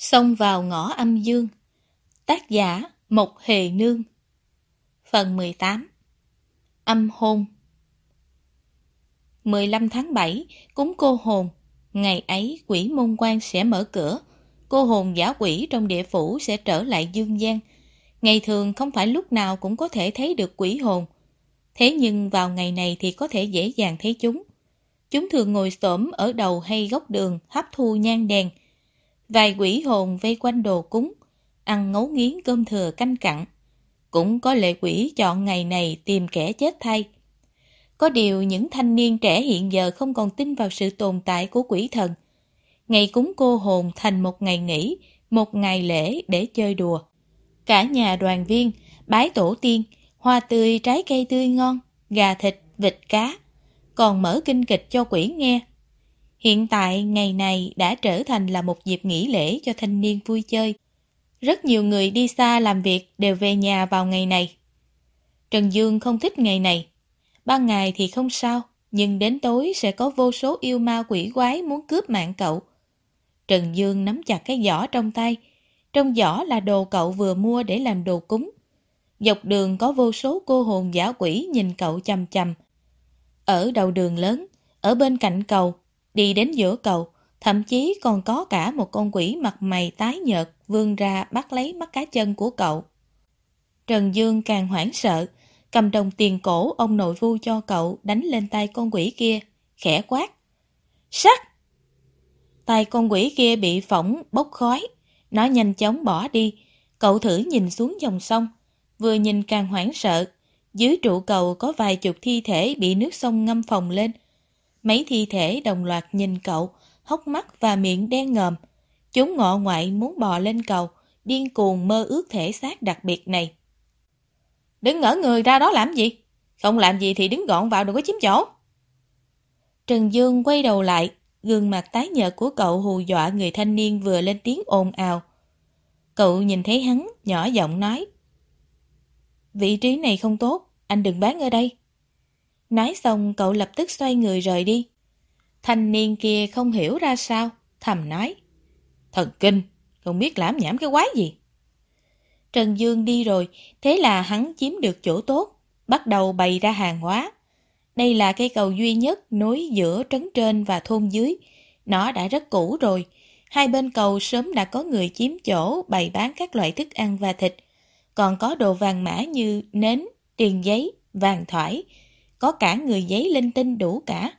Xông vào ngõ âm dương. Tác giả Mộc Hề Nương. Phần 18 Âm hôn 15 tháng 7 Cúng cô hồn. Ngày ấy, quỷ môn quan sẽ mở cửa. Cô hồn giả quỷ trong địa phủ sẽ trở lại dương gian. Ngày thường không phải lúc nào cũng có thể thấy được quỷ hồn. Thế nhưng vào ngày này thì có thể dễ dàng thấy chúng. Chúng thường ngồi xổm ở đầu hay góc đường, hấp thu nhang đèn. Vài quỷ hồn vây quanh đồ cúng, ăn ngấu nghiến cơm thừa canh cặn. Cũng có lệ quỷ chọn ngày này tìm kẻ chết thay. Có điều những thanh niên trẻ hiện giờ không còn tin vào sự tồn tại của quỷ thần. Ngày cúng cô hồn thành một ngày nghỉ, một ngày lễ để chơi đùa. Cả nhà đoàn viên, bái tổ tiên, hoa tươi, trái cây tươi ngon, gà thịt, vịt cá. Còn mở kinh kịch cho quỷ nghe, Hiện tại, ngày này đã trở thành là một dịp nghỉ lễ cho thanh niên vui chơi. Rất nhiều người đi xa làm việc đều về nhà vào ngày này. Trần Dương không thích ngày này. Ban ngày thì không sao, nhưng đến tối sẽ có vô số yêu ma quỷ quái muốn cướp mạng cậu. Trần Dương nắm chặt cái giỏ trong tay. Trong giỏ là đồ cậu vừa mua để làm đồ cúng. Dọc đường có vô số cô hồn giả quỷ nhìn cậu chầm chầm. Ở đầu đường lớn, ở bên cạnh cầu Đi đến giữa cầu, thậm chí còn có cả một con quỷ mặt mày tái nhợt vươn ra bắt lấy mắt cá chân của cậu. Trần Dương càng hoảng sợ, cầm đồng tiền cổ ông nội vu cho cậu đánh lên tay con quỷ kia, khẽ quát. Sắc! Tay con quỷ kia bị phỏng, bốc khói. Nó nhanh chóng bỏ đi. Cậu thử nhìn xuống dòng sông. Vừa nhìn càng hoảng sợ. Dưới trụ cầu có vài chục thi thể bị nước sông ngâm phòng lên. Mấy thi thể đồng loạt nhìn cậu, hốc mắt và miệng đen ngòm. Chúng ngọ ngoại muốn bò lên cầu, điên cuồng mơ ước thể xác đặc biệt này. Đứng ngỡ người ra đó làm gì? Không làm gì thì đứng gọn vào đừng có chiếm chỗ. Trần Dương quay đầu lại, gương mặt tái nhợt của cậu hù dọa người thanh niên vừa lên tiếng ồn ào. Cậu nhìn thấy hắn, nhỏ giọng nói. Vị trí này không tốt, anh đừng bán ở đây. Nói xong cậu lập tức xoay người rời đi. Thanh niên kia không hiểu ra sao, thầm nói. Thần kinh, không biết làm nhảm cái quái gì. Trần Dương đi rồi, thế là hắn chiếm được chỗ tốt, bắt đầu bày ra hàng hóa. Đây là cây cầu duy nhất nối giữa trấn trên và thôn dưới. Nó đã rất cũ rồi. Hai bên cầu sớm đã có người chiếm chỗ bày bán các loại thức ăn và thịt. Còn có đồ vàng mã như nến, tiền giấy, vàng thoải, có cả người giấy linh tinh đủ cả.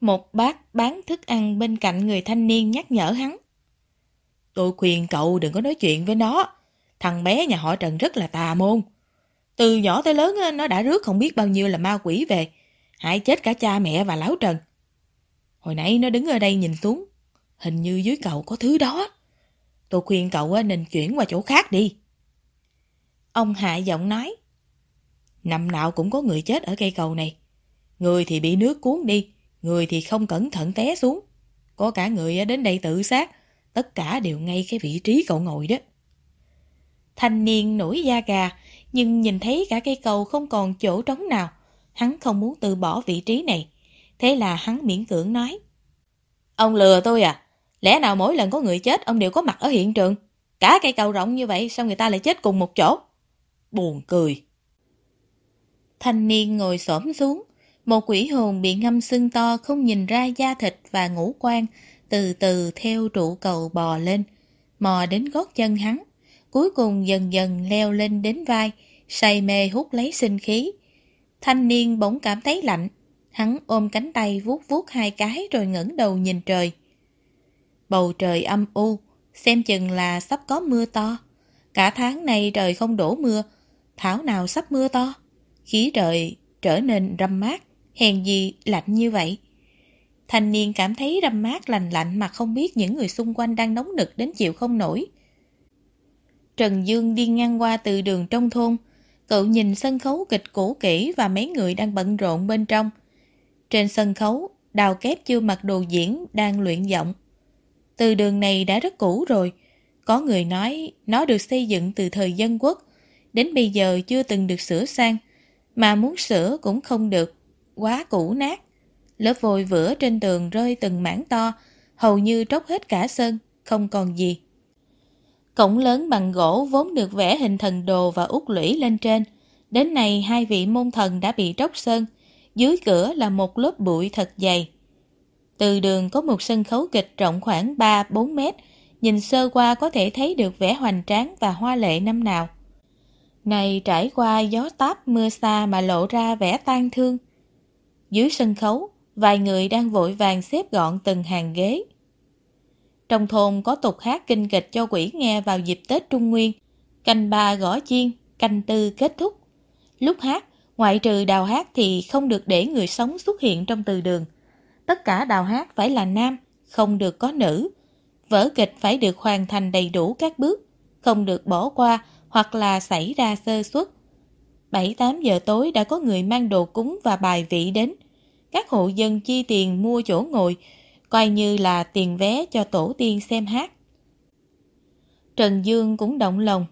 Một bác bán thức ăn bên cạnh người thanh niên nhắc nhở hắn. Tôi khuyên cậu đừng có nói chuyện với nó. Thằng bé nhà họ Trần rất là tà môn. Từ nhỏ tới lớn nó đã rước không biết bao nhiêu là ma quỷ về. Hại chết cả cha mẹ và lão Trần. Hồi nãy nó đứng ở đây nhìn xuống. Hình như dưới cậu có thứ đó. Tôi khuyên cậu nên chuyển qua chỗ khác đi. Ông Hạ giọng nói. Năm nào cũng có người chết ở cây cầu này. Người thì bị nước cuốn đi, người thì không cẩn thận té xuống. Có cả người đến đây tự sát, tất cả đều ngay cái vị trí cậu ngồi đó. Thanh niên nổi da gà, nhưng nhìn thấy cả cây cầu không còn chỗ trống nào. Hắn không muốn từ bỏ vị trí này. Thế là hắn miễn cưỡng nói. Ông lừa tôi à? Lẽ nào mỗi lần có người chết ông đều có mặt ở hiện trường? Cả cây cầu rộng như vậy sao người ta lại chết cùng một chỗ? Buồn cười. Thanh niên ngồi xổm xuống. Một quỷ hồn bị ngâm sưng to không nhìn ra da thịt và ngũ quan, từ từ theo trụ cầu bò lên, mò đến gót chân hắn. Cuối cùng dần dần leo lên đến vai, say mê hút lấy sinh khí. Thanh niên bỗng cảm thấy lạnh. Hắn ôm cánh tay vuốt vuốt hai cái rồi ngẩng đầu nhìn trời. Bầu trời âm u, xem chừng là sắp có mưa to. Cả tháng này trời không đổ mưa, thảo nào sắp mưa to. Khí trời trở nên râm mát, hèn gì lạnh như vậy. Thanh niên cảm thấy râm mát lành lạnh mà không biết những người xung quanh đang nóng nực đến chịu không nổi. Trần Dương đi ngang qua từ đường trong thôn, cậu nhìn sân khấu kịch cổ kỹ và mấy người đang bận rộn bên trong. Trên sân khấu, đào kép chưa mặc đồ diễn đang luyện giọng. Từ đường này đã rất cũ rồi, có người nói nó được xây dựng từ thời dân quốc, đến bây giờ chưa từng được sửa sang mà muốn sửa cũng không được, quá cũ nát. Lớp vôi vữa trên tường rơi từng mảng to, hầu như tróc hết cả sân, không còn gì. Cổng lớn bằng gỗ vốn được vẽ hình thần đồ và út lũy lên trên. Đến nay hai vị môn thần đã bị tróc sơn. Dưới cửa là một lớp bụi thật dày. Từ đường có một sân khấu kịch rộng khoảng 3-4 mét. Nhìn sơ qua có thể thấy được vẻ hoành tráng và hoa lệ năm nào. Này trải qua gió táp mưa xa mà lộ ra vẻ tan thương. Dưới sân khấu, vài người đang vội vàng xếp gọn từng hàng ghế. Trong thôn có tục hát kinh kịch cho quỷ nghe vào dịp Tết Trung Nguyên, canh ba gõ chiên, canh tư kết thúc. Lúc hát, ngoại trừ đào hát thì không được để người sống xuất hiện trong từ đường. Tất cả đào hát phải là nam, không được có nữ. Vở kịch phải được hoàn thành đầy đủ các bước, không được bỏ qua hoặc là xảy ra sơ suất. 7-8 giờ tối đã có người mang đồ cúng và bài vị đến. Các hộ dân chi tiền mua chỗ ngồi, coi như là tiền vé cho tổ tiên xem hát. Trần Dương cũng động lòng.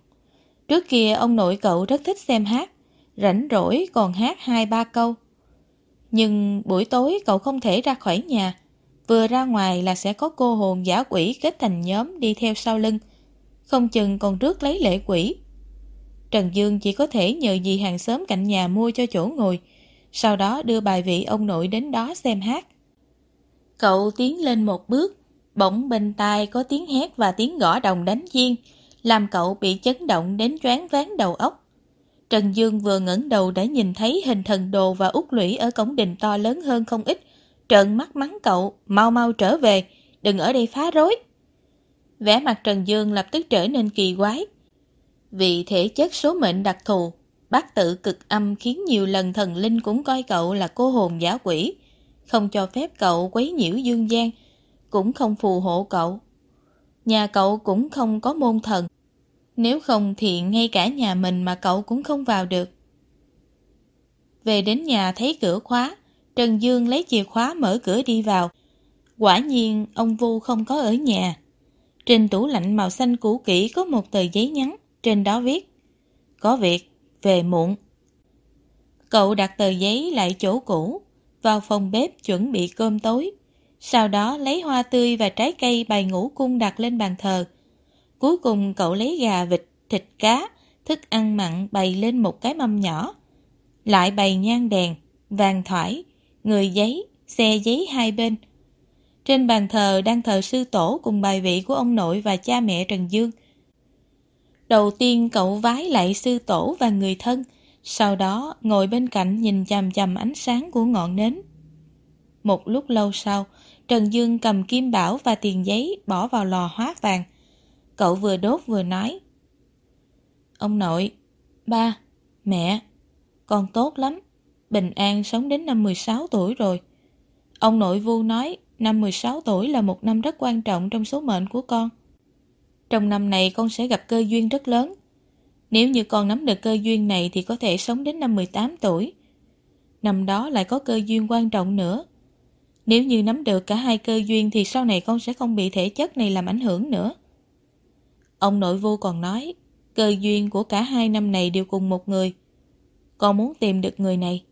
Trước kia ông nội cậu rất thích xem hát, rảnh rỗi còn hát hai ba câu. Nhưng buổi tối cậu không thể ra khỏi nhà, vừa ra ngoài là sẽ có cô hồn giả quỷ kết thành nhóm đi theo sau lưng, không chừng còn rước lấy lệ quỷ. Trần Dương chỉ có thể nhờ dì hàng xóm cạnh nhà mua cho chỗ ngồi, sau đó đưa bài vị ông nội đến đó xem hát. Cậu tiến lên một bước, bỗng bên tai có tiếng hét và tiếng gõ đồng đánh chiên, làm cậu bị chấn động đến choáng váng đầu óc. Trần Dương vừa ngẩng đầu đã nhìn thấy hình thần đồ và út lũy ở cổng đình to lớn hơn không ít, trợn mắt mắng cậu, mau mau trở về, đừng ở đây phá rối. Vẻ mặt Trần Dương lập tức trở nên kỳ quái. Vì thể chất số mệnh đặc thù, bác tự cực âm khiến nhiều lần thần linh cũng coi cậu là cô hồn giả quỷ, không cho phép cậu quấy nhiễu dương gian, cũng không phù hộ cậu. Nhà cậu cũng không có môn thần, nếu không thì ngay cả nhà mình mà cậu cũng không vào được. Về đến nhà thấy cửa khóa, Trần Dương lấy chìa khóa mở cửa đi vào. Quả nhiên ông Vu không có ở nhà. Trên tủ lạnh màu xanh cũ kỹ có một tờ giấy nhắn, trên đó viết Có việc, về muộn. Cậu đặt tờ giấy lại chỗ cũ, vào phòng bếp chuẩn bị cơm tối. Sau đó lấy hoa tươi và trái cây bày ngũ cung đặt lên bàn thờ. Cuối cùng cậu lấy gà, vịt, thịt cá, thức ăn mặn bày lên một cái mâm nhỏ. Lại bày nhang đèn, vàng thoải, người giấy, xe giấy hai bên. Trên bàn thờ đang thờ sư tổ cùng bài vị của ông nội và cha mẹ Trần Dương. Đầu tiên cậu vái lại sư tổ và người thân, sau đó ngồi bên cạnh nhìn chằm chằm ánh sáng của ngọn nến. Một lúc lâu sau, Trần Dương cầm kim bảo và tiền giấy bỏ vào lò hóa vàng. Cậu vừa đốt vừa nói. Ông nội, ba, mẹ, con tốt lắm. Bình an sống đến năm 16 tuổi rồi. Ông nội Vu nói năm 16 tuổi là một năm rất quan trọng trong số mệnh của con. Trong năm này con sẽ gặp cơ duyên rất lớn. Nếu như con nắm được cơ duyên này thì có thể sống đến năm 18 tuổi. Năm đó lại có cơ duyên quan trọng nữa. Nếu như nắm được cả hai cơ duyên thì sau này con sẽ không bị thể chất này làm ảnh hưởng nữa. Ông nội vô còn nói, cơ duyên của cả hai năm này đều cùng một người. Con muốn tìm được người này,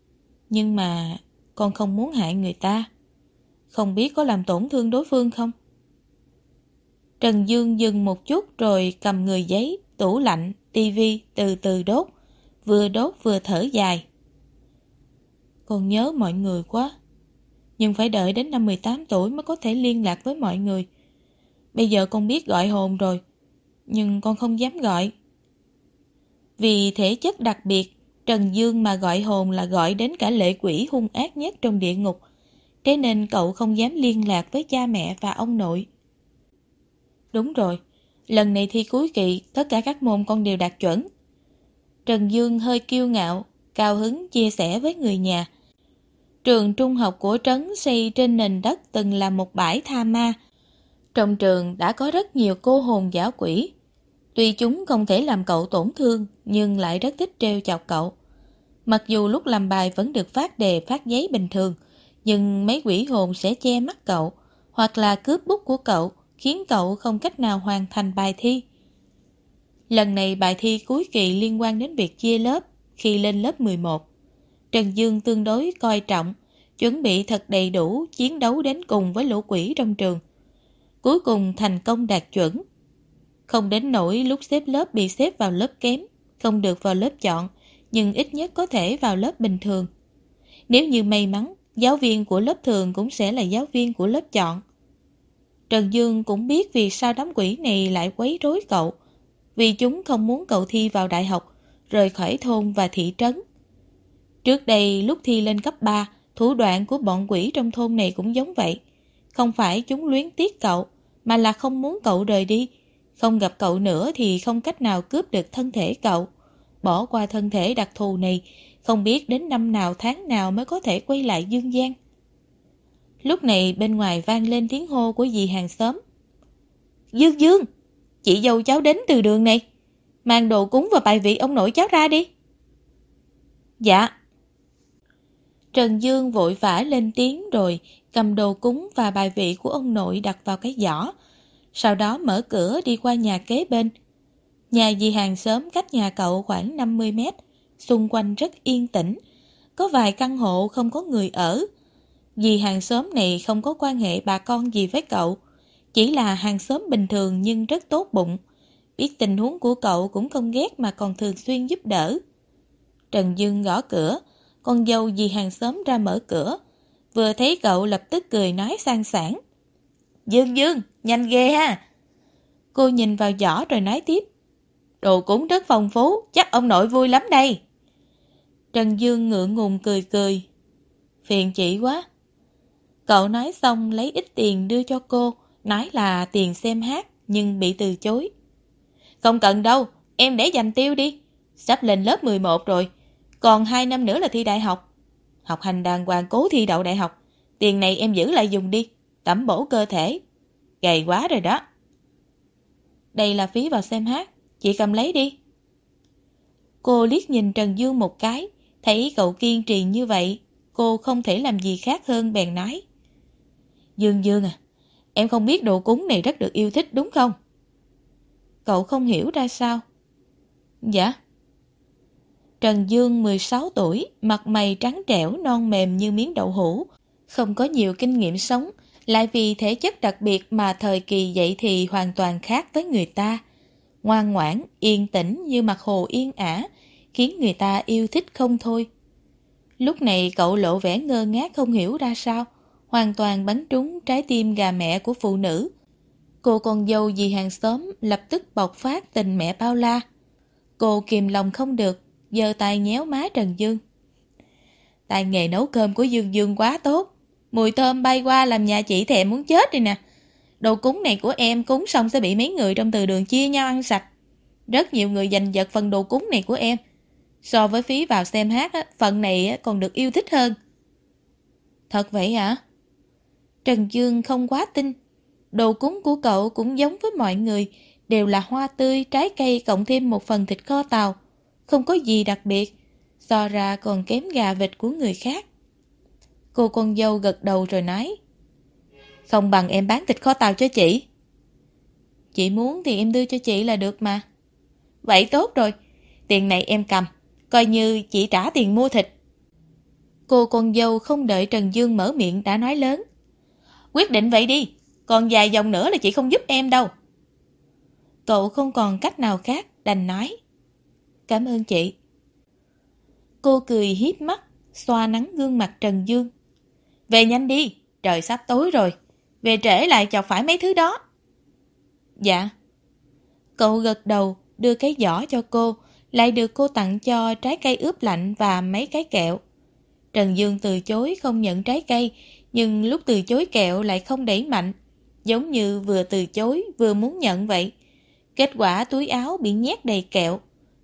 nhưng mà con không muốn hại người ta. Không biết có làm tổn thương đối phương không? Trần Dương dừng một chút rồi cầm người giấy, tủ lạnh, tivi từ từ đốt, vừa đốt vừa thở dài. Con nhớ mọi người quá, nhưng phải đợi đến năm 18 tuổi mới có thể liên lạc với mọi người. Bây giờ con biết gọi hồn rồi, nhưng con không dám gọi. Vì thể chất đặc biệt, Trần Dương mà gọi hồn là gọi đến cả lệ quỷ hung ác nhất trong địa ngục, thế nên cậu không dám liên lạc với cha mẹ và ông nội. Đúng rồi, lần này thi cuối kỳ, tất cả các môn con đều đạt chuẩn. Trần Dương hơi kiêu ngạo, cao hứng chia sẻ với người nhà. Trường trung học của Trấn xây trên nền đất từng là một bãi tha ma. Trong trường đã có rất nhiều cô hồn giả quỷ. Tuy chúng không thể làm cậu tổn thương, nhưng lại rất thích treo chọc cậu. Mặc dù lúc làm bài vẫn được phát đề phát giấy bình thường, nhưng mấy quỷ hồn sẽ che mắt cậu, hoặc là cướp bút của cậu, khiến cậu không cách nào hoàn thành bài thi. Lần này bài thi cuối kỳ liên quan đến việc chia lớp khi lên lớp 11. Trần Dương tương đối coi trọng, chuẩn bị thật đầy đủ chiến đấu đến cùng với lũ quỷ trong trường. Cuối cùng thành công đạt chuẩn. Không đến nỗi lúc xếp lớp bị xếp vào lớp kém, không được vào lớp chọn, nhưng ít nhất có thể vào lớp bình thường. Nếu như may mắn, giáo viên của lớp thường cũng sẽ là giáo viên của lớp chọn. Trần Dương cũng biết vì sao đám quỷ này lại quấy rối cậu. Vì chúng không muốn cậu thi vào đại học, rời khỏi thôn và thị trấn. Trước đây lúc thi lên cấp 3, thủ đoạn của bọn quỷ trong thôn này cũng giống vậy. Không phải chúng luyến tiếc cậu, mà là không muốn cậu rời đi. Không gặp cậu nữa thì không cách nào cướp được thân thể cậu. Bỏ qua thân thể đặc thù này, không biết đến năm nào tháng nào mới có thể quay lại dương gian. Lúc này bên ngoài vang lên tiếng hô của dì hàng xóm. Dương Dương, chị dâu cháu đến từ đường này. Mang đồ cúng và bài vị ông nội cháu ra đi. Dạ. Trần Dương vội vã lên tiếng rồi cầm đồ cúng và bài vị của ông nội đặt vào cái giỏ. Sau đó mở cửa đi qua nhà kế bên. Nhà dì hàng xóm cách nhà cậu khoảng 50 mét, xung quanh rất yên tĩnh. Có vài căn hộ không có người ở vì hàng xóm này không có quan hệ bà con gì với cậu. Chỉ là hàng xóm bình thường nhưng rất tốt bụng. Biết tình huống của cậu cũng không ghét mà còn thường xuyên giúp đỡ. Trần Dương gõ cửa, con dâu dì hàng xóm ra mở cửa. Vừa thấy cậu lập tức cười nói sang sảng. Dương Dương, nhanh ghê ha. Cô nhìn vào giỏ rồi nói tiếp. Đồ cũng rất phong phú, chắc ông nội vui lắm đây. Trần Dương ngượng ngùng cười cười. Phiền chị quá. Cậu nói xong lấy ít tiền đưa cho cô, nói là tiền xem hát, nhưng bị từ chối. Không cần đâu, em để dành tiêu đi. Sắp lên lớp 11 rồi, còn 2 năm nữa là thi đại học. Học hành đàng hoàng cố thi đậu đại học. Tiền này em giữ lại dùng đi, tẩm bổ cơ thể. Gầy quá rồi đó. Đây là phí vào xem hát, chị cầm lấy đi. Cô liếc nhìn Trần Dương một cái, thấy cậu kiên trì như vậy, cô không thể làm gì khác hơn bèn nói. Dương Dương à, em không biết đồ cúng này rất được yêu thích đúng không? Cậu không hiểu ra sao? Dạ. Trần Dương 16 tuổi, mặt mày trắng trẻo, non mềm như miếng đậu hũ, không có nhiều kinh nghiệm sống, lại vì thể chất đặc biệt mà thời kỳ dậy thì hoàn toàn khác với người ta. Ngoan ngoãn, yên tĩnh như mặt hồ yên ả, khiến người ta yêu thích không thôi. Lúc này cậu lộ vẻ ngơ ngác không hiểu ra sao, hoàn toàn bắn trúng trái tim gà mẹ của phụ nữ. Cô con dâu dì hàng xóm lập tức bộc phát tình mẹ bao la. Cô kìm lòng không được, giơ tay nhéo má Trần Dương. Tài nghề nấu cơm của Dương Dương quá tốt. Mùi thơm bay qua làm nhà chị thèm muốn chết đi nè. Đồ cúng này của em cúng xong sẽ bị mấy người trong từ đường chia nhau ăn sạch. Rất nhiều người giành giật phần đồ cúng này của em. So với phí vào xem hát, phần này còn được yêu thích hơn. Thật vậy hả? Trần Dương không quá tin. Đồ cúng của cậu cũng giống với mọi người, đều là hoa tươi, trái cây cộng thêm một phần thịt kho tàu. Không có gì đặc biệt, so ra còn kém gà vịt của người khác. Cô con dâu gật đầu rồi nói Không bằng em bán thịt kho tàu cho chị Chị muốn thì em đưa cho chị là được mà Vậy tốt rồi Tiền này em cầm Coi như chị trả tiền mua thịt Cô con dâu không đợi Trần Dương mở miệng đã nói lớn Quyết định vậy đi. Còn vài dòng nữa là chị không giúp em đâu. Cậu không còn cách nào khác Đành nói. Cảm ơn chị. Cô cười hiếp mắt, Xoa nắng gương mặt Trần Dương. Về nhanh đi, Trời sắp tối rồi. Về trễ lại chọc phải mấy thứ đó. Dạ. Cậu gật đầu, đưa cái giỏ cho cô, Lại được cô tặng cho trái cây ướp lạnh Và mấy cái kẹo. Trần Dương từ chối không nhận trái cây nhưng lúc từ chối kẹo lại không đẩy mạnh, giống như vừa từ chối vừa muốn nhận vậy. Kết quả túi áo bị nhét đầy kẹo.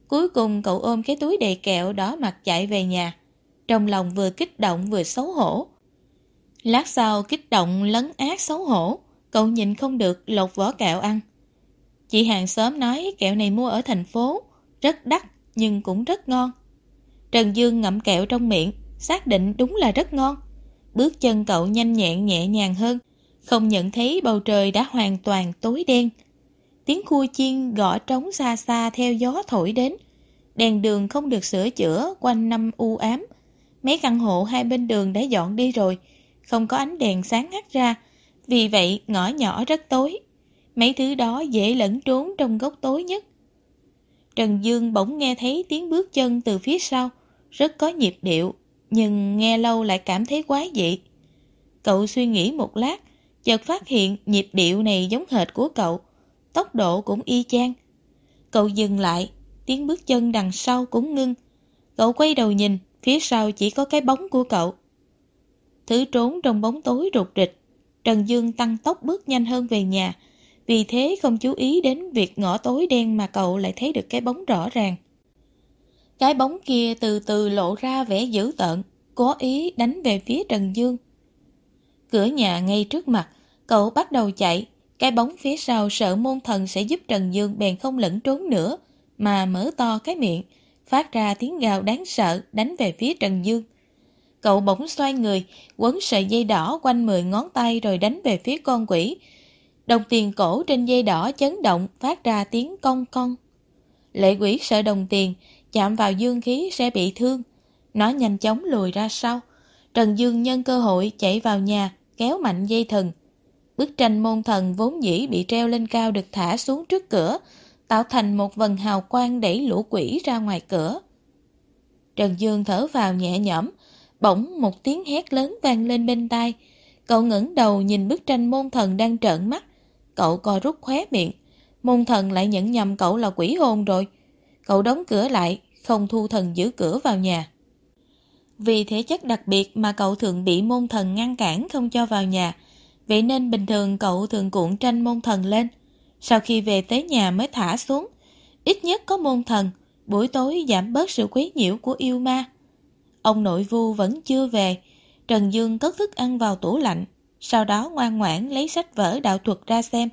Cuối cùng cậu ôm cái túi đầy kẹo đó mặt chạy về nhà. Trong lòng vừa kích động vừa xấu hổ. Lát sau kích động lấn ác xấu hổ, cậu nhìn không được lột vỏ kẹo ăn. Chị hàng xóm nói kẹo này mua ở thành phố, rất đắt nhưng cũng rất ngon. Trần Dương ngậm kẹo trong miệng, xác định đúng là rất ngon. Bước chân cậu nhanh nhẹn nhẹ nhàng hơn, không nhận thấy bầu trời đã hoàn toàn tối đen. Tiếng cua chiên gõ trống xa xa theo gió thổi đến. Đèn đường không được sửa chữa quanh năm u ám. Mấy căn hộ hai bên đường đã dọn đi rồi, không có ánh đèn sáng hắt ra, vì vậy ngõ nhỏ rất tối. Mấy thứ đó dễ lẫn trốn trong góc tối nhất. Trần Dương bỗng nghe thấy tiếng bước chân từ phía sau, rất có nhịp điệu, nhưng nghe lâu lại cảm thấy quái dị. Cậu suy nghĩ một lát, chợt phát hiện nhịp điệu này giống hệt của cậu, tốc độ cũng y chang. Cậu dừng lại, tiếng bước chân đằng sau cũng ngưng. Cậu quay đầu nhìn, phía sau chỉ có cái bóng của cậu. Thứ trốn trong bóng tối rụt rịch, Trần Dương tăng tốc bước nhanh hơn về nhà, vì thế không chú ý đến việc ngõ tối đen mà cậu lại thấy được cái bóng rõ ràng. Cái bóng kia từ từ lộ ra vẻ dữ tợn, cố ý đánh về phía Trần Dương. Cửa nhà ngay trước mặt, cậu bắt đầu chạy, cái bóng phía sau sợ môn thần sẽ giúp Trần Dương bèn không lẫn trốn nữa, mà mở to cái miệng, phát ra tiếng gào đáng sợ đánh về phía Trần Dương. Cậu bỗng xoay người, quấn sợi dây đỏ quanh mười ngón tay rồi đánh về phía con quỷ. Đồng tiền cổ trên dây đỏ chấn động, phát ra tiếng cong cong. Lệ quỷ sợ đồng tiền, chạm vào dương khí sẽ bị thương. Nó nhanh chóng lùi ra sau. Trần Dương nhân cơ hội chạy vào nhà, kéo mạnh dây thần. Bức tranh môn thần vốn dĩ bị treo lên cao được thả xuống trước cửa, tạo thành một vần hào quang đẩy lũ quỷ ra ngoài cửa. Trần Dương thở vào nhẹ nhõm, bỗng một tiếng hét lớn vang lên bên tai. Cậu ngẩng đầu nhìn bức tranh môn thần đang trợn mắt. Cậu co rút khóe miệng. Môn thần lại nhận nhầm cậu là quỷ hồn rồi. Cậu đóng cửa lại, không thu thần giữ cửa vào nhà. Vì thể chất đặc biệt mà cậu thường bị môn thần ngăn cản không cho vào nhà. Vậy nên bình thường cậu thường cuộn tranh môn thần lên. Sau khi về tới nhà mới thả xuống. Ít nhất có môn thần, buổi tối giảm bớt sự quấy nhiễu của yêu ma. Ông nội vu vẫn chưa về. Trần Dương cất thức ăn vào tủ lạnh. Sau đó ngoan ngoãn lấy sách vở đạo thuật ra xem.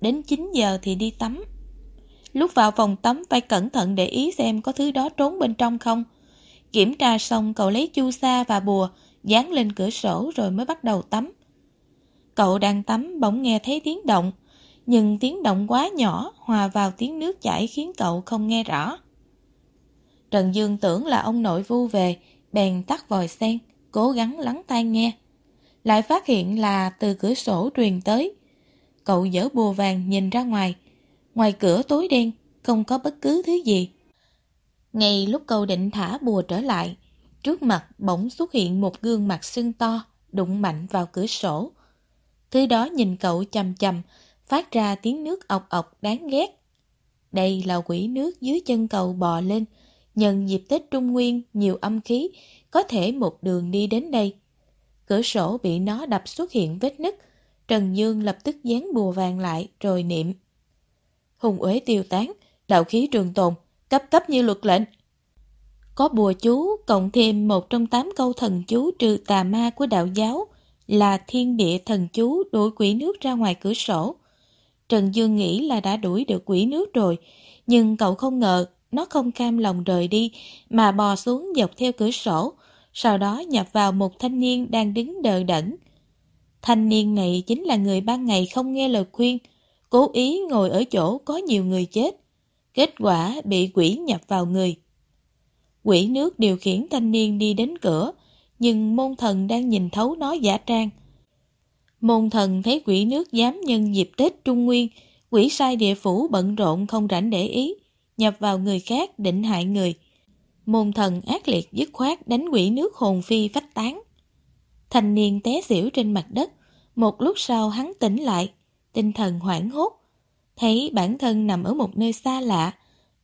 Đến 9 giờ thì đi tắm. Lúc vào phòng tắm phải cẩn thận để ý xem có thứ đó trốn bên trong không. Kiểm tra xong cậu lấy chu sa và bùa, dán lên cửa sổ rồi mới bắt đầu tắm. Cậu đang tắm bỗng nghe thấy tiếng động, nhưng tiếng động quá nhỏ hòa vào tiếng nước chảy khiến cậu không nghe rõ. Trần Dương tưởng là ông nội vu về, bèn tắt vòi sen, cố gắng lắng tai nghe. Lại phát hiện là từ cửa sổ truyền tới. Cậu dở bùa vàng nhìn ra ngoài. Ngoài cửa tối đen, không có bất cứ thứ gì. Ngay lúc cậu định thả bùa trở lại, trước mặt bỗng xuất hiện một gương mặt sưng to, đụng mạnh vào cửa sổ. Thứ đó nhìn cậu chầm chầm, phát ra tiếng nước ọc ọc đáng ghét. Đây là quỷ nước dưới chân cầu bò lên, nhân dịp Tết Trung Nguyên nhiều âm khí, có thể một đường đi đến đây. Cửa sổ bị nó đập xuất hiện vết nứt, Trần Dương lập tức dán bùa vàng lại rồi niệm. Hùng uế tiêu tán, đạo khí trường tồn, cấp cấp như luật lệnh. Có bùa chú, cộng thêm một trong tám câu thần chú trừ tà ma của đạo giáo là thiên địa thần chú đuổi quỷ nước ra ngoài cửa sổ. Trần Dương nghĩ là đã đuổi được quỷ nước rồi, nhưng cậu không ngờ nó không cam lòng rời đi mà bò xuống dọc theo cửa sổ, sau đó nhập vào một thanh niên đang đứng đờ đẫn. Thanh niên này chính là người ban ngày không nghe lời khuyên, cố ý ngồi ở chỗ có nhiều người chết. Kết quả bị quỷ nhập vào người. Quỷ nước điều khiển thanh niên đi đến cửa, nhưng môn thần đang nhìn thấu nó giả trang. Môn thần thấy quỷ nước dám nhân dịp Tết Trung Nguyên, quỷ sai địa phủ bận rộn không rảnh để ý, nhập vào người khác định hại người. Môn thần ác liệt dứt khoát đánh quỷ nước hồn phi phách tán. Thanh niên té xỉu trên mặt đất, một lúc sau hắn tỉnh lại, tinh thần hoảng hốt. Thấy bản thân nằm ở một nơi xa lạ,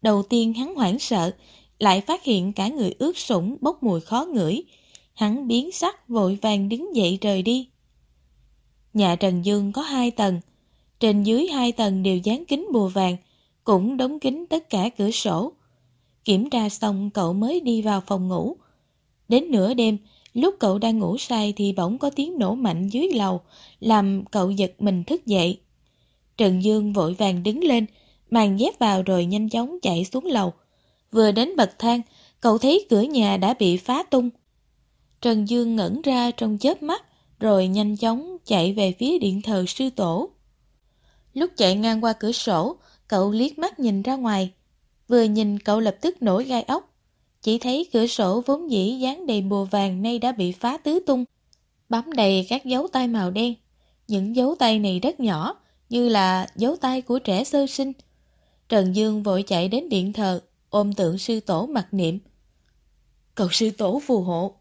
đầu tiên hắn hoảng sợ, lại phát hiện cả người ướt sũng bốc mùi khó ngửi. Hắn biến sắc vội vàng đứng dậy rời đi. Nhà Trần Dương có hai tầng, trên dưới hai tầng đều dán kính bùa vàng, cũng đóng kín tất cả cửa sổ. Kiểm tra xong cậu mới đi vào phòng ngủ. Đến nửa đêm, lúc cậu đang ngủ say thì bỗng có tiếng nổ mạnh dưới lầu, làm cậu giật mình thức dậy. Trần Dương vội vàng đứng lên, mang dép vào rồi nhanh chóng chạy xuống lầu. Vừa đến bậc thang, cậu thấy cửa nhà đã bị phá tung. Trần Dương ngẩn ra trong chớp mắt, rồi nhanh chóng chạy về phía điện thờ sư tổ. Lúc chạy ngang qua cửa sổ, cậu liếc mắt nhìn ra ngoài. Vừa nhìn cậu lập tức nổi gai ốc. Chỉ thấy cửa sổ vốn dĩ dán đầy bùa vàng nay đã bị phá tứ tung. bám đầy các dấu tay màu đen. Những dấu tay này rất nhỏ, như là dấu tay của trẻ sơ sinh. Trần Dương vội chạy đến điện thờ, ôm tượng sư tổ mặc niệm. Cầu sư tổ phù hộ.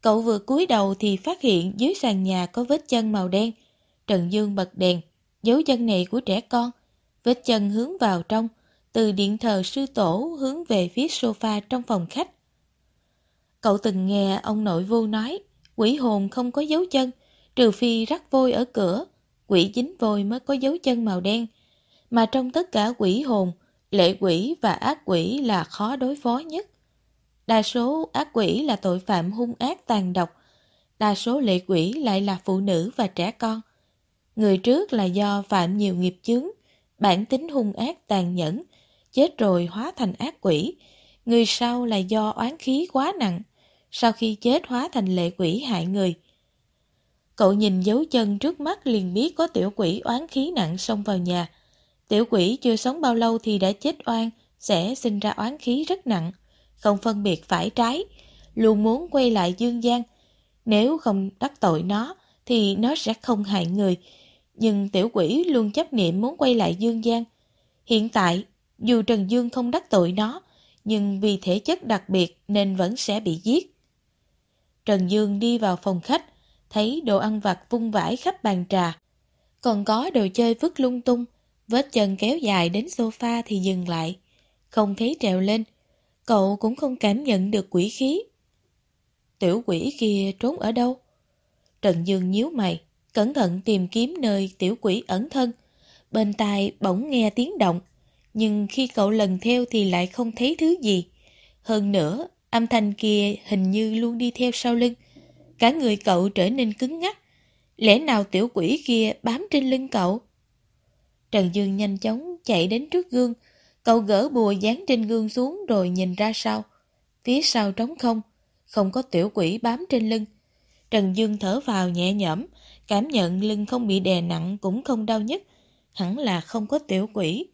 Cậu vừa cúi đầu thì phát hiện dưới sàn nhà có vết chân màu đen. Trần Dương bật đèn, dấu chân này của trẻ con. Vết chân hướng vào trong, từ điện thờ sư tổ hướng về phía sofa trong phòng khách. Cậu từng nghe ông nội vô nói, quỷ hồn không có dấu chân, trừ phi rắc vôi ở cửa, quỷ dính vôi mới có dấu chân màu đen. Mà trong tất cả quỷ hồn, lệ quỷ và ác quỷ là khó đối phó nhất. Đa số ác quỷ là tội phạm hung ác tàn độc, đa số lệ quỷ lại là phụ nữ và trẻ con. Người trước là do phạm nhiều nghiệp chướng, bản tính hung ác tàn nhẫn, chết rồi hóa thành ác quỷ. Người sau là do oán khí quá nặng, sau khi chết hóa thành lệ quỷ hại người. Cậu nhìn dấu chân trước mắt liền biết có tiểu quỷ oán khí nặng xông vào nhà. Tiểu quỷ chưa sống bao lâu thì đã chết oan, sẽ sinh ra oán khí rất nặng, không phân biệt phải trái, luôn muốn quay lại dương gian. Nếu không đắc tội nó, thì nó sẽ không hại người. Nhưng tiểu quỷ luôn chấp niệm muốn quay lại dương gian. Hiện tại, dù Trần Dương không đắc tội nó, nhưng vì thể chất đặc biệt nên vẫn sẽ bị giết. Trần Dương đi vào phòng khách, thấy đồ ăn vặt vung vãi khắp bàn trà. Còn có đồ chơi vứt lung tung, vết chân kéo dài đến sofa thì dừng lại. Không thấy trèo lên, cậu cũng không cảm nhận được quỷ khí. Tiểu quỷ kia trốn ở đâu? Trần Dương nhíu mày, cẩn thận tìm kiếm nơi tiểu quỷ ẩn thân. Bên tai bỗng nghe tiếng động, nhưng khi cậu lần theo thì lại không thấy thứ gì. Hơn nữa, âm thanh kia hình như luôn đi theo sau lưng. Cả người cậu trở nên cứng ngắc. Lẽ nào tiểu quỷ kia bám trên lưng cậu? Trần Dương nhanh chóng chạy đến trước gương. Cậu gỡ bùa dán trên gương xuống rồi nhìn ra sau. Phía sau trống không, không có tiểu quỷ bám trên lưng. Trần Dương thở vào nhẹ nhõm, cảm nhận lưng không bị đè nặng cũng không đau nhất. Hẳn là không có tiểu quỷ.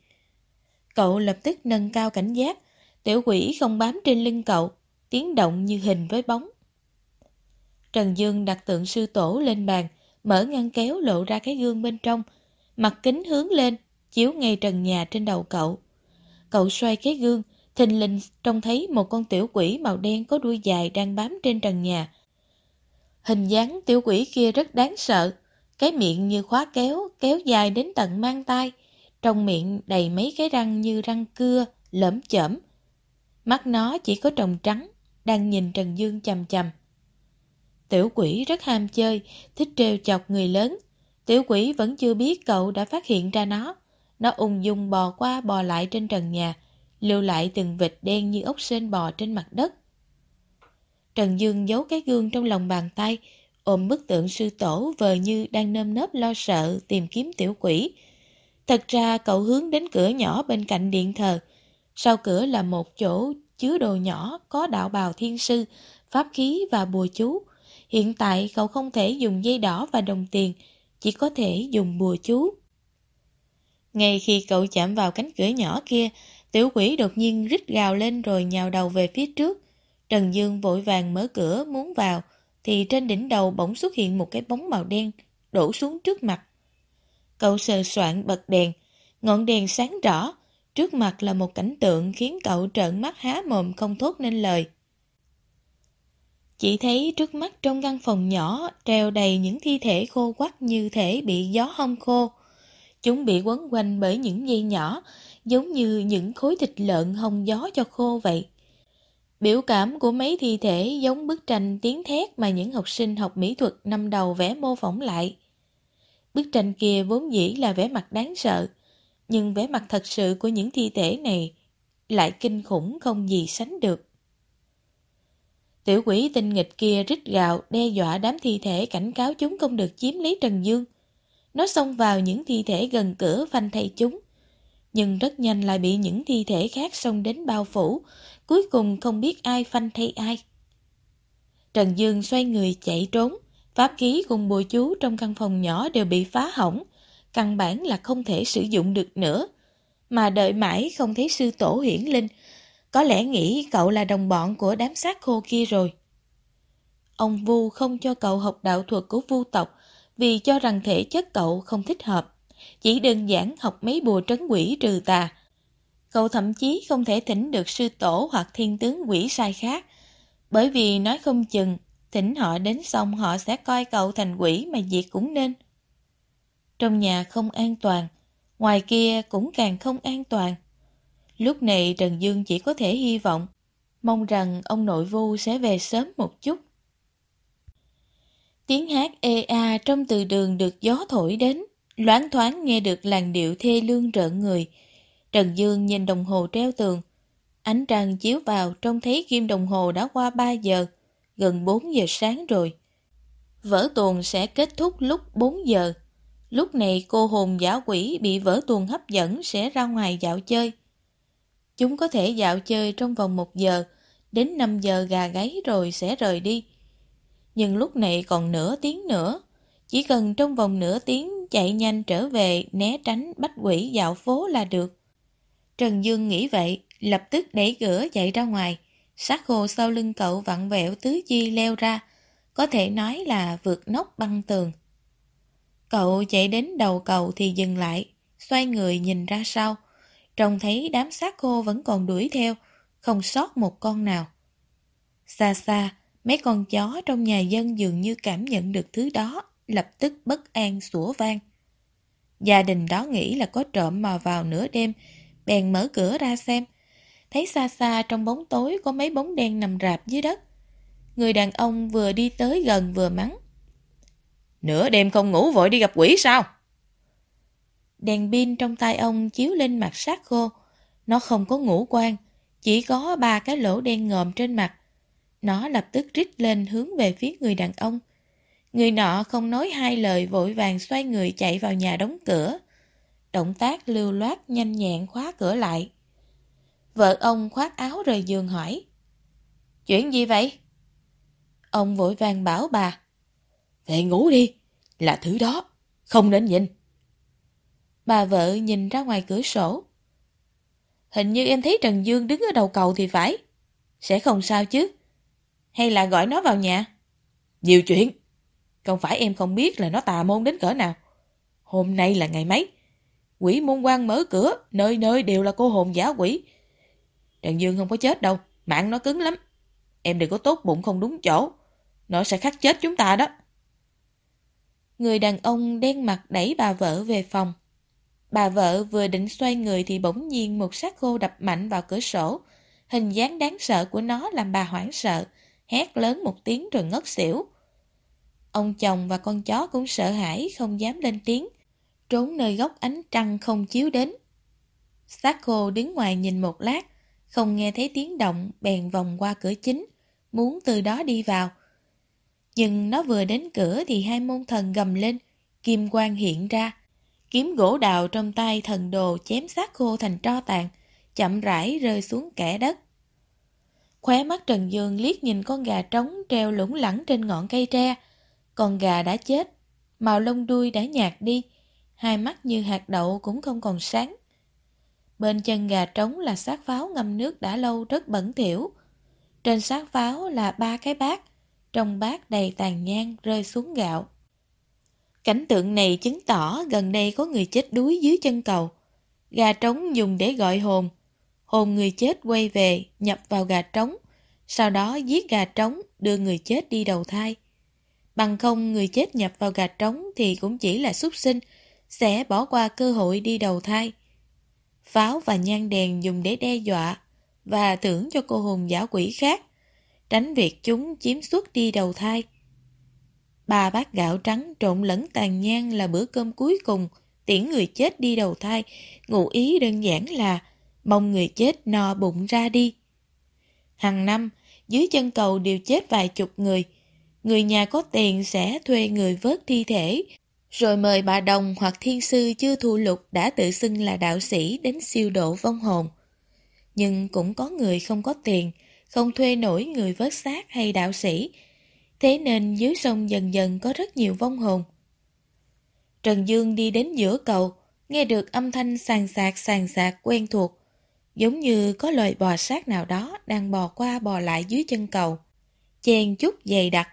Cậu lập tức nâng cao cảnh giác, tiểu quỷ không bám trên lưng cậu, tiếng động như hình với bóng. Trần Dương đặt tượng sư tổ lên bàn, mở ngăn kéo lộ ra cái gương bên trong, mặt kính hướng lên, chiếu ngay trần nhà trên đầu cậu. Cậu xoay cái gương, thình lình trông thấy một con tiểu quỷ màu đen có đuôi dài đang bám trên trần nhà. Hình dáng tiểu quỷ kia rất đáng sợ, cái miệng như khóa kéo, kéo dài đến tận mang tay, trong miệng đầy mấy cái răng như răng cưa, lởm chởm. Mắt nó chỉ có trồng trắng, đang nhìn Trần Dương chầm chầm. Tiểu quỷ rất ham chơi, thích trêu chọc người lớn. Tiểu quỷ vẫn chưa biết cậu đã phát hiện ra nó. Nó ung dung bò qua bò lại trên trần nhà, lưu lại từng vịt đen như ốc sên bò trên mặt đất. Trần Dương giấu cái gương trong lòng bàn tay, ôm bức tượng sư tổ vờ như đang nơm nớp lo sợ tìm kiếm tiểu quỷ. Thật ra cậu hướng đến cửa nhỏ bên cạnh điện thờ. Sau cửa là một chỗ chứa đồ nhỏ có đạo bào thiên sư, pháp khí và bùa chú. Hiện tại cậu không thể dùng dây đỏ và đồng tiền, chỉ có thể dùng bùa chú. Ngay khi cậu chạm vào cánh cửa nhỏ kia, tiểu quỷ đột nhiên rít gào lên rồi nhào đầu về phía trước. Trần Dương vội vàng mở cửa muốn vào, thì trên đỉnh đầu bỗng xuất hiện một cái bóng màu đen, đổ xuống trước mặt. Cậu sờ soạn bật đèn, ngọn đèn sáng rõ, trước mặt là một cảnh tượng khiến cậu trợn mắt há mồm không thốt nên lời. Chỉ thấy trước mắt trong căn phòng nhỏ treo đầy những thi thể khô quắc như thể bị gió hong khô. Chúng bị quấn quanh bởi những dây nhỏ, giống như những khối thịt lợn hong gió cho khô vậy. Biểu cảm của mấy thi thể giống bức tranh tiếng thét mà những học sinh học mỹ thuật năm đầu vẽ mô phỏng lại. Bức tranh kia vốn dĩ là vẻ mặt đáng sợ, nhưng vẻ mặt thật sự của những thi thể này lại kinh khủng không gì sánh được. Tiểu quỷ tinh nghịch kia rít gạo đe dọa đám thi thể cảnh cáo chúng không được chiếm lấy Trần Dương. Nó xông vào những thi thể gần cửa phanh thay chúng. Nhưng rất nhanh lại bị những thi thể khác xông đến bao phủ, cuối cùng không biết ai phanh thay ai. Trần Dương xoay người chạy trốn, pháp khí cùng bùa chú trong căn phòng nhỏ đều bị phá hỏng, căn bản là không thể sử dụng được nữa. Mà đợi mãi không thấy sư tổ hiển linh, có lẽ nghĩ cậu là đồng bọn của đám sát khô kia rồi. Ông Vu không cho cậu học đạo thuật của vu tộc vì cho rằng thể chất cậu không thích hợp. chỉ đơn giản học mấy bùa trấn quỷ trừ tà. Cậu thậm chí không thể thỉnh được sư tổ hoặc thiên tướng quỷ sai khác, bởi vì nói không chừng, thỉnh họ đến xong họ sẽ coi cậu thành quỷ mà diệt cũng nên. Trong nhà không an toàn, ngoài kia cũng càng không an toàn. Lúc này Trần Dương chỉ có thể hy vọng, mong rằng ông nội vu sẽ về sớm một chút. Tiếng hát ê a trong từ đường được gió thổi đến, loáng thoáng nghe được làn điệu thê lương rợn người. Trần Dương nhìn đồng hồ treo tường. Ánh trăng chiếu vào trông thấy kim đồng hồ đã qua 3 giờ, gần 4 giờ sáng rồi. Vở tuồng sẽ kết thúc lúc 4 giờ. Lúc này cô hồn giả quỷ bị vở tuồng hấp dẫn sẽ ra ngoài dạo chơi. Chúng có thể dạo chơi trong vòng 1 giờ, đến 5 giờ gà gáy rồi sẽ rời đi. Nhưng lúc này còn nửa tiếng nữa, chỉ cần trong vòng nửa tiếng chạy nhanh trở về né tránh bách quỷ dạo phố là được. Trần Dương nghĩ vậy, lập tức đẩy cửa chạy ra ngoài. Sát hồ sau lưng cậu vặn vẹo tứ chi leo ra, có thể nói là vượt nóc băng tường. Cậu chạy đến đầu cầu thì dừng lại, xoay người nhìn ra sau. Trông thấy đám sát khô vẫn còn đuổi theo, không sót một con nào. Xa xa, mấy con chó trong nhà dân dường như cảm nhận được thứ đó, lập tức bất an sủa vang. Gia đình đó nghĩ là có trộm mò vào nửa đêm, bèn mở cửa ra xem. Thấy xa xa trong bóng tối có mấy bóng đen nằm rạp dưới đất. Người đàn ông vừa đi tới gần vừa mắng. Nửa đêm không ngủ vội đi gặp quỷ sao? Đèn pin trong tay ông chiếu lên mặt sát khô. Nó không có ngũ quan, chỉ có ba cái lỗ đen ngòm trên mặt. Nó lập tức rít lên hướng về phía người đàn ông. Người nọ không nói hai lời vội vàng xoay người chạy vào nhà đóng cửa. Động tác lưu loát nhanh nhẹn khóa cửa lại. Vợ ông khoác áo rời giường hỏi. Chuyện gì vậy? Ông vội vàng bảo bà. Về ngủ đi, là thứ đó, không nên nhìn. Bà vợ nhìn ra ngoài cửa sổ. Hình như em thấy Trần Dương đứng ở đầu cầu thì phải. Sẽ không sao chứ. Hay là gọi nó vào nhà? Nhiều chuyện. Không phải em không biết là nó tà môn đến cỡ nào. Hôm nay là ngày mấy? Quỷ môn quan mở cửa, nơi nơi đều là cô hồn giả quỷ. Trần Dương không có chết đâu, mạng nó cứng lắm. Em đừng có tốt bụng không đúng chỗ. Nó sẽ khắc chết chúng ta đó. Người đàn ông đen mặt đẩy bà vợ về phòng. Bà vợ vừa định xoay người thì bỗng nhiên một xác khô đập mạnh vào cửa sổ. Hình dáng đáng sợ của nó làm bà hoảng sợ, hét lớn một tiếng rồi ngất xỉu. Ông chồng và con chó cũng sợ hãi không dám lên tiếng, trốn nơi góc ánh trăng không chiếu đến. xác khô đứng ngoài nhìn một lát, không nghe thấy tiếng động bèn vòng qua cửa chính, muốn từ đó đi vào. Nhưng nó vừa đến cửa thì hai môn thần gầm lên, kim quang hiện ra. Kiếm gỗ đào trong tay thần đồ chém xác khô thành tro tàn, chậm rãi rơi xuống kẻ đất. Khóe mắt Trần Dương liếc nhìn con gà trống treo lủng lẳng trên ngọn cây tre. Con gà đã chết, màu lông đuôi đã nhạt đi, hai mắt như hạt đậu cũng không còn sáng. Bên chân gà trống là xác pháo ngâm nước đã lâu rất bẩn thỉu. Trên xác pháo là ba cái bát, trong bát đầy tàn nhang rơi xuống gạo. Cảnh tượng này chứng tỏ gần đây có người chết đuối dưới chân cầu. Gà trống dùng để gọi hồn. Hồn người chết quay về, nhập vào gà trống. Sau đó giết gà trống, đưa người chết đi đầu thai. Bằng không người chết nhập vào gà trống thì cũng chỉ là súc sinh, sẽ bỏ qua cơ hội đi đầu thai. Pháo và nhang đèn dùng để đe dọa và thưởng cho cô hồn giả quỷ khác, tránh việc chúng chiếm suốt đi đầu thai. Ba bát gạo trắng trộn lẫn tàn nhang là bữa cơm cuối cùng, tiễn người chết đi đầu thai, ngụ ý đơn giản là mong người chết no bụng ra đi. Hàng năm, dưới chân cầu đều chết vài chục người. Người nhà có tiền sẽ thuê người vớt thi thể, rồi mời bà đồng hoặc thiên sư chưa thu lục đã tự xưng là đạo sĩ đến siêu độ vong hồn. Nhưng cũng có người không có tiền, không thuê nổi người vớt xác hay đạo sĩ, Thế nên dưới sông dần dần có rất nhiều vong hồn. Trần Dương đi đến giữa cầu, nghe được âm thanh sàn sạc sàn sạc quen thuộc, giống như có loài bò sát nào đó đang bò qua bò lại dưới chân cầu, chen chút dày đặc.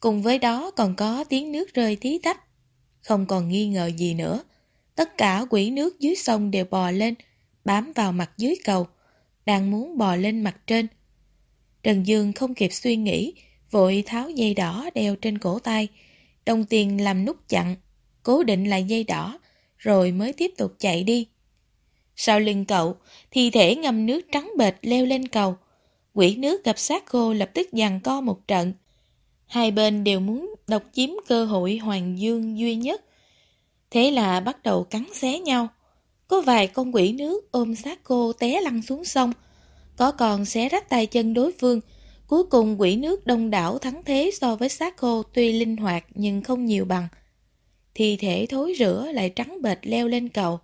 Cùng với đó còn có tiếng nước rơi tí tách. Không còn nghi ngờ gì nữa, Tất cả quỷ nước dưới sông đều bò lên, bám vào mặt dưới cầu, đang muốn bò lên mặt trên. Trần Dương không kịp suy nghĩ, vội tháo dây đỏ đeo trên cổ tay, đồng tiền làm nút chặn, cố định lại dây đỏ, rồi mới tiếp tục chạy đi. Sau lưng cậu, thi thể ngâm nước trắng bệt leo lên cầu. Quỷ nước gặp sát khô lập tức giằng co một trận. Hai bên đều muốn độc chiếm cơ hội hoàng dương duy nhất. Thế là bắt đầu cắn xé nhau. Có vài con quỷ nước ôm sát cô té lăn xuống sông. Có còn xé rách tay chân đối phương. Cuối cùng quỷ nước đông đảo thắng thế so với sát khô tuy linh hoạt nhưng không nhiều bằng. Thi thể thối rửa lại trắng bệt leo lên cầu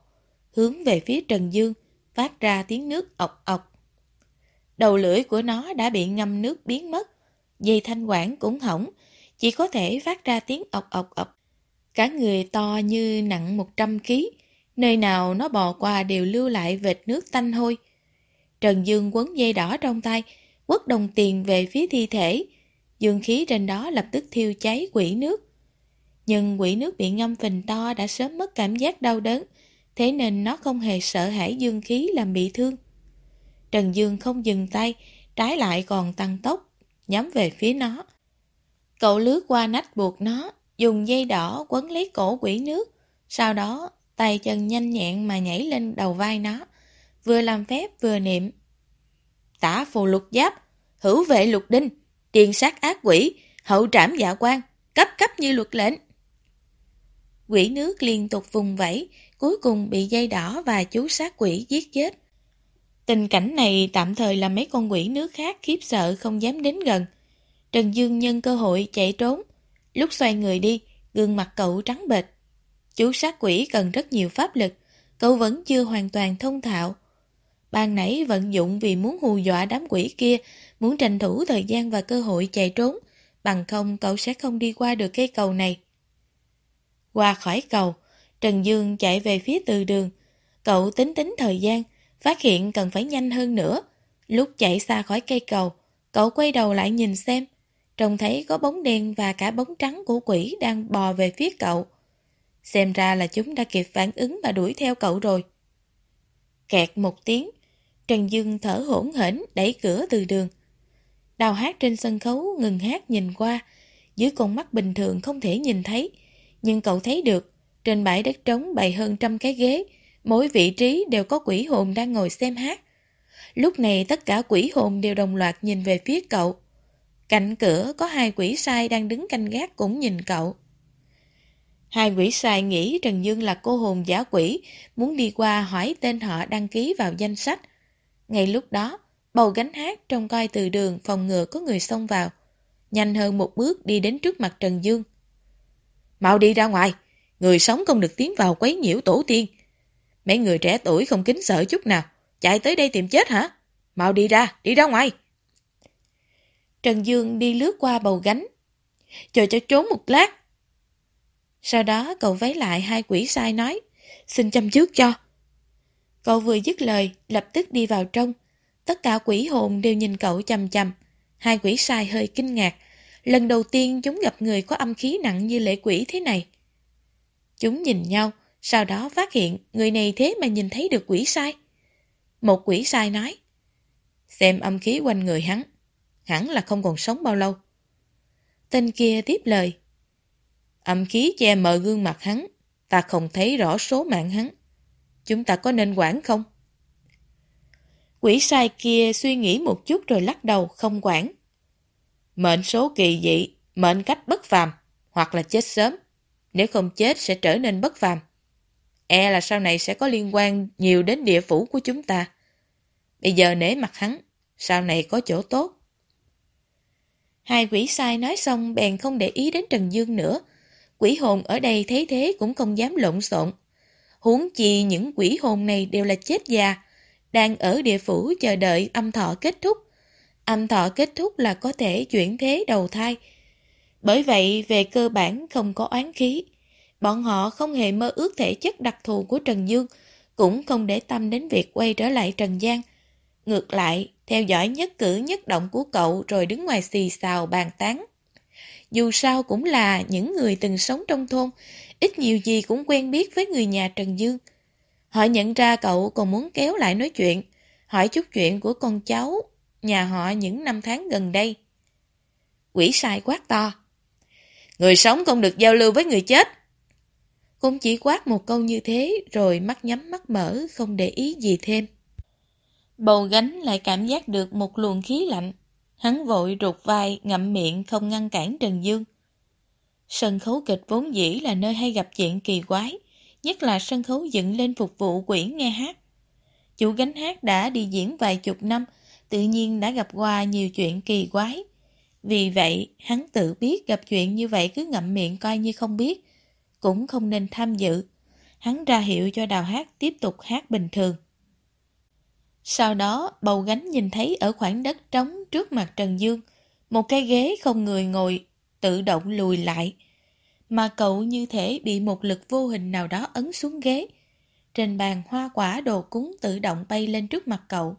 hướng về phía Trần Dương, phát ra tiếng nước ọc ọc. Đầu lưỡi của nó đã bị ngâm nước biến mất, dây thanh quản cũng hỏng, chỉ có thể phát ra tiếng ọc ọc ọc. Cả người to như nặng 100 kg, nơi nào nó bò qua đều lưu lại vệt nước tanh hôi. Trần Dương quấn dây đỏ trong tay, quất đồng tiền về phía thi thể. Dương khí trên đó lập tức thiêu cháy quỷ nước. Nhưng quỷ nước bị ngâm phình to đã sớm mất cảm giác đau đớn, thế nên nó không hề sợ hãi dương khí làm bị thương. Trần Dương không dừng tay, trái lại còn tăng tốc, nhắm về phía nó. Cậu lướt qua nách buộc nó, dùng dây đỏ quấn lấy cổ quỷ nước, sau đó tay chân nhanh nhẹn mà nhảy lên đầu vai nó, vừa làm phép vừa niệm. Tả phù lục giáp, hữu vệ lục đinh, tiền sát ác quỷ, hậu trảm dạ quan, cấp cấp như luật lệnh. Quỷ nước liên tục vùng vẫy, cuối cùng bị dây đỏ và chú sát quỷ giết chết. Tình cảnh này tạm thời làm mấy con quỷ nước khác khiếp sợ không dám đến gần. Trần Dương nhân cơ hội chạy trốn. Lúc xoay người đi, gương mặt cậu trắng bệch. Chú sát quỷ cần rất nhiều pháp lực, cậu vẫn chưa hoàn toàn thông thạo. Ban nãy vận dụng vì muốn hù dọa đám quỷ kia, muốn tranh thủ thời gian và cơ hội chạy trốn, bằng không cậu sẽ không đi qua được cây cầu này. Qua khỏi cầu, Trần Dương chạy về phía từ đường. Cậu tính tính thời gian, phát hiện cần phải nhanh hơn nữa. Lúc chạy xa khỏi cây cầu, cậu quay đầu lại nhìn xem. Trông thấy có bóng đen và cả bóng trắng của quỷ đang bò về phía cậu. Xem ra là chúng đã kịp phản ứng và đuổi theo cậu rồi. Kẹt một tiếng, Trần Dương thở hỗn hển đẩy cửa từ đường. Đào hát trên sân khấu ngừng hát nhìn qua, dưới con mắt bình thường không thể nhìn thấy, nhưng cậu thấy được trên bãi đất trống bày hơn trăm cái ghế, mỗi vị trí đều có quỷ hồn đang ngồi xem hát. Lúc này tất cả quỷ hồn đều đồng loạt nhìn về phía cậu. Cạnh cửa có hai quỷ sai đang đứng canh gác cũng nhìn cậu. Hai quỷ sai nghĩ Trần Dương là cô hồn giả quỷ, muốn đi qua hỏi tên họ đăng ký vào danh sách. Ngay lúc đó, bầu gánh hát trong coi từ đường phòng ngừa có người xông vào. Nhanh hơn một bước đi đến trước mặt Trần Dương. Mau đi ra ngoài, Người sống không được tiến vào quấy nhiễu tổ tiên. Mấy người trẻ tuổi không kính sợ chút nào. Chạy tới đây tìm chết hả? Mau đi ra, đi ra ngoài. Trần Dương đi lướt qua bầu gánh. Chờ cho trốn một lát. Sau đó cậu váy lại hai quỷ sai nói. Xin chăm trước cho. Cậu vừa dứt lời, lập tức đi vào trong. Tất cả quỷ hồn đều nhìn cậu chầm chầm. Hai quỷ sai hơi kinh ngạc. Lần đầu tiên chúng gặp người có âm khí nặng như lệ quỷ thế này. Chúng nhìn nhau, sau đó phát hiện người này thế mà nhìn thấy được quỷ sai. Một quỷ sai nói, xem âm khí quanh người hắn, hẳn là không còn sống bao lâu. Tên kia tiếp lời, âm khí che mờ gương mặt hắn, ta không thấy rõ số mạng hắn. Chúng ta có nên quản không? Quỷ sai kia suy nghĩ một chút rồi lắc đầu không quản. Mệnh số kỳ dị, mệnh cách bất phàm, hoặc là chết sớm. Nếu không chết sẽ trở nên bất phàm. E là sau này sẽ có liên quan nhiều đến địa phủ của chúng ta. Bây giờ nể mặt hắn, sau này có chỗ tốt. Hai quỷ sai nói xong bèn không để ý đến Trần Dương nữa. Quỷ hồn ở đây thấy thế cũng không dám lộn xộn. Huống chi những quỷ hồn này đều là chết già, đang ở địa phủ chờ đợi âm thọ kết thúc. Âm thọ kết thúc là có thể chuyển thế đầu thai, bởi vậy, về cơ bản không có oán khí. Bọn họ không hề mơ ước thể chất đặc thù của Trần Dương, cũng không để tâm đến việc quay trở lại Trần Giang. Ngược lại, theo dõi nhất cử nhất động của cậu rồi đứng ngoài xì xào bàn tán. dù sao cũng là những người từng sống trong thôn, ít nhiều gì cũng quen biết với người nhà Trần Dương. Họ nhận ra cậu còn muốn kéo lại nói chuyện, hỏi chút chuyện của con cháu, nhà họ những năm tháng gần đây. Quỷ sai quát to. Người sống không được giao lưu với người chết. Cũng chỉ quát một câu như thế rồi mắt nhắm mắt mở không để ý gì thêm. Bầu gánh lại cảm giác được một luồng khí lạnh. Hắn vội rụt vai, ngậm miệng không ngăn cản Trần Dương. Sân khấu kịch vốn dĩ là nơi hay gặp chuyện kỳ quái, nhất là sân khấu dựng lên phục vụ quỷ nghe hát. Chủ gánh hát đã đi diễn vài chục năm, tự nhiên đã gặp qua nhiều chuyện kỳ quái. Vì vậy, hắn tự biết gặp chuyện như vậy cứ ngậm miệng coi như không biết, cũng không nên tham dự. Hắn ra hiệu cho đào hát tiếp tục hát bình thường. Sau đó, bầu gánh nhìn thấy ở khoảng đất trống trước mặt Trần Dương, một cái ghế không người ngồi, tự động lùi lại. Mà cậu như thể bị một lực vô hình nào đó ấn xuống ghế. Trên bàn hoa quả đồ cúng tự động bay lên trước mặt cậu.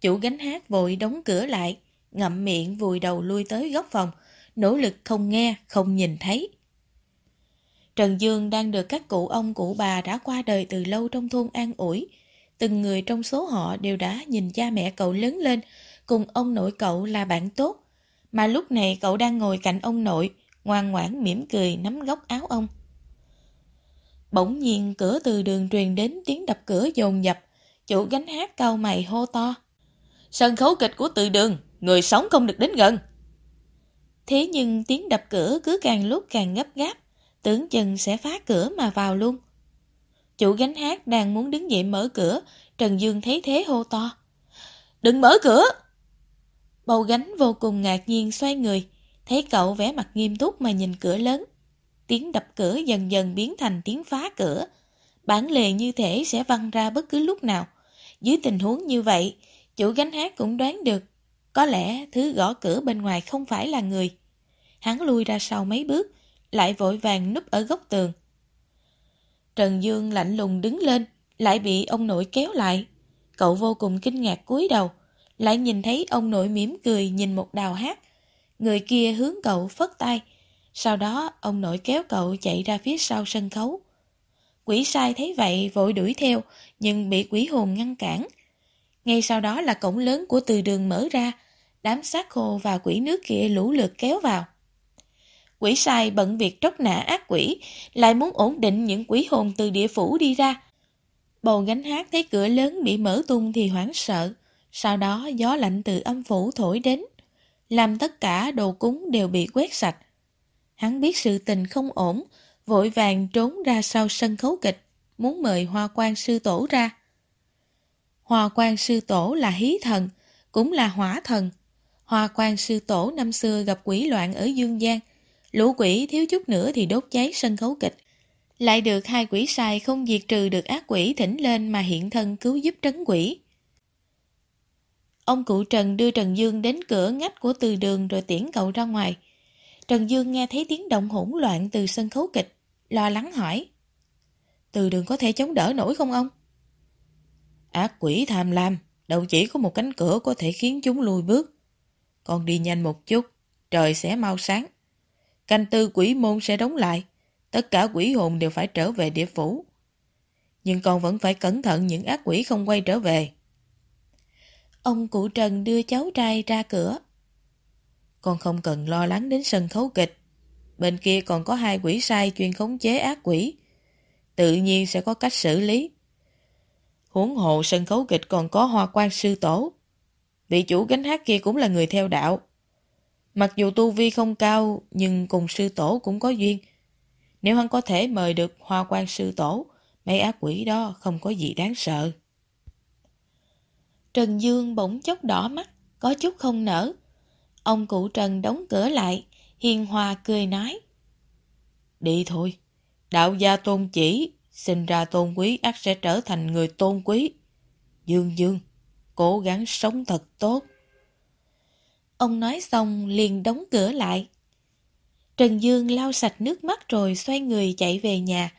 Chủ gánh hát vội đóng cửa lại, ngậm miệng vùi đầu lui tới góc phòng, nỗ lực không nghe, không nhìn thấy. Trần Dương đang được các cụ ông cụ bà đã qua đời từ lâu trong thôn an ủi. Từng người trong số họ đều đã nhìn cha mẹ cậu lớn lên, cùng ông nội cậu là bạn tốt. Mà lúc này cậu đang ngồi cạnh ông nội, ngoan ngoãn mỉm cười nắm góc áo ông. Bỗng nhiên cửa từ đường truyền đến tiếng đập cửa dồn dập, chủ gánh hát cao mày hô to. Sân khấu kịch của từ đường, người sống không được đến gần. Thế nhưng tiếng đập cửa cứ càng lúc càng gấp gáp, tưởng chừng sẽ phá cửa mà vào luôn. Chủ gánh hát đang muốn đứng dậy mở cửa, Trần Dương thấy thế hô to. Đừng mở cửa! Bầu gánh vô cùng ngạc nhiên xoay người, thấy cậu vẻ mặt nghiêm túc mà nhìn cửa lớn. Tiếng đập cửa dần dần biến thành tiếng phá cửa. Bản lề như thể sẽ văng ra bất cứ lúc nào. Dưới tình huống như vậy, chủ gánh hát cũng đoán được. Có lẽ thứ gõ cửa bên ngoài không phải là người. Hắn lui ra sau mấy bước, lại vội vàng núp ở góc tường. Trần Dương lạnh lùng đứng lên, lại bị ông nội kéo lại. Cậu vô cùng kinh ngạc cúi đầu, lại nhìn thấy ông nội mỉm cười nhìn một đào hát. Người kia hướng cậu phất tay. Sau đó ông nội kéo cậu chạy ra phía sau sân khấu. Quỷ sai thấy vậy vội đuổi theo, nhưng bị quỷ hồn ngăn cản. Ngay sau đó là cổng lớn của từ đường mở ra, đám xác khô và quỷ nước kia lũ lượt kéo vào. Quỷ sai bận việc tróc nã ác quỷ, lại muốn ổn định những quỷ hồn từ địa phủ đi ra. Bầu gánh hát thấy cửa lớn bị mở tung thì hoảng sợ, sau đó gió lạnh từ âm phủ thổi đến, làm tất cả đồ cúng đều bị quét sạch. Hắn biết sự tình không ổn, vội vàng trốn ra sau sân khấu kịch, muốn mời hoa quan sư tổ ra. Hoa quan sư tổ là hí thần, cũng là hỏa thần. Hoa quan sư tổ năm xưa gặp quỷ loạn ở Dương Giang, Lũ quỷ thiếu chút nữa thì đốt cháy sân khấu kịch. Lại được hai quỷ sai không diệt trừ được ác quỷ thỉnh lên mà hiện thân cứu giúp trấn quỷ. Ông cụ Trần đưa Trần Dương đến cửa ngách của từ đường rồi tiễn cậu ra ngoài. Trần Dương nghe thấy tiếng động hỗn loạn từ sân khấu kịch, lo lắng hỏi. Từ đường có thể chống đỡ nổi không ông? Ác quỷ tham lam, đâu chỉ có một cánh cửa có thể khiến chúng lùi bước. Con đi nhanh một chút, trời sẽ mau sáng. Canh tư quỷ môn sẽ đóng lại. Tất cả quỷ hồn đều phải trở về địa phủ. Nhưng con vẫn phải cẩn thận những ác quỷ không quay trở về. Ông cụ Trần đưa cháu trai ra cửa. Con không cần lo lắng đến sân khấu kịch. Bên kia còn có hai quỷ sai chuyên khống chế ác quỷ. Tự nhiên sẽ có cách xử lý. Huống hộ sân khấu kịch còn có hoa quan sư tổ. Vị chủ gánh hát kia cũng là người theo đạo. Mặc dù tu vi không cao, nhưng cùng sư tổ cũng có duyên. Nếu hắn có thể mời được hoa quan sư tổ, mấy ác quỷ đó không có gì đáng sợ. Trần Dương bỗng chốc đỏ mắt, có chút không nở. Ông cụ Trần đóng cửa lại, hiền hòa cười nói. Đi thôi, đạo gia tôn chỉ, sinh ra tôn quý ác sẽ trở thành người tôn quý. Dương Dương, cố gắng sống thật tốt. Ông nói xong liền đóng cửa lại. Trần Dương lau sạch nước mắt rồi xoay người chạy về nhà.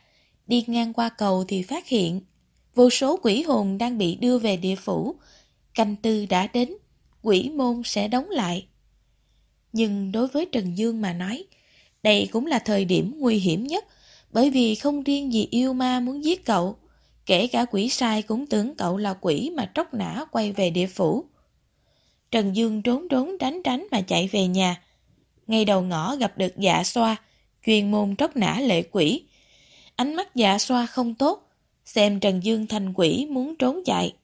Đi ngang qua cầu thì phát hiện vô số quỷ hồn đang bị đưa về địa phủ. Canh tư đã đến, quỷ môn sẽ đóng lại. Nhưng đối với Trần Dương mà nói, đây cũng là thời điểm nguy hiểm nhất, bởi vì không riêng gì yêu ma muốn giết cậu, kể cả quỷ sai cũng tưởng cậu là quỷ mà tróc nã quay về địa phủ. Trần Dương trốn trốn đánh tránh mà chạy về nhà. Ngay đầu ngõ gặp được dạ xoa, chuyên môn tróc nã lệ quỷ. Ánh mắt dạ xoa không tốt, xem Trần Dương thành quỷ muốn trốn chạy.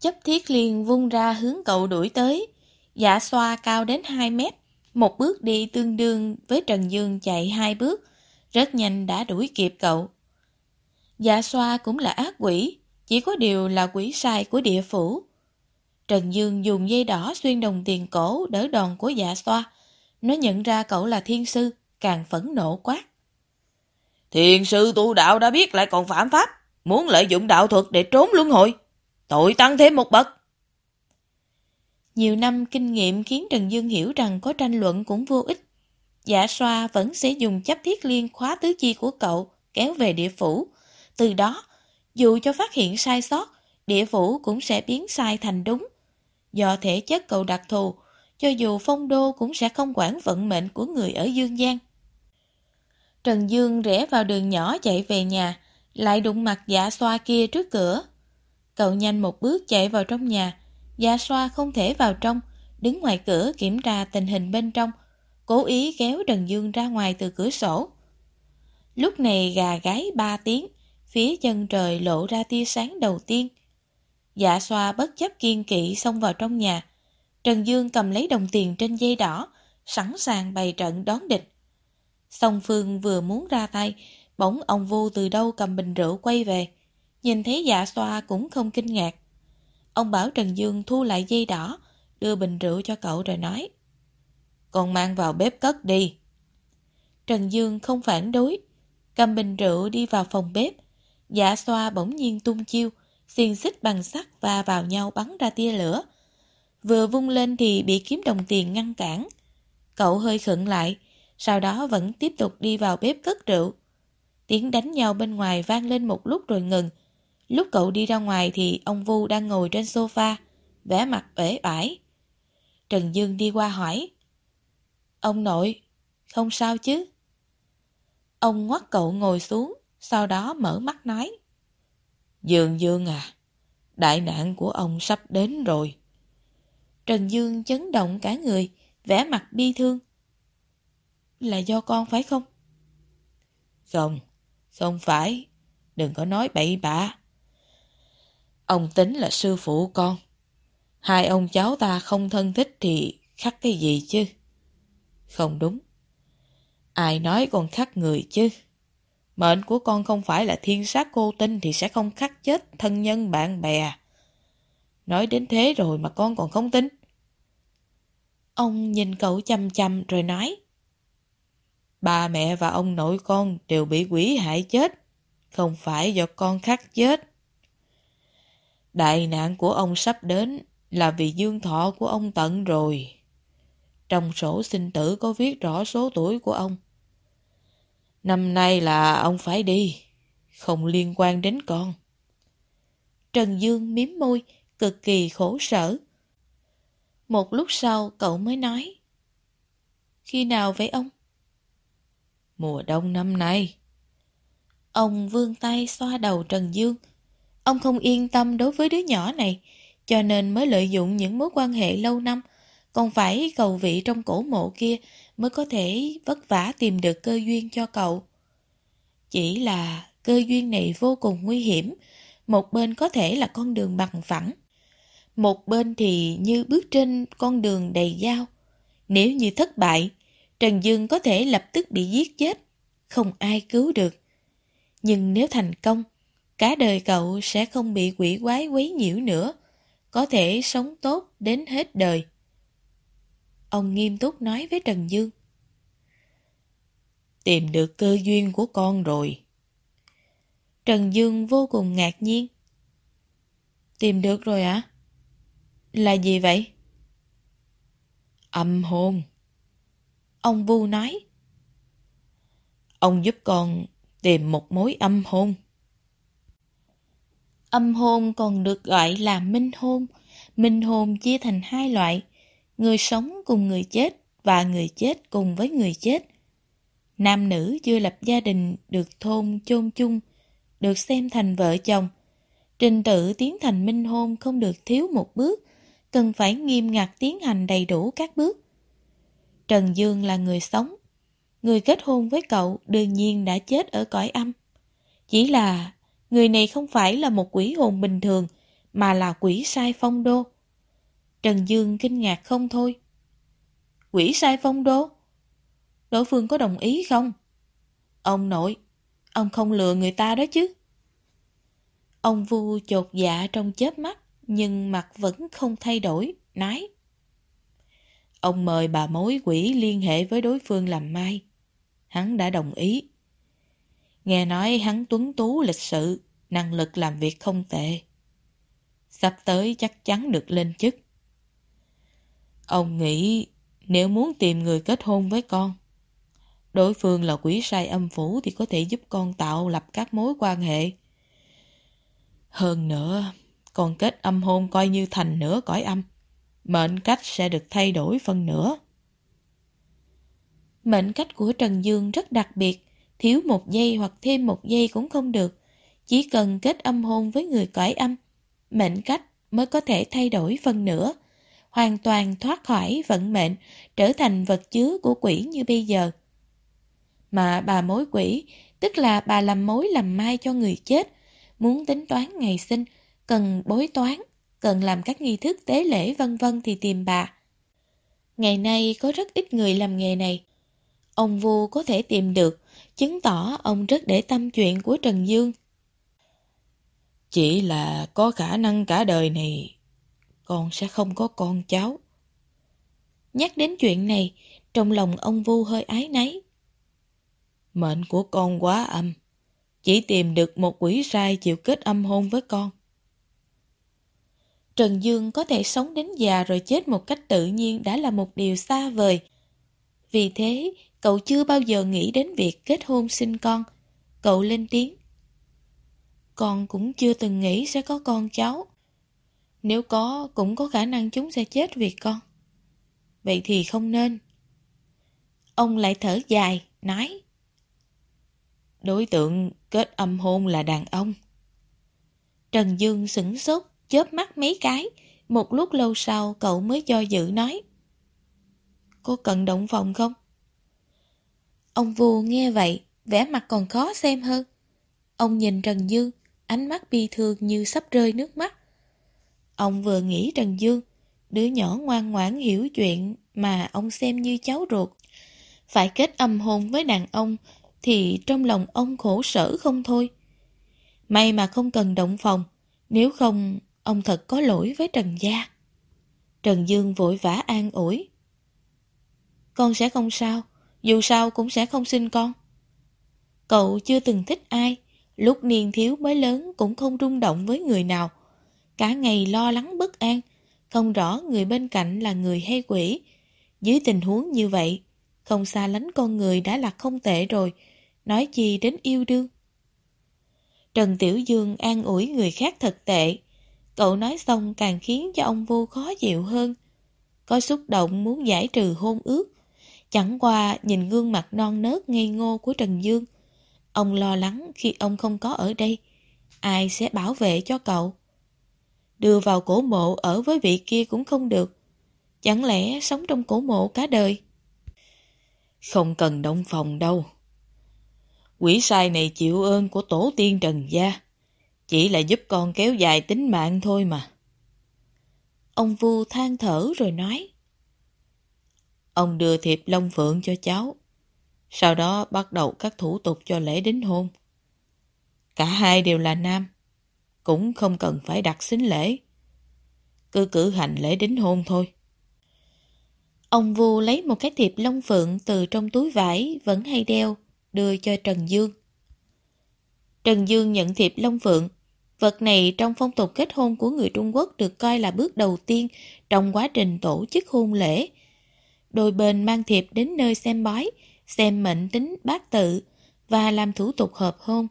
Chấp thiết liền vung ra hướng cậu đuổi tới. Dạ xoa cao đến 2 mét, một bước đi tương đương với Trần Dương chạy hai bước, rất nhanh đã đuổi kịp cậu. Dạ xoa cũng là ác quỷ, chỉ có điều là quỷ sai của địa phủ. Trần Dương dùng dây đỏ xuyên đồng tiền cổ đỡ đòn của dạ xoa. Nó nhận ra cậu là thiên sư, càng phẫn nộ quát. Thiên sư tu đạo đã biết lại còn phạm pháp, muốn lợi dụng đạo thuật để trốn luân hồi. Tội tăng thêm một bậc. Nhiều năm kinh nghiệm khiến Trần Dương hiểu rằng có tranh luận cũng vô ích. Dạ xoa vẫn sẽ dùng chấp thiết liên khóa tứ chi của cậu kéo về địa phủ. Từ đó, dù cho phát hiện sai sót, địa phủ cũng sẽ biến sai thành đúng. Do thể chất cậu đặc thù, cho dù phong đô cũng sẽ không quản vận mệnh của người ở Dương Giang. Trần Dương rẽ vào đường nhỏ chạy về nhà, lại đụng mặt dạ xoa kia trước cửa. Cậu nhanh một bước chạy vào trong nhà, dạ xoa không thể vào trong, đứng ngoài cửa kiểm tra tình hình bên trong, cố ý kéo Trần Dương ra ngoài từ cửa sổ. Lúc này gà gáy ba tiếng, phía chân trời lộ ra tia sáng đầu tiên. Dạ xoa bất chấp kiên kỵ xông vào trong nhà. Trần Dương cầm lấy đồng tiền trên dây đỏ, sẵn sàng bày trận đón địch. Song Phương vừa muốn ra tay, bỗng ông vô từ đâu cầm bình rượu quay về. Nhìn thấy dạ xoa cũng không kinh ngạc. Ông bảo Trần Dương thu lại dây đỏ, đưa bình rượu cho cậu rồi nói. Còn mang vào bếp cất đi. Trần Dương không phản đối, cầm bình rượu đi vào phòng bếp. Dạ xoa bỗng nhiên tung chiêu, xiên xích bằng sắt và vào nhau bắn ra tia lửa. Vừa vung lên thì bị kiếm đồng tiền ngăn cản. Cậu hơi khựng lại, sau đó vẫn tiếp tục đi vào bếp cất rượu. Tiếng đánh nhau bên ngoài vang lên một lúc rồi ngừng. Lúc cậu đi ra ngoài thì ông Vu đang ngồi trên sofa, vẻ mặt uể oải. Trần Dương đi qua hỏi. Ông nội, không sao chứ? Ông ngoắt cậu ngồi xuống, sau đó mở mắt nói. Dương Dương à, đại nạn của ông sắp đến rồi. Trần Dương chấn động cả người, vẻ mặt bi thương. Là do con phải không? Không, không phải. Đừng có nói bậy bạ. Ông tính là sư phụ con. Hai ông cháu ta không thân thích thì khắc cái gì chứ? Không đúng. Ai nói con khắc người chứ? Mệnh của con không phải là thiên sát cô tinh thì sẽ không khắc chết thân nhân bạn bè. Nói đến thế rồi mà con còn không tin. Ông nhìn cậu chăm chăm rồi nói. Ba mẹ và ông nội con đều bị quỷ hại chết, không phải do con khắc chết. Đại nạn của ông sắp đến là vì dương thọ của ông tận rồi. Trong sổ sinh tử có viết rõ số tuổi của ông. Năm nay là ông phải đi, không liên quan đến con. Trần Dương miếm môi, cực kỳ khổ sở. Một lúc sau cậu mới nói. Khi nào vậy ông? Mùa đông năm nay. Ông vươn tay xoa đầu Trần Dương. Ông không yên tâm đối với đứa nhỏ này, cho nên mới lợi dụng những mối quan hệ lâu năm, còn phải cầu vị trong cổ mộ kia mới có thể vất vả tìm được cơ duyên cho cậu. Chỉ là cơ duyên này vô cùng nguy hiểm, một bên có thể là con đường bằng phẳng, một bên thì như bước trên con đường đầy dao. Nếu như thất bại, Trần Dương có thể lập tức bị giết chết, không ai cứu được. Nhưng nếu thành công, cả đời cậu sẽ không bị quỷ quái quấy nhiễu nữa, có thể sống tốt đến hết đời. Ông nghiêm túc nói với Trần Dương. Tìm được cơ duyên của con rồi. Trần Dương vô cùng ngạc nhiên. Tìm được rồi ạ? À? Là gì vậy? Âm hồn. Ông Vu nói. Ông giúp con tìm một mối âm hôn. Âm hôn còn được gọi là minh hôn. Minh hôn chia thành hai loại, người sống cùng người chết và người chết cùng với người chết. Nam nữ chưa lập gia đình được thôn chôn chung, được xem thành vợ chồng. Trình tự tiến thành minh hôn không được thiếu một bước, cần phải nghiêm ngặt tiến hành đầy đủ các bước. Trần Dương là người sống. Người kết hôn với cậu đương nhiên đã chết ở cõi âm. Chỉ là người này không phải là một quỷ hồn bình thường, mà là quỷ sai phong đô. Trần Dương kinh ngạc không thôi. Quỷ sai phong đô? Đối phương có đồng ý không? Ông nội, ông không lừa người ta đó chứ. Ông Vu chột dạ trong chớp mắt, nhưng mặt vẫn không thay đổi, nói. Ông mời bà mối quỷ liên hệ với đối phương làm mai. Hắn đã đồng ý. Nghe nói hắn tuấn tú lịch sự, năng lực làm việc không tệ. Sắp tới chắc chắn được lên chức. Ông nghĩ nếu muốn tìm người kết hôn với con, đối phương là quỷ sai âm phủ thì có thể giúp con tạo lập các mối quan hệ. Hơn nữa, con kết âm hôn coi như thành nửa cõi âm. Mệnh cách sẽ được thay đổi phân nửa. Mệnh cách của Trần Dương rất đặc biệt, thiếu một giây hoặc thêm một giây cũng không được. Chỉ cần kết âm hôn với người cõi âm, mệnh cách mới có thể thay đổi phân nửa, hoàn toàn thoát khỏi vận mệnh, trở thành vật chứa của quỷ như bây giờ. Mà bà mối quỷ, tức là bà làm mối làm mai cho người chết, muốn tính toán ngày sinh, cần bối toán, cần làm các nghi thức tế lễ vân vân thì tìm bà. Ngày nay có rất ít người làm nghề này. Ông vua có thể tìm được, chứng tỏ ông rất để tâm chuyện của Trần Dương. Chỉ là có khả năng cả đời này con sẽ không có con cháu. Nhắc đến chuyện này, trong lòng ông Vu hơi ái náy. Mệnh của con quá âm, chỉ tìm được một quỷ sai chịu kết âm hôn với con. Trần Dương có thể sống đến già rồi chết một cách tự nhiên đã là một điều xa vời. Vì thế, cậu chưa bao giờ nghĩ đến việc kết hôn sinh con. Cậu lên tiếng. Con cũng chưa từng nghĩ sẽ có con cháu. Nếu có, cũng có khả năng chúng sẽ chết vì con. Vậy thì không nên. Ông lại thở dài, nói. Đối tượng kết âm hôn là đàn ông. Trần Dương sửng sốt, chớp mắt mấy cái. Một lúc lâu sau cậu mới cho dự nói. Có cần động phòng không? Ông vua nghe vậy, vẻ mặt còn khó xem hơn. Ông nhìn Trần Dương, ánh mắt bi thương như sắp rơi nước mắt. Ông vừa nghĩ Trần Dương, đứa nhỏ ngoan ngoãn hiểu chuyện mà ông xem như cháu ruột. Phải kết âm hôn với đàn ông thì trong lòng ông khổ sở không thôi. May mà không cần động phòng, nếu không ông thật có lỗi với Trần Gia. Trần Dương vội vã an ủi. Con sẽ không sao, dù sao cũng sẽ không sinh con. Cậu chưa từng thích ai, lúc niên thiếu mới lớn cũng không rung động với người nào. Cả ngày lo lắng bất an, không rõ người bên cạnh là người hay quỷ. Dưới tình huống như vậy, không xa lánh con người đã là không tệ rồi, nói chi đến yêu đương. Trần Tiểu Dương an ủi người khác thật tệ. Cậu nói xong càng khiến cho ông vô khó chịu hơn. Có xúc động muốn giải trừ hôn ước. Chẳng qua nhìn gương mặt non nớt ngây ngô của Trần Dương. Ông lo lắng khi ông không có ở đây. Ai sẽ bảo vệ cho cậu? Đưa vào cổ mộ ở với vị kia cũng không được. Chẳng lẽ sống trong cổ mộ cả đời? Không cần đông phòng đâu. Quỷ sai này chịu ơn của tổ tiên Trần Gia. Chỉ là giúp con kéo dài tính mạng thôi mà. Ông Vu than thở rồi nói. Ông đưa thiệp Long Phượng cho cháu. Sau đó bắt đầu các thủ tục cho lễ đính hôn. Cả hai đều là nam cũng không cần phải đặt xính lễ. Cứ cử hành lễ đính hôn thôi. Ông Vu lấy một cái thiệp lông phượng từ trong túi vải vẫn hay đeo, đưa cho Trần Dương. Trần Dương nhận thiệp lông phượng. Vật này trong phong tục kết hôn của người Trung Quốc được coi là bước đầu tiên trong quá trình tổ chức hôn lễ. Đôi bên mang thiệp đến nơi xem bói, xem mệnh tính bát tự và làm thủ tục hợp hôn.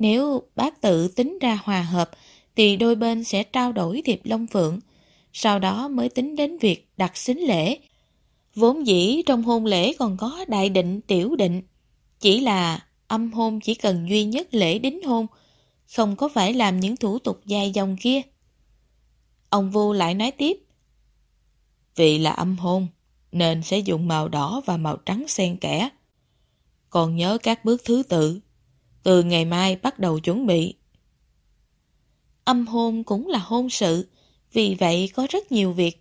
Nếu bác tự tính ra hòa hợp, thì đôi bên sẽ trao đổi thiệp long phượng, sau đó mới tính đến việc đặt xính lễ. Vốn dĩ trong hôn lễ còn có đại định tiểu định. Chỉ là âm hôn chỉ cần duy nhất lễ đính hôn, không có phải làm những thủ tục dài dòng kia. Ông Vu lại nói tiếp. Vì là âm hôn, nên sẽ dùng màu đỏ và màu trắng xen kẽ. Còn nhớ các bước thứ tự. Từ ngày mai bắt đầu chuẩn bị. Âm hôn cũng là hôn sự, vì vậy có rất nhiều việc.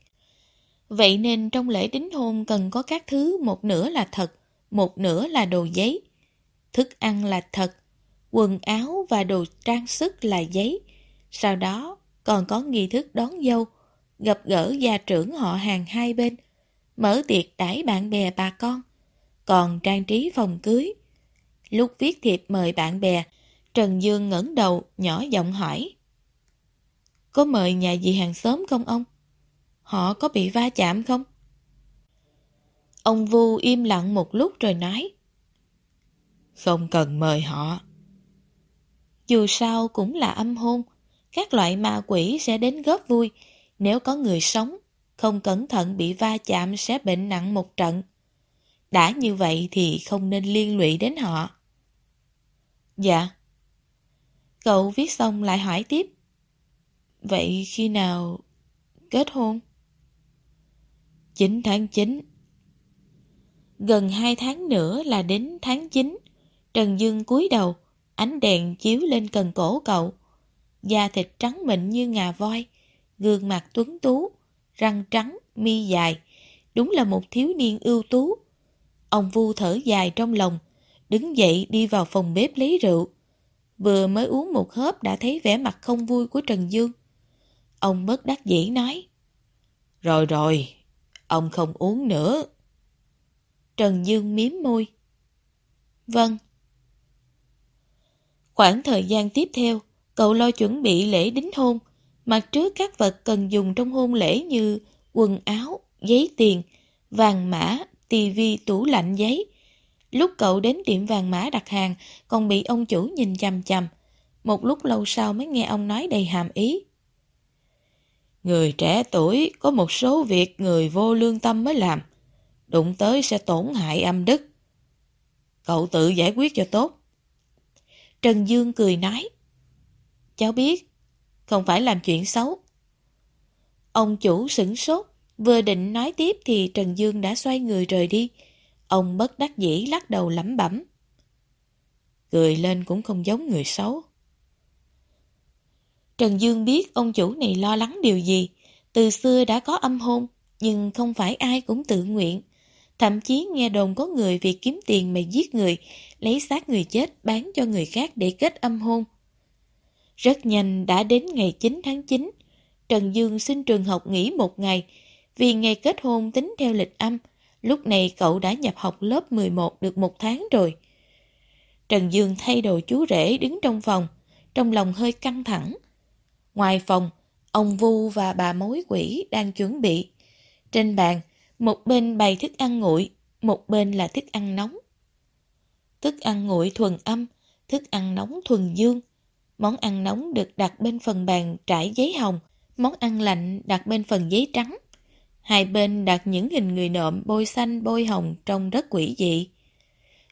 Vậy nên trong lễ đính hôn cần có các thứ một nửa là thật, một nửa là đồ giấy. Thức ăn là thật, quần áo và đồ trang sức là giấy. Sau đó còn có nghi thức đón dâu, gặp gỡ gia trưởng họ hàng hai bên, mở tiệc đãi bạn bè bà con, còn trang trí phòng cưới. Lúc viết thiệp mời bạn bè, Trần Dương ngẩng đầu nhỏ giọng hỏi. Có mời nhà dì hàng xóm không ông? Họ có bị va chạm không? Ông Vu im lặng một lúc rồi nói. Không cần mời họ. Dù sao cũng là âm hôn, các loại ma quỷ sẽ đến góp vui. Nếu có người sống, không cẩn thận bị va chạm sẽ bệnh nặng một trận. Đã như vậy thì không nên liên lụy đến họ. Dạ. Cậu viết xong lại hỏi tiếp. Vậy khi nào kết hôn? 9 tháng 9 Gần 2 tháng nữa là đến tháng 9 Trần Dương cúi đầu Ánh đèn chiếu lên cần cổ cậu Da thịt trắng mịn như ngà voi Gương mặt tuấn tú Răng trắng, mi dài Đúng là một thiếu niên ưu tú Ông Vu thở dài trong lòng Đứng dậy đi vào phòng bếp lấy rượu. Vừa mới uống một hớp đã thấy vẻ mặt không vui của Trần Dương. Ông bất đắc dĩ nói Rồi rồi, ông không uống nữa. Trần Dương miếm môi. Vâng. Khoảng thời gian tiếp theo Cậu lo chuẩn bị lễ đính hôn Mặt trước các vật cần dùng trong hôn lễ như quần áo, giấy tiền, vàng mã, tivi, tủ lạnh giấy. Lúc cậu đến tiệm vàng mã đặt hàng, còn bị ông chủ nhìn chằm chằm. Một lúc lâu sau mới nghe ông nói đầy hàm ý. Người trẻ tuổi có một số việc người vô lương tâm mới làm. Đụng tới sẽ tổn hại âm đức. Cậu tự giải quyết cho tốt. Trần Dương cười nói. Cháu biết, không phải làm chuyện xấu. Ông chủ sửng sốt, vừa định nói tiếp thì Trần Dương đã xoay người rời đi. Ông bất đắc dĩ lắc đầu lẩm bẩm. Cười lên cũng không giống người xấu. Trần Dương biết ông chủ này lo lắng điều gì. Từ xưa đã có âm hôn, nhưng không phải ai cũng tự nguyện. Thậm chí nghe đồn có người vì kiếm tiền mà giết người, lấy xác người chết bán cho người khác để kết âm hôn. Rất nhanh đã đến ngày 9 tháng 9, Trần Dương xin trường học nghỉ một ngày, vì ngày kết hôn tính theo lịch âm, lúc này cậu đã nhập học lớp 11 được một tháng rồi. Trần Dương thay đồ chú rể đứng trong phòng, trong lòng hơi căng thẳng. Ngoài phòng, ông Vu và bà mối quỷ đang chuẩn bị. Trên bàn, một bên bày thức ăn nguội, một bên là thức ăn nóng. Thức ăn nguội thuần âm, thức ăn nóng thuần dương. Món ăn nóng được đặt bên phần bàn trải giấy hồng, món ăn lạnh đặt bên phần giấy trắng. Hai bên đặt những hình người nộm bôi xanh bôi hồng trông rất quỷ dị.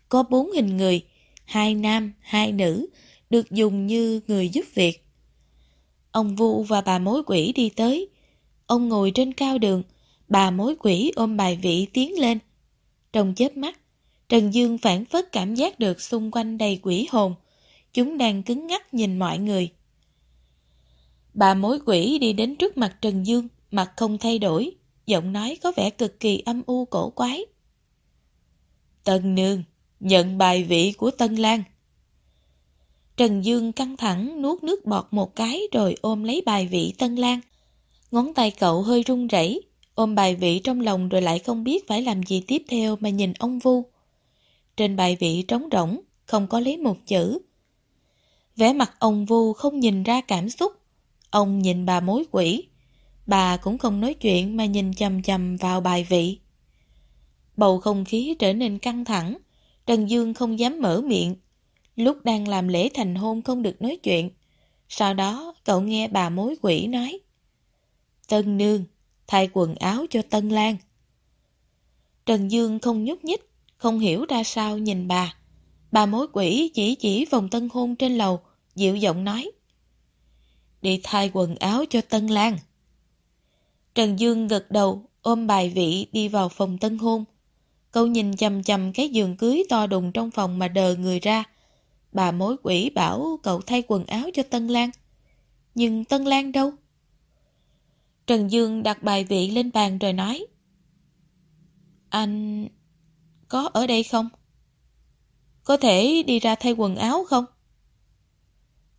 Có bốn hình người, hai nam, hai nữ, được dùng như người giúp việc. Ông Vu và bà mối quỷ đi tới. Ông ngồi trên cao đường, bà mối quỷ ôm bài vị tiến lên. Trong chớp mắt, Trần Dương phản phất cảm giác được xung quanh đầy quỷ hồn. Chúng đang cứng ngắc nhìn mọi người. Bà mối quỷ đi đến trước mặt Trần Dương, mặt không thay đổi, giọng nói có vẻ cực kỳ âm u cổ quái. Tân Nương, nhận bài vị của Tân Lan. Trần Dương căng thẳng nuốt nước bọt một cái rồi ôm lấy bài vị Tân Lan. Ngón tay cậu hơi run rẩy, ôm bài vị trong lòng rồi lại không biết phải làm gì tiếp theo mà nhìn ông Vu. Trên bài vị trống rỗng, không có lấy một chữ. Vẻ mặt ông Vu không nhìn ra cảm xúc. Ông nhìn bà mối quỷ. Bà cũng không nói chuyện mà nhìn chầm chầm vào bài vị. Bầu không khí trở nên căng thẳng. Trần Dương không dám mở miệng. Lúc đang làm lễ thành hôn không được nói chuyện. Sau đó cậu nghe bà mối quỷ nói. Tân nương, thay quần áo cho Tân Lan. Trần Dương không nhúc nhích, không hiểu ra sao nhìn bà. Bà mối quỷ chỉ chỉ vòng tân hôn trên lầu, dịu giọng nói. Đi thay quần áo cho Tân Lan. Trần Dương gật đầu, ôm bài vị đi vào phòng tân hôn. Cậu nhìn chầm chầm cái giường cưới to đùng trong phòng mà đờ người ra. Bà mối quỷ bảo cậu thay quần áo cho Tân Lan. Nhưng Tân Lan đâu? Trần Dương đặt bài vị lên bàn rồi nói. Anh... có ở đây không? Có thể đi ra thay quần áo không?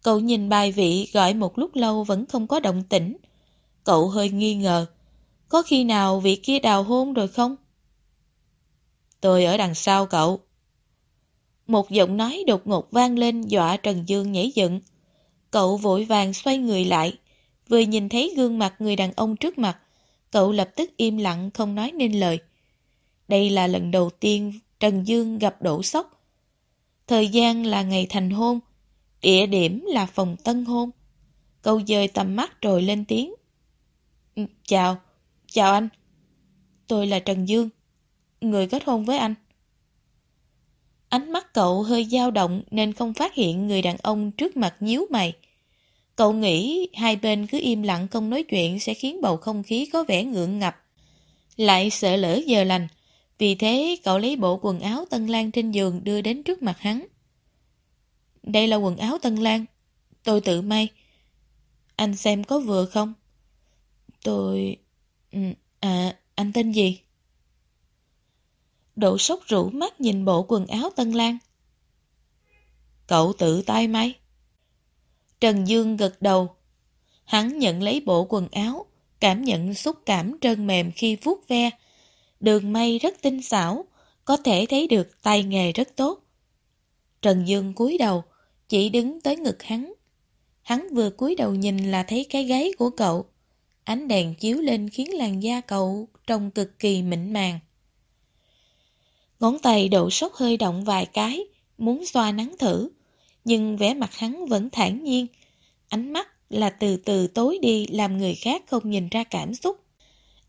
Cậu nhìn bài vị gọi một lúc lâu vẫn không có động tĩnh. Cậu hơi nghi ngờ. Có khi nào vị kia đào hôn rồi không? Tôi ở đằng sau cậu. Một giọng nói đột ngột vang lên dọa Trần Dương nhảy dựng. Cậu vội vàng xoay người lại. Vừa nhìn thấy gương mặt người đàn ông trước mặt, cậu lập tức im lặng không nói nên lời. Đây là lần đầu tiên Trần Dương gặp đổ sốc. Thời gian là ngày thành hôn, địa điểm là phòng tân hôn. Cậu dời tầm mắt rồi lên tiếng. Chào, chào anh. Tôi là Trần Dương, người kết hôn với anh. Ánh mắt cậu hơi dao động nên không phát hiện người đàn ông trước mặt nhíu mày. Cậu nghĩ hai bên cứ im lặng không nói chuyện sẽ khiến bầu không khí có vẻ ngượng ngập. Lại sợ lỡ giờ lành, vì thế cậu lấy bộ quần áo Tân Lan trên giường đưa đến trước mặt hắn. Đây là quần áo Tân Lan, tôi tự may. Anh xem có vừa không? Tôi... Ừ, à, anh tên gì? Độ sốc rũ mắt nhìn bộ quần áo Tân Lan. Cậu tự tay may. Trần Dương gật đầu. Hắn nhận lấy bộ quần áo, cảm nhận xúc cảm trơn mềm khi vuốt ve. Đường may rất tinh xảo, có thể thấy được tay nghề rất tốt. Trần Dương cúi đầu, chỉ đứng tới ngực hắn. Hắn vừa cúi đầu nhìn là thấy cái gáy của cậu. Ánh đèn chiếu lên khiến làn da cậu trông cực kỳ mịn màng. Ngón tay độ sốc hơi động vài cái, muốn xoa nắng thử, nhưng vẻ mặt hắn vẫn thản nhiên. Ánh mắt là từ từ tối đi làm người khác không nhìn ra cảm xúc.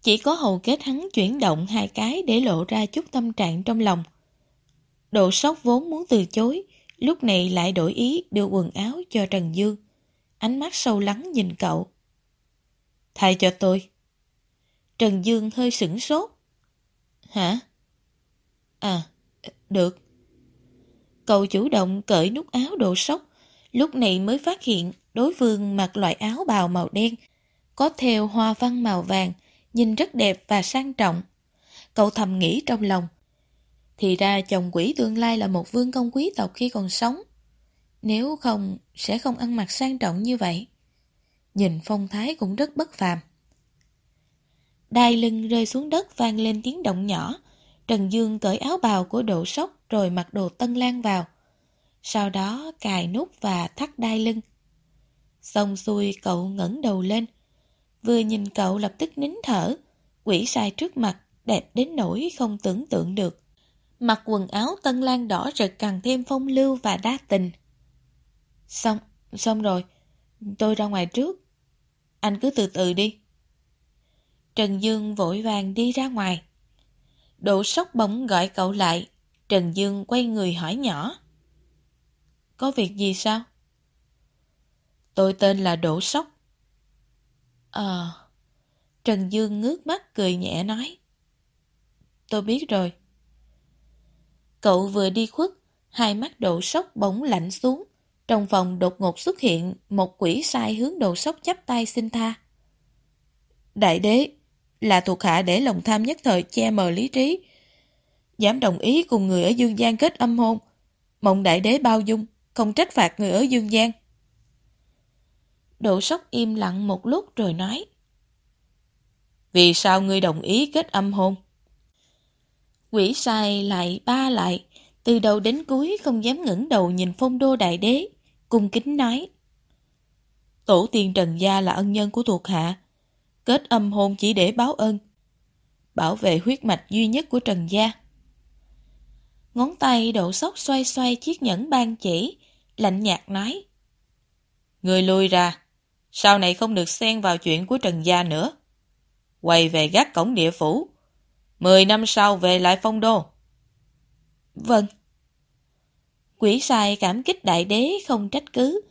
Chỉ có hầu kết hắn chuyển động hai cái để lộ ra chút tâm trạng trong lòng. Độ sốc vốn muốn từ chối, lúc này lại đổi ý đưa quần áo cho Trần Dương. Ánh mắt sâu lắng nhìn cậu. Thay cho tôi. Trần Dương hơi sửng sốt. Hả? À, được. Cậu chủ động cởi nút áo độ sốc, lúc này mới phát hiện đối phương mặc loại áo bào màu đen, có theo hoa văn màu vàng, nhìn rất đẹp và sang trọng. Cậu thầm nghĩ trong lòng. Thì ra chồng quỷ tương lai là một vương công quý tộc khi còn sống. Nếu không, sẽ không ăn mặc sang trọng như vậy. Nhìn phong thái cũng rất bất phàm. Đai lưng rơi xuống đất vang lên tiếng động nhỏ. Trần Dương cởi áo bào của độ sóc rồi mặc đồ tân lan vào. Sau đó cài nút và thắt đai lưng. Xong xuôi cậu ngẩng đầu lên. Vừa nhìn cậu lập tức nín thở. Quỷ sai trước mặt, đẹp đến nỗi không tưởng tượng được. Mặc quần áo tân lan đỏ rực càng thêm phong lưu và đa tình. Xong, xong rồi. Tôi ra ngoài trước. Anh cứ từ từ đi. Trần Dương vội vàng đi ra ngoài. Đỗ sốc bỗng gọi cậu lại. Trần Dương quay người hỏi nhỏ. Có việc gì sao? Tôi tên là Đỗ Sóc. Ờ... Trần Dương ngước mắt cười nhẹ nói. Tôi biết rồi. Cậu vừa đi khuất, hai mắt Đỗ Sóc bỗng lạnh xuống. Trong phòng đột ngột xuất hiện một quỷ sai hướng Đỗ Sóc chắp tay xin tha. Đại đế, là thuộc hạ để lòng tham nhất thời che mờ lý trí. Dám đồng ý cùng người ở Dương gian kết âm hôn. Mộng đại đế bao dung, không trách phạt người ở Dương gian. Độ sốc im lặng một lúc rồi nói. Vì sao ngươi đồng ý kết âm hôn? Quỷ sai lại ba lại, từ đầu đến cuối không dám ngẩng đầu nhìn phong đô đại đế, cung kính nói. Tổ tiên Trần Gia là ân nhân của thuộc hạ, kết âm hôn chỉ để báo ơn, bảo vệ huyết mạch duy nhất của Trần Gia. Ngón tay độ sốc xoay xoay chiếc nhẫn ban chỉ, lạnh nhạt nói. Người lui ra, sau này không được xen vào chuyện của Trần Gia nữa. Quay về gác cổng địa phủ. Mười năm sau về lại phong đô. Vâng. Quỷ sai cảm kích đại đế không trách cứ,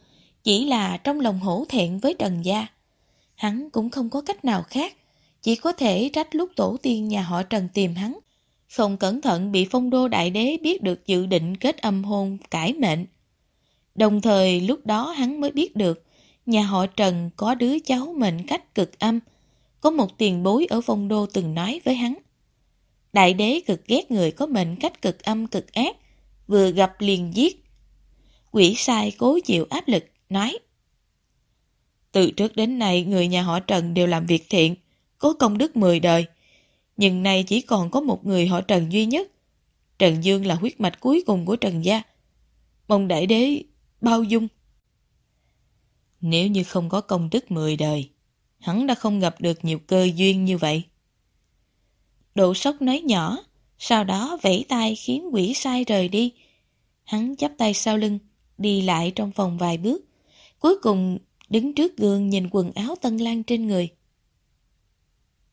chỉ là trong lòng hổ thẹn với Trần Gia. Hắn cũng không có cách nào khác, chỉ có thể trách lúc tổ tiên nhà họ Trần tìm hắn. Không cẩn thận bị phong đô đại đế biết được dự định kết âm hôn cải mệnh. Đồng thời lúc đó hắn mới biết được nhà họ Trần có đứa cháu mệnh cách cực âm. Có một tiền bối ở phong đô từng nói với hắn. Đại đế cực ghét người có mệnh cách cực âm cực ác, vừa gặp liền giết. Quỷ sai cố chịu áp lực, nói Từ trước đến nay người nhà họ Trần đều làm việc thiện, có công đức mười đời. Nhưng nay chỉ còn có một người họ Trần duy nhất. Trần Dương là huyết mạch cuối cùng của Trần Gia. Mong đại đế bao dung. Nếu như không có công đức mười đời, hắn đã không gặp được nhiều cơ duyên như vậy. Độ sốc nói nhỏ, sau đó vẫy tay khiến quỷ sai rời đi. Hắn chắp tay sau lưng, đi lại trong phòng vài bước. Cuối cùng đứng trước gương nhìn quần áo tân lan trên người.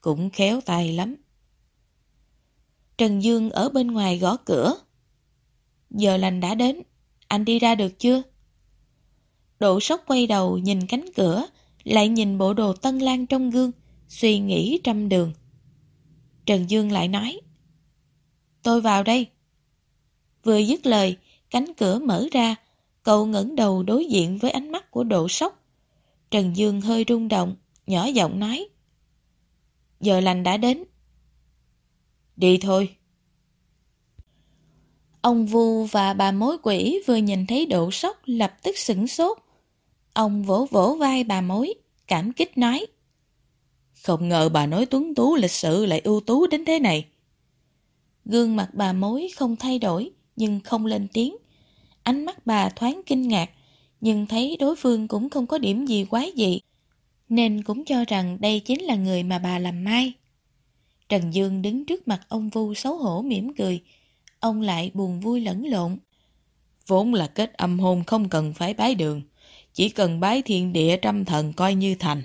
Cũng khéo tay lắm. Trần Dương ở bên ngoài gõ cửa. Giờ lành đã đến, anh đi ra được chưa? Độ sốc quay đầu nhìn cánh cửa, lại nhìn bộ đồ tân lan trong gương, suy nghĩ trăm đường. Trần Dương lại nói Tôi vào đây. Vừa dứt lời, cánh cửa mở ra, cậu ngẩng đầu đối diện với ánh mắt của độ sốc. Trần Dương hơi rung động, nhỏ giọng nói Giờ lành đã đến. Đi thôi. Ông Vu và bà mối quỷ vừa nhìn thấy độ sốc lập tức sửng sốt. Ông vỗ vỗ vai bà mối, cảm kích nói. Không ngờ bà nói tuấn tú lịch sự lại ưu tú đến thế này. Gương mặt bà mối không thay đổi, nhưng không lên tiếng. Ánh mắt bà thoáng kinh ngạc, nhưng thấy đối phương cũng không có điểm gì quái dị, nên cũng cho rằng đây chính là người mà bà làm mai. Trần Dương đứng trước mặt ông Vu xấu hổ mỉm cười, ông lại buồn vui lẫn lộn. Vốn là kết âm hôn không cần phải bái đường, chỉ cần bái thiên địa trăm thần coi như thành.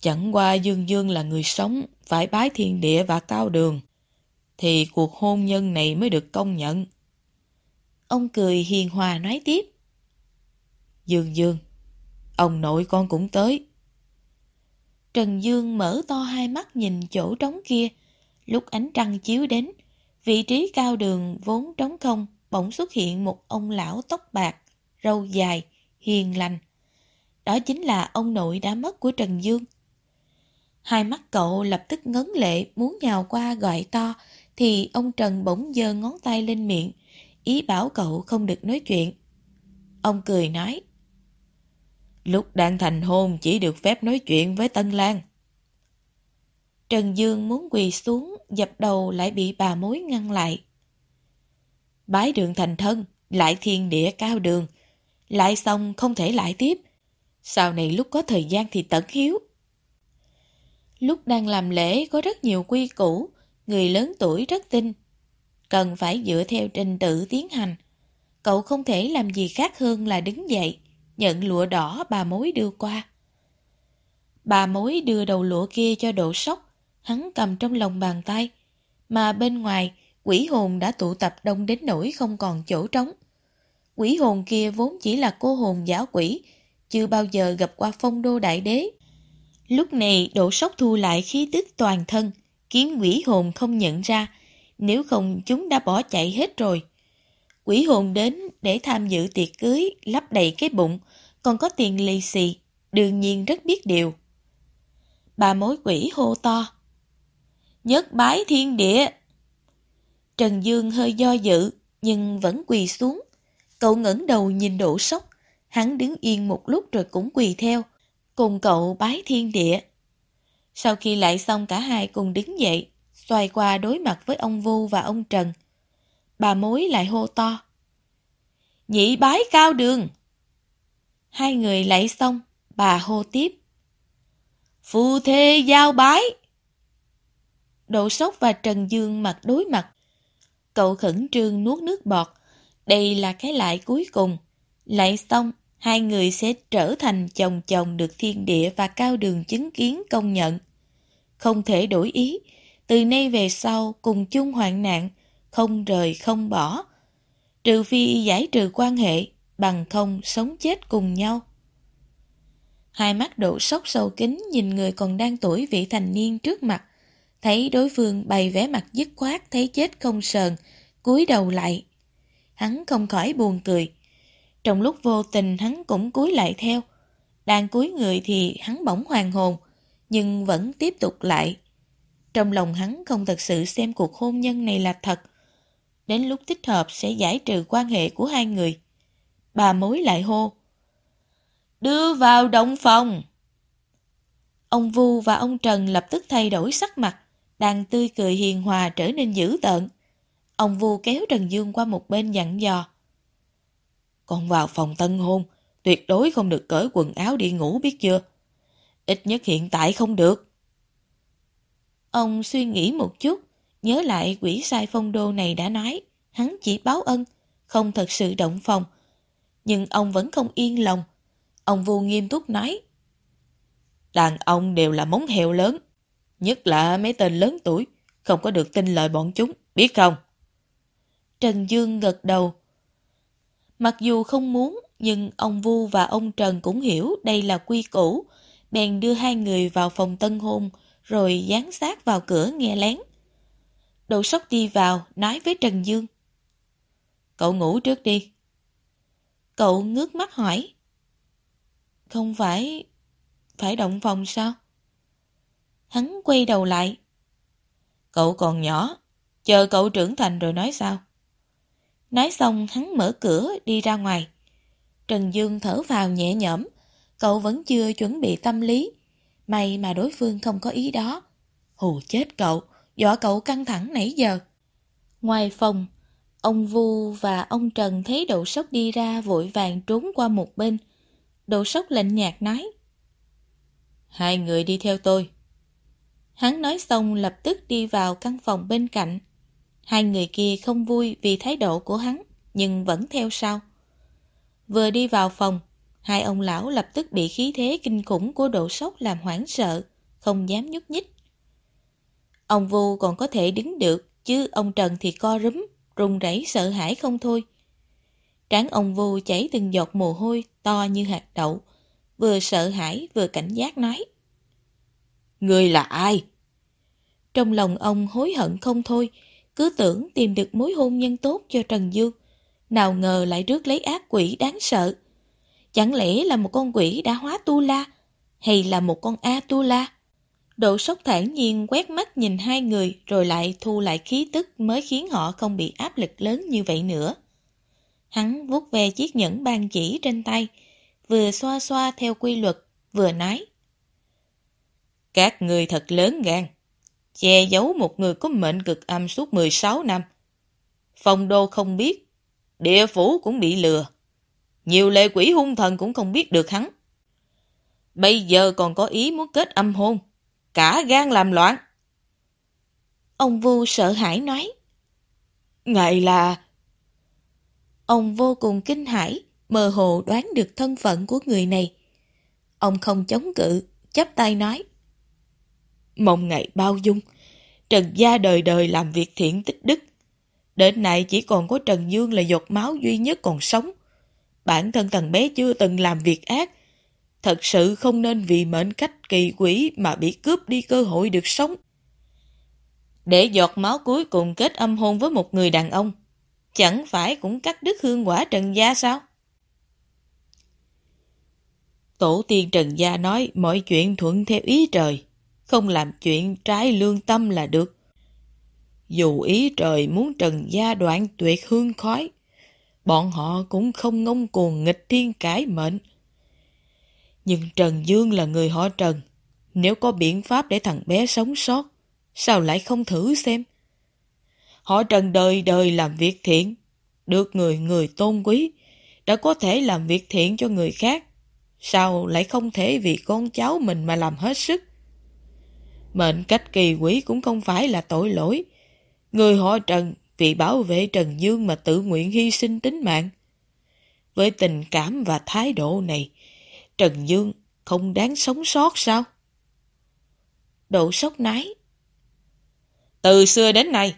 Chẳng qua Dương Dương là người sống, phải bái thiên địa và cao đường, thì cuộc hôn nhân này mới được công nhận. Ông cười hiền hòa nói tiếp. Dương Dương, ông nội con cũng tới. Trần Dương mở to hai mắt nhìn chỗ trống kia, lúc ánh trăng chiếu đến, vị trí cao đường vốn trống không, bỗng xuất hiện một ông lão tóc bạc, râu dài, hiền lành. Đó chính là ông nội đã mất của Trần Dương. Hai mắt cậu lập tức ngấn lệ muốn nhào qua gọi to, thì ông Trần bỗng giơ ngón tay lên miệng, ý bảo cậu không được nói chuyện. Ông cười nói, Lúc đang thành hôn chỉ được phép nói chuyện với Tân Lan. Trần Dương muốn quỳ xuống, dập đầu lại bị bà mối ngăn lại. Bái đường thành thân, lại thiên địa cao đường, lại xong không thể lại tiếp. Sau này lúc có thời gian thì tận hiếu. Lúc đang làm lễ có rất nhiều quy củ, người lớn tuổi rất tin. Cần phải dựa theo trình tự tiến hành. Cậu không thể làm gì khác hơn là đứng dậy, nhận lụa đỏ bà mối đưa qua. Bà mối đưa đầu lụa kia cho độ sốc, hắn cầm trong lòng bàn tay, mà bên ngoài quỷ hồn đã tụ tập đông đến nỗi không còn chỗ trống. Quỷ hồn kia vốn chỉ là cô hồn giả quỷ, chưa bao giờ gặp qua phong đô đại đế. Lúc này độ sốc thu lại khí tức toàn thân, kiếm quỷ hồn không nhận ra, nếu không chúng đã bỏ chạy hết rồi. Quỷ hồn đến để tham dự tiệc cưới, lấp đầy cái bụng, còn có tiền lì xì, đương nhiên rất biết điều. Bà mối quỷ hô to. Nhất bái thiên địa. Trần Dương hơi do dự, nhưng vẫn quỳ xuống. Cậu ngẩng đầu nhìn đổ sốc, hắn đứng yên một lúc rồi cũng quỳ theo, cùng cậu bái thiên địa. Sau khi lại xong cả hai cùng đứng dậy, xoay qua đối mặt với ông Vu và ông Trần. Bà mối lại hô to. Nhị bái cao đường. Hai người lại xong, bà hô tiếp. Phu thê giao bái. Độ sốc và Trần Dương mặt đối mặt. Cậu khẩn trương nuốt nước bọt. Đây là cái lại cuối cùng. Lại xong, hai người sẽ trở thành chồng chồng được thiên địa và cao đường chứng kiến công nhận. Không thể đổi ý, từ nay về sau cùng chung hoạn nạn, không rời không bỏ. Trừ phi giải trừ quan hệ, bằng không sống chết cùng nhau. Hai mắt độ sốc sâu kính nhìn người còn đang tuổi vị thành niên trước mặt, thấy đối phương bày vẻ mặt dứt khoát thấy chết không sờn, cúi đầu lại. Hắn không khỏi buồn cười. Trong lúc vô tình hắn cũng cúi lại theo. Đang cúi người thì hắn bỗng hoàng hồn, nhưng vẫn tiếp tục lại. Trong lòng hắn không thật sự xem cuộc hôn nhân này là thật. Đến lúc thích hợp sẽ giải trừ quan hệ của hai người. Bà mối lại hô. Đưa vào động phòng. Ông Vu và ông Trần lập tức thay đổi sắc mặt, đang tươi cười hiền hòa trở nên dữ tợn. Ông Vu kéo Trần Dương qua một bên dặn dò. Con vào phòng tân hôn, tuyệt đối không được cởi quần áo đi ngủ biết chưa? Ít nhất hiện tại không được. Ông suy nghĩ một chút, nhớ lại quỷ sai phong đô này đã nói, hắn chỉ báo ân, không thật sự động phòng. Nhưng ông vẫn không yên lòng. Ông Vu nghiêm túc nói. Đàn ông đều là móng heo lớn, nhất là mấy tên lớn tuổi, không có được tin lời bọn chúng, biết không? Trần Dương gật đầu. Mặc dù không muốn, nhưng ông Vu và ông Trần cũng hiểu đây là quy củ, bèn đưa hai người vào phòng tân hôn, rồi dán sát vào cửa nghe lén. Đậu sóc đi vào, nói với Trần Dương. Cậu ngủ trước đi. Cậu ngước mắt hỏi. Không phải... phải động phòng sao? Hắn quay đầu lại. Cậu còn nhỏ, chờ cậu trưởng thành rồi nói sao? Nói xong hắn mở cửa đi ra ngoài. Trần Dương thở vào nhẹ nhõm, cậu vẫn chưa chuẩn bị tâm lý. May mà đối phương không có ý đó. Hù chết cậu, dọa cậu căng thẳng nãy giờ. Ngoài phòng, ông Vu và ông Trần thấy Đậu sốc đi ra vội vàng trốn qua một bên. Đậu sốc lạnh nhạt nói. Hai người đi theo tôi. Hắn nói xong lập tức đi vào căn phòng bên cạnh. Hai người kia không vui vì thái độ của hắn, nhưng vẫn theo sau. Vừa đi vào phòng, hai ông lão lập tức bị khí thế kinh khủng của độ sốc làm hoảng sợ, không dám nhúc nhích. Ông Vu còn có thể đứng được, chứ ông Trần thì co rúm, run rẩy sợ hãi không thôi. Trán ông Vu chảy từng giọt mồ hôi to như hạt đậu, vừa sợ hãi vừa cảnh giác nói. Người là ai? Trong lòng ông hối hận không thôi, cứ tưởng tìm được mối hôn nhân tốt cho Trần Dương. Nào ngờ lại rước lấy ác quỷ đáng sợ. Chẳng lẽ là một con quỷ đã hóa tu la, hay là một con A tu la? Độ sốc thản nhiên quét mắt nhìn hai người rồi lại thu lại khí tức mới khiến họ không bị áp lực lớn như vậy nữa. Hắn vuốt về chiếc nhẫn ban chỉ trên tay, vừa xoa xoa theo quy luật, vừa nói. Các người thật lớn gan, che giấu một người có mệnh cực âm suốt 16 năm. Phong đô không biết, địa phủ cũng bị lừa. Nhiều lệ quỷ hung thần cũng không biết được hắn. Bây giờ còn có ý muốn kết âm hôn, cả gan làm loạn. Ông Vu sợ hãi nói. Ngài là... Ông vô cùng kinh hãi, mơ hồ đoán được thân phận của người này. Ông không chống cự, chắp tay nói. Mong ngày bao dung, Trần Gia đời đời làm việc thiện tích đức. Đến nay chỉ còn có Trần Dương là giọt máu duy nhất còn sống. Bản thân thằng bé chưa từng làm việc ác. Thật sự không nên vì mệnh cách kỳ quỷ mà bị cướp đi cơ hội được sống. Để giọt máu cuối cùng kết âm hôn với một người đàn ông, chẳng phải cũng cắt đứt hương quả Trần Gia sao? Tổ tiên Trần Gia nói mọi chuyện thuận theo ý trời không làm chuyện trái lương tâm là được. Dù ý trời muốn trần gia đoạn tuyệt hương khói, bọn họ cũng không ngông cuồng nghịch thiên cải mệnh. Nhưng Trần Dương là người họ Trần, nếu có biện pháp để thằng bé sống sót, sao lại không thử xem? Họ Trần đời đời làm việc thiện, được người người tôn quý, đã có thể làm việc thiện cho người khác, sao lại không thể vì con cháu mình mà làm hết sức? Mệnh cách kỳ quỷ cũng không phải là tội lỗi. Người họ Trần vì bảo vệ Trần Dương mà tự nguyện hy sinh tính mạng. Với tình cảm và thái độ này, Trần Dương không đáng sống sót sao? Độ sốc nái. Từ xưa đến nay,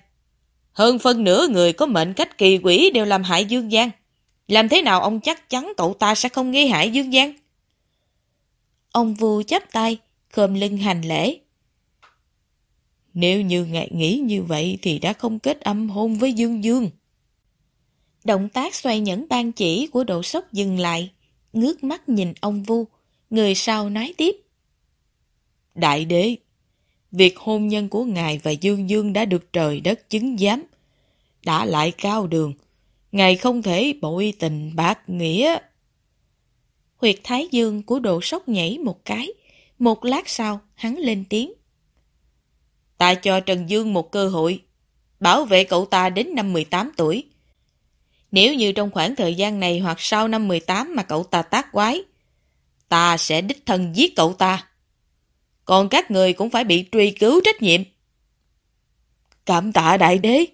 hơn phân nửa người có mệnh cách kỳ quỷ đều làm hại Dương Giang. Làm thế nào ông chắc chắn cậu ta sẽ không gây hại Dương Giang? Ông vua chắp tay, khom lưng hành lễ. Nếu như ngài nghĩ như vậy thì đã không kết âm hôn với Dương Dương. Động tác xoay nhẫn ban chỉ của độ sốc dừng lại, ngước mắt nhìn ông Vu, người sau nói tiếp. Đại đế, việc hôn nhân của ngài và Dương Dương đã được trời đất chứng giám. Đã lại cao đường, ngài không thể bội tình bạc nghĩa. Huyệt thái dương của độ sốc nhảy một cái, một lát sau hắn lên tiếng. Ta cho Trần Dương một cơ hội, bảo vệ cậu ta đến năm 18 tuổi. Nếu như trong khoảng thời gian này hoặc sau năm 18 mà cậu ta tác quái, ta sẽ đích thân giết cậu ta. Còn các người cũng phải bị truy cứu trách nhiệm. Cảm tạ đại đế.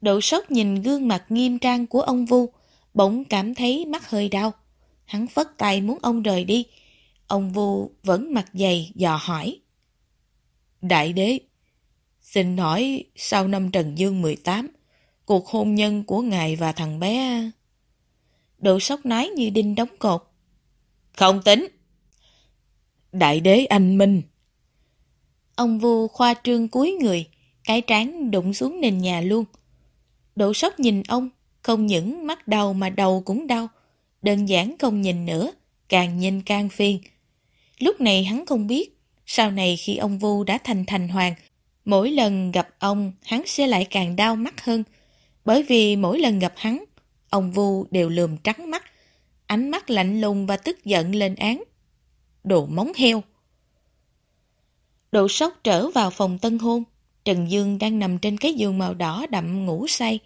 Độ sốc nhìn gương mặt nghiêm trang của ông Vu, bỗng cảm thấy mắt hơi đau. Hắn phất tay muốn ông rời đi. Ông Vu vẫn mặt dày dò hỏi. Đại đế, xin hỏi sau năm Trần Dương 18, cuộc hôn nhân của ngài và thằng bé... Độ sốc nói như đinh đóng cột. Không tính. Đại đế anh Minh. Ông vua khoa trương cúi người, cái trán đụng xuống nền nhà luôn. Độ sốc nhìn ông, không những mắt đau mà đầu cũng đau. Đơn giản không nhìn nữa, càng nhìn càng phiền. Lúc này hắn không biết, sau này khi ông Vu đã thành thành hoàng, mỗi lần gặp ông hắn sẽ lại càng đau mắt hơn. Bởi vì mỗi lần gặp hắn, ông Vu đều lườm trắng mắt, ánh mắt lạnh lùng và tức giận lên án. Đồ móng heo. Độ sốc trở vào phòng tân hôn. Trần Dương đang nằm trên cái giường màu đỏ đậm ngủ say,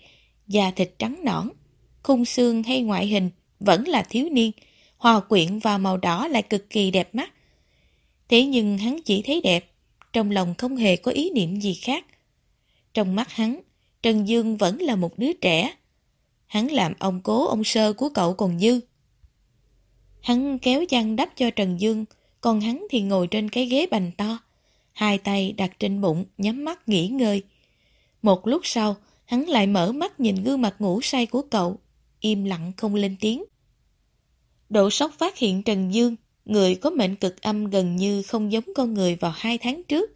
da thịt trắng nõn, khung xương hay ngoại hình vẫn là thiếu niên, hòa quyện vào màu đỏ lại cực kỳ đẹp mắt. Thế nhưng hắn chỉ thấy đẹp, trong lòng không hề có ý niệm gì khác. Trong mắt hắn, Trần Dương vẫn là một đứa trẻ. Hắn làm ông cố ông sơ của cậu còn dư. Hắn kéo chăn đắp cho Trần Dương, còn hắn thì ngồi trên cái ghế bành to. Hai tay đặt trên bụng, nhắm mắt nghỉ ngơi. Một lúc sau, hắn lại mở mắt nhìn gương mặt ngủ say của cậu, im lặng không lên tiếng. Độ sốc phát hiện Trần Dương, người có mệnh cực âm gần như không giống con người vào hai tháng trước.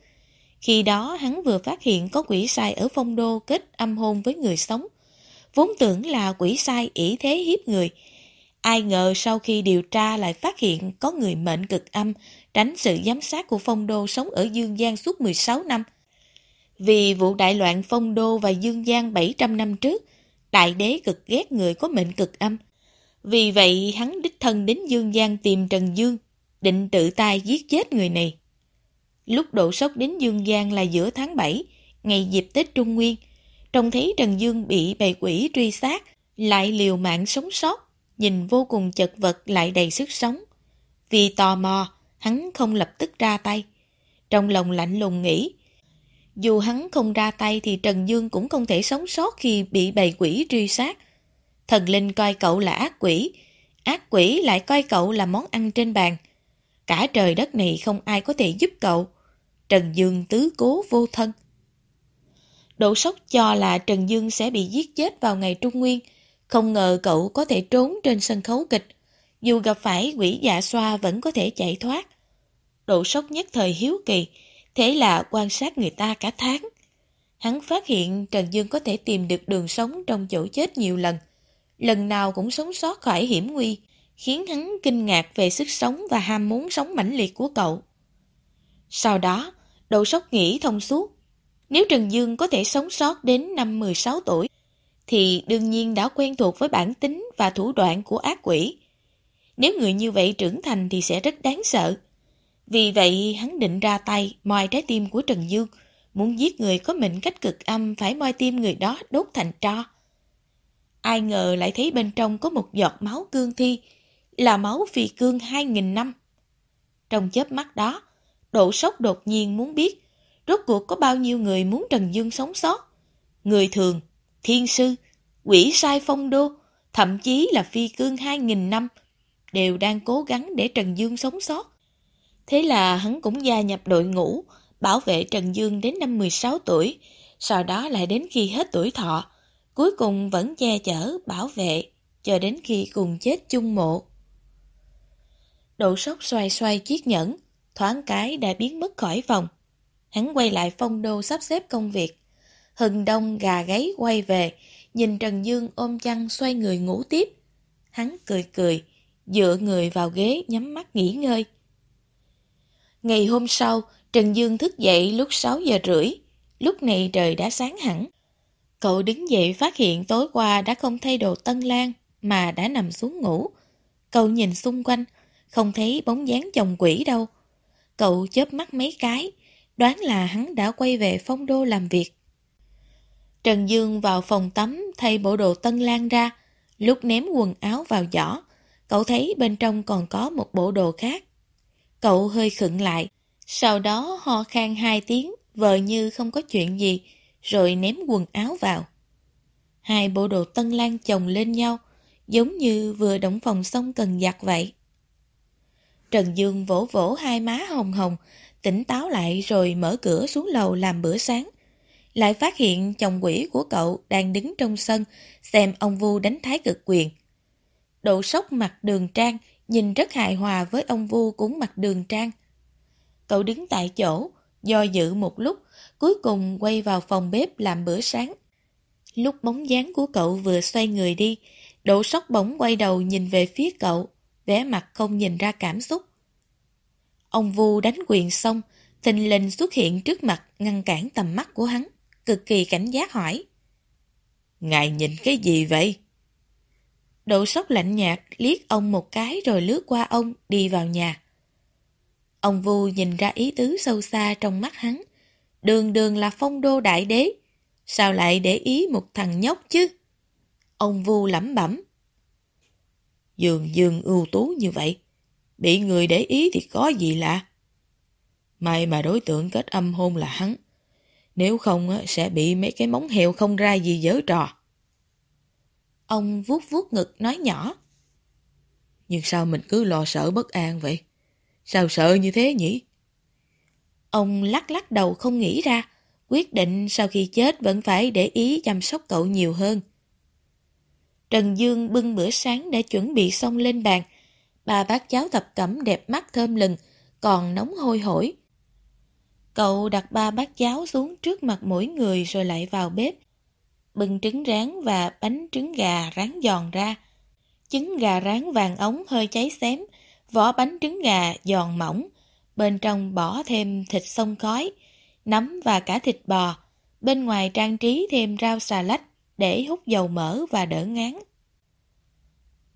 Khi đó hắn vừa phát hiện có quỷ sai ở phong đô kết âm hôn với người sống. Vốn tưởng là quỷ sai ỷ thế hiếp người. Ai ngờ sau khi điều tra lại phát hiện có người mệnh cực âm tránh sự giám sát của phong đô sống ở Dương Giang suốt 16 năm. Vì vụ đại loạn phong đô và Dương Giang 700 năm trước, đại đế cực ghét người có mệnh cực âm. Vì vậy hắn đích thân đến Dương Giang tìm Trần Dương, định tự tay giết chết người này. Lúc độ sốc đến Dương Giang là giữa tháng 7, ngày dịp Tết Trung Nguyên. Trông thấy Trần Dương bị bầy quỷ truy sát, lại liều mạng sống sót, nhìn vô cùng chật vật lại đầy sức sống. Vì tò mò, hắn không lập tức ra tay. Trong lòng lạnh lùng nghĩ, dù hắn không ra tay thì Trần Dương cũng không thể sống sót khi bị bầy quỷ truy sát. Thần linh coi cậu là ác quỷ, ác quỷ lại coi cậu là món ăn trên bàn. Cả trời đất này không ai có thể giúp cậu. Trần Dương tứ cố vô thân. Độ sốc cho là Trần Dương sẽ bị giết chết vào ngày Trung Nguyên. Không ngờ cậu có thể trốn trên sân khấu kịch. Dù gặp phải quỷ dạ xoa vẫn có thể chạy thoát. Độ sốc nhất thời hiếu kỳ, thế là quan sát người ta cả tháng. Hắn phát hiện Trần Dương có thể tìm được đường sống trong chỗ chết nhiều lần. Lần nào cũng sống sót khỏi hiểm nguy, khiến hắn kinh ngạc về sức sống và ham muốn sống mãnh liệt của cậu. Sau đó, đầu sốc nghĩ thông suốt. Nếu Trần Dương có thể sống sót đến năm 16 tuổi, thì đương nhiên đã quen thuộc với bản tính và thủ đoạn của ác quỷ. Nếu người như vậy trưởng thành thì sẽ rất đáng sợ. Vì vậy hắn định ra tay moi trái tim của Trần Dương, muốn giết người có mệnh cách cực âm phải moi tim người đó đốt thành tro. Ai ngờ lại thấy bên trong có một giọt máu cương thi, là máu phi cương 2.000 năm. Trong chớp mắt đó, Độ sốc đột nhiên muốn biết, rốt cuộc có bao nhiêu người muốn Trần Dương sống sót. Người thường, thiên sư, quỷ sai phong đô, thậm chí là phi cương 2.000 năm, đều đang cố gắng để Trần Dương sống sót. Thế là hắn cũng gia nhập đội ngũ, bảo vệ Trần Dương đến năm 16 tuổi, sau đó lại đến khi hết tuổi thọ, cuối cùng vẫn che chở, bảo vệ, cho đến khi cùng chết chung mộ. Độ sốc xoay xoay chiếc nhẫn, thoáng cái đã biến mất khỏi phòng. Hắn quay lại phong đô sắp xếp công việc. Hừng đông gà gáy quay về, nhìn Trần Dương ôm chăn xoay người ngủ tiếp. Hắn cười cười, dựa người vào ghế nhắm mắt nghỉ ngơi. Ngày hôm sau, Trần Dương thức dậy lúc 6 giờ rưỡi. Lúc này trời đã sáng hẳn. Cậu đứng dậy phát hiện tối qua đã không thay đồ tân lan mà đã nằm xuống ngủ. Cậu nhìn xung quanh, không thấy bóng dáng chồng quỷ đâu. Cậu chớp mắt mấy cái, đoán là hắn đã quay về phong đô làm việc. Trần Dương vào phòng tắm thay bộ đồ tân lan ra, lúc ném quần áo vào giỏ, cậu thấy bên trong còn có một bộ đồ khác. Cậu hơi khựng lại, sau đó ho khan hai tiếng, vờ như không có chuyện gì, rồi ném quần áo vào. Hai bộ đồ tân lan chồng lên nhau, giống như vừa động phòng xong cần giặt vậy. Trần Dương vỗ vỗ hai má hồng hồng, tỉnh táo lại rồi mở cửa xuống lầu làm bữa sáng. Lại phát hiện chồng quỷ của cậu đang đứng trong sân xem ông Vu đánh thái cực quyền. Độ sốc mặt đường trang, nhìn rất hài hòa với ông Vu cũng mặt đường trang. Cậu đứng tại chỗ, do dự một lúc, cuối cùng quay vào phòng bếp làm bữa sáng. Lúc bóng dáng của cậu vừa xoay người đi, độ sốc bỗng quay đầu nhìn về phía cậu, vẻ mặt không nhìn ra cảm xúc. Ông Vu đánh quyền xong, thình lình xuất hiện trước mặt ngăn cản tầm mắt của hắn, cực kỳ cảnh giác hỏi. Ngài nhìn cái gì vậy? Độ sốc lạnh nhạt liếc ông một cái rồi lướt qua ông đi vào nhà. Ông Vu nhìn ra ý tứ sâu xa trong mắt hắn. Đường đường là phong đô đại đế. Sao lại để ý một thằng nhóc chứ? Ông Vu lẩm bẩm. Dường dường ưu tú như vậy. Bị người để ý thì có gì lạ. May mà đối tượng kết âm hôn là hắn. Nếu không sẽ bị mấy cái móng heo không ra gì dở trò. Ông vuốt vuốt ngực nói nhỏ. Nhưng sao mình cứ lo sợ bất an vậy? Sao sợ như thế nhỉ? Ông lắc lắc đầu không nghĩ ra, quyết định sau khi chết vẫn phải để ý chăm sóc cậu nhiều hơn. Trần Dương bưng bữa sáng đã chuẩn bị xong lên bàn. Ba bát cháo thập cẩm đẹp mắt thơm lừng, còn nóng hôi hổi. Cậu đặt ba bát cháo xuống trước mặt mỗi người rồi lại vào bếp. Bưng trứng rán và bánh trứng gà rán giòn ra. Trứng gà rán vàng ống hơi cháy xém, vỏ bánh trứng gà giòn mỏng, bên trong bỏ thêm thịt sông khói, nấm và cả thịt bò, bên ngoài trang trí thêm rau xà lách để hút dầu mỡ và đỡ ngán.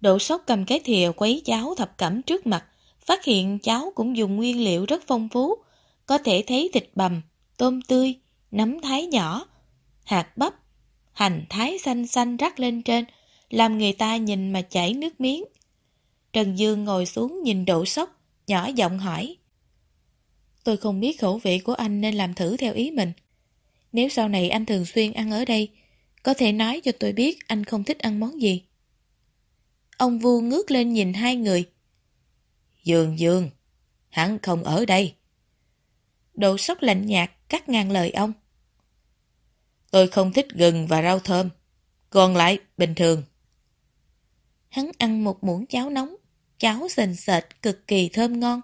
Độ sốc cầm cái thìa quấy cháo thập cẩm trước mặt, phát hiện cháo cũng dùng nguyên liệu rất phong phú, có thể thấy thịt bằm, tôm tươi, nấm thái nhỏ, hạt bắp, hành thái xanh xanh rắc lên trên, làm người ta nhìn mà chảy nước miếng. Trần Dương ngồi xuống nhìn độ sốc, nhỏ giọng hỏi. Tôi không biết khẩu vị của anh nên làm thử theo ý mình. Nếu sau này anh thường xuyên ăn ở đây, có thể nói cho tôi biết anh không thích ăn món gì. Ông Vu ngước lên nhìn hai người. Dương Dương, hắn không ở đây. Độ sốc lạnh nhạt cắt ngang lời ông. Tôi không thích gừng và rau thơm, còn lại bình thường. Hắn ăn một muỗng cháo nóng, cháo sền sệt cực kỳ thơm ngon.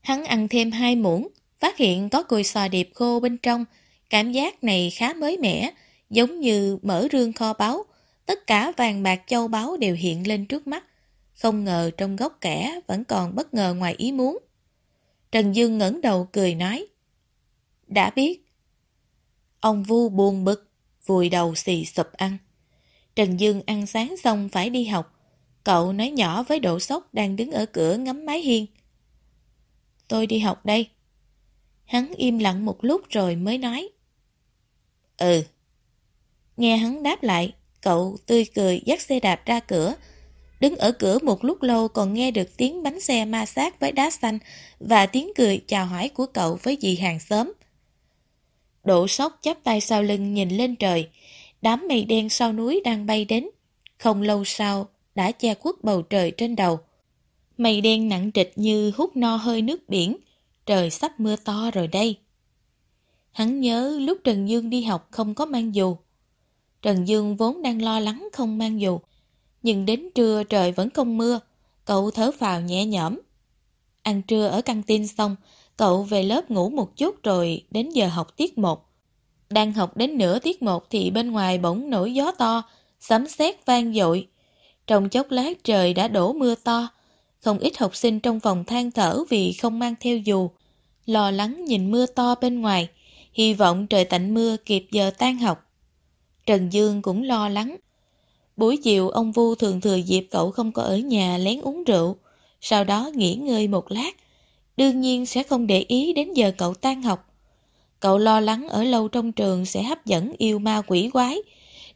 Hắn ăn thêm hai muỗng, phát hiện có cùi sò điệp khô bên trong, cảm giác này khá mới mẻ, giống như mở rương kho báu, tất cả vàng bạc châu báu đều hiện lên trước mắt. Không ngờ trong góc kẻ vẫn còn bất ngờ ngoài ý muốn. Trần Dương ngẩng đầu cười nói. Đã biết. Ông Vu buồn bực, vùi đầu xì sụp ăn. Trần Dương ăn sáng xong phải đi học. Cậu nói nhỏ với Độ Sóc đang đứng ở cửa ngắm mái hiên. Tôi đi học đây. Hắn im lặng một lúc rồi mới nói. Ừ. Nghe hắn đáp lại, cậu tươi cười dắt xe đạp ra cửa. Đứng ở cửa một lúc lâu còn nghe được tiếng bánh xe ma sát với đá xanh và tiếng cười chào hỏi của cậu với dì hàng xóm. Độ sóc chắp tay sau lưng nhìn lên trời, đám mây đen sau núi đang bay đến. Không lâu sau, đã che khuất bầu trời trên đầu. Mây đen nặng trịch như hút no hơi nước biển, trời sắp mưa to rồi đây. Hắn nhớ lúc Trần Dương đi học không có mang dù. Trần Dương vốn đang lo lắng không mang dù, nhưng đến trưa trời vẫn không mưa, cậu thở phào nhẹ nhõm. Ăn trưa ở căng tin xong, cậu về lớp ngủ một chút rồi đến giờ học tiết 1. Đang học đến nửa tiết 1 thì bên ngoài bỗng nổi gió to, sấm sét vang dội. Trong chốc lát trời đã đổ mưa to, không ít học sinh trong phòng than thở vì không mang theo dù, lo lắng nhìn mưa to bên ngoài, hy vọng trời tạnh mưa kịp giờ tan học. Trần Dương cũng lo lắng. Buổi chiều ông Vu thường thừa dịp cậu không có ở nhà lén uống rượu, sau đó nghỉ ngơi một lát. Đương nhiên sẽ không để ý đến giờ cậu tan học. Cậu lo lắng ở lâu trong trường sẽ hấp dẫn yêu ma quỷ quái.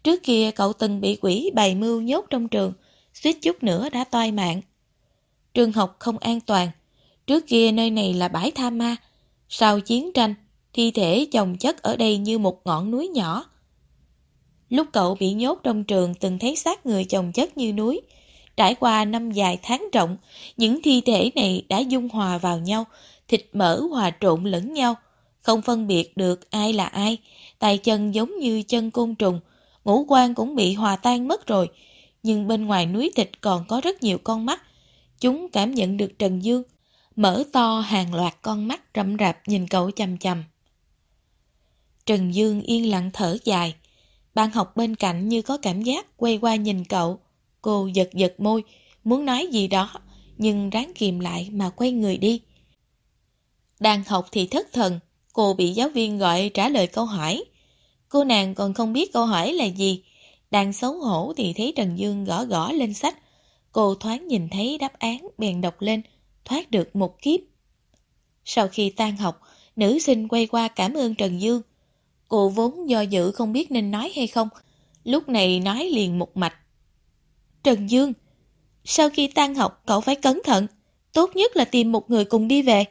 Trước kia cậu từng bị quỷ bày mưu nhốt trong trường, suýt chút nữa đã toi mạng. Trường học không an toàn. Trước kia nơi này là bãi tha ma. Sau chiến tranh, thi thể chồng chất ở đây như một ngọn núi nhỏ. Lúc cậu bị nhốt trong trường từng thấy xác người chồng chất như núi. Trải qua năm dài tháng rộng, những thi thể này đã dung hòa vào nhau, thịt mỡ hòa trộn lẫn nhau, không phân biệt được ai là ai, tay chân giống như chân côn trùng, ngũ quan cũng bị hòa tan mất rồi, nhưng bên ngoài núi thịt còn có rất nhiều con mắt. Chúng cảm nhận được Trần Dương, mở to hàng loạt con mắt rậm rạp nhìn cậu chầm chầm. Trần Dương yên lặng thở dài, bạn học bên cạnh như có cảm giác quay qua nhìn cậu. Cô giật giật môi, muốn nói gì đó, nhưng ráng kìm lại mà quay người đi. Đang học thì thất thần, cô bị giáo viên gọi trả lời câu hỏi. Cô nàng còn không biết câu hỏi là gì. Đang xấu hổ thì thấy Trần Dương gõ gõ lên sách. Cô thoáng nhìn thấy đáp án bèn đọc lên, thoát được một kiếp. Sau khi tan học, nữ sinh quay qua cảm ơn Trần Dương. Cô vốn do dự không biết nên nói hay không, lúc này nói liền một mạch. Trần Dương, sau khi tan học cậu phải cẩn thận, tốt nhất là tìm một người cùng đi về.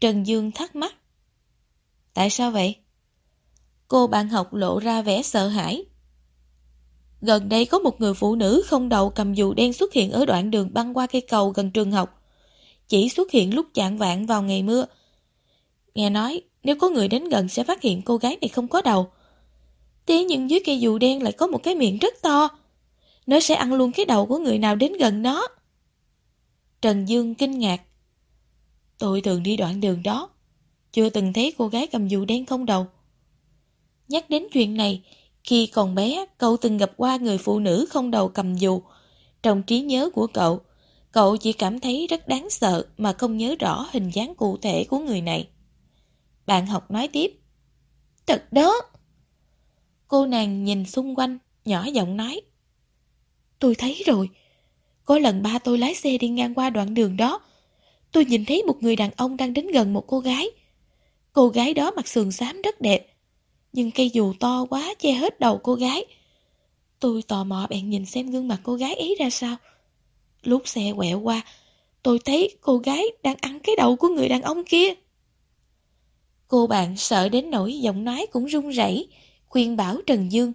Trần Dương thắc mắc. Tại sao vậy? Cô bạn học lộ ra vẻ sợ hãi. Gần đây có một người phụ nữ không đầu cầm dù đen xuất hiện ở đoạn đường băng qua cây cầu gần trường học. Chỉ xuất hiện lúc chạng vạn vào ngày mưa. Nghe nói, nếu có người đến gần sẽ phát hiện cô gái này không có đầu. Thế nhưng dưới cây dù đen lại có một cái miệng rất to. Nó sẽ ăn luôn cái đầu của người nào đến gần nó. Trần Dương kinh ngạc. Tôi thường đi đoạn đường đó. Chưa từng thấy cô gái cầm dù đen không đầu. Nhắc đến chuyện này, khi còn bé, cậu từng gặp qua người phụ nữ không đầu cầm dù. Trong trí nhớ của cậu, cậu chỉ cảm thấy rất đáng sợ mà không nhớ rõ hình dáng cụ thể của người này. Bạn học nói tiếp. Thật đó! Cô nàng nhìn xung quanh, nhỏ giọng nói. Tôi thấy rồi. Có lần ba tôi lái xe đi ngang qua đoạn đường đó. Tôi nhìn thấy một người đàn ông đang đến gần một cô gái. Cô gái đó mặc sườn xám rất đẹp nhưng cây dù to quá che hết đầu cô gái. Tôi tò mò bèn nhìn xem gương mặt cô gái ấy ra sao. Lúc xe quẹo qua, tôi thấy cô gái đang ăn cái đầu của người đàn ông kia. Cô bạn sợ đến nỗi giọng nói cũng run rẩy, khuyên bảo Trần Dương.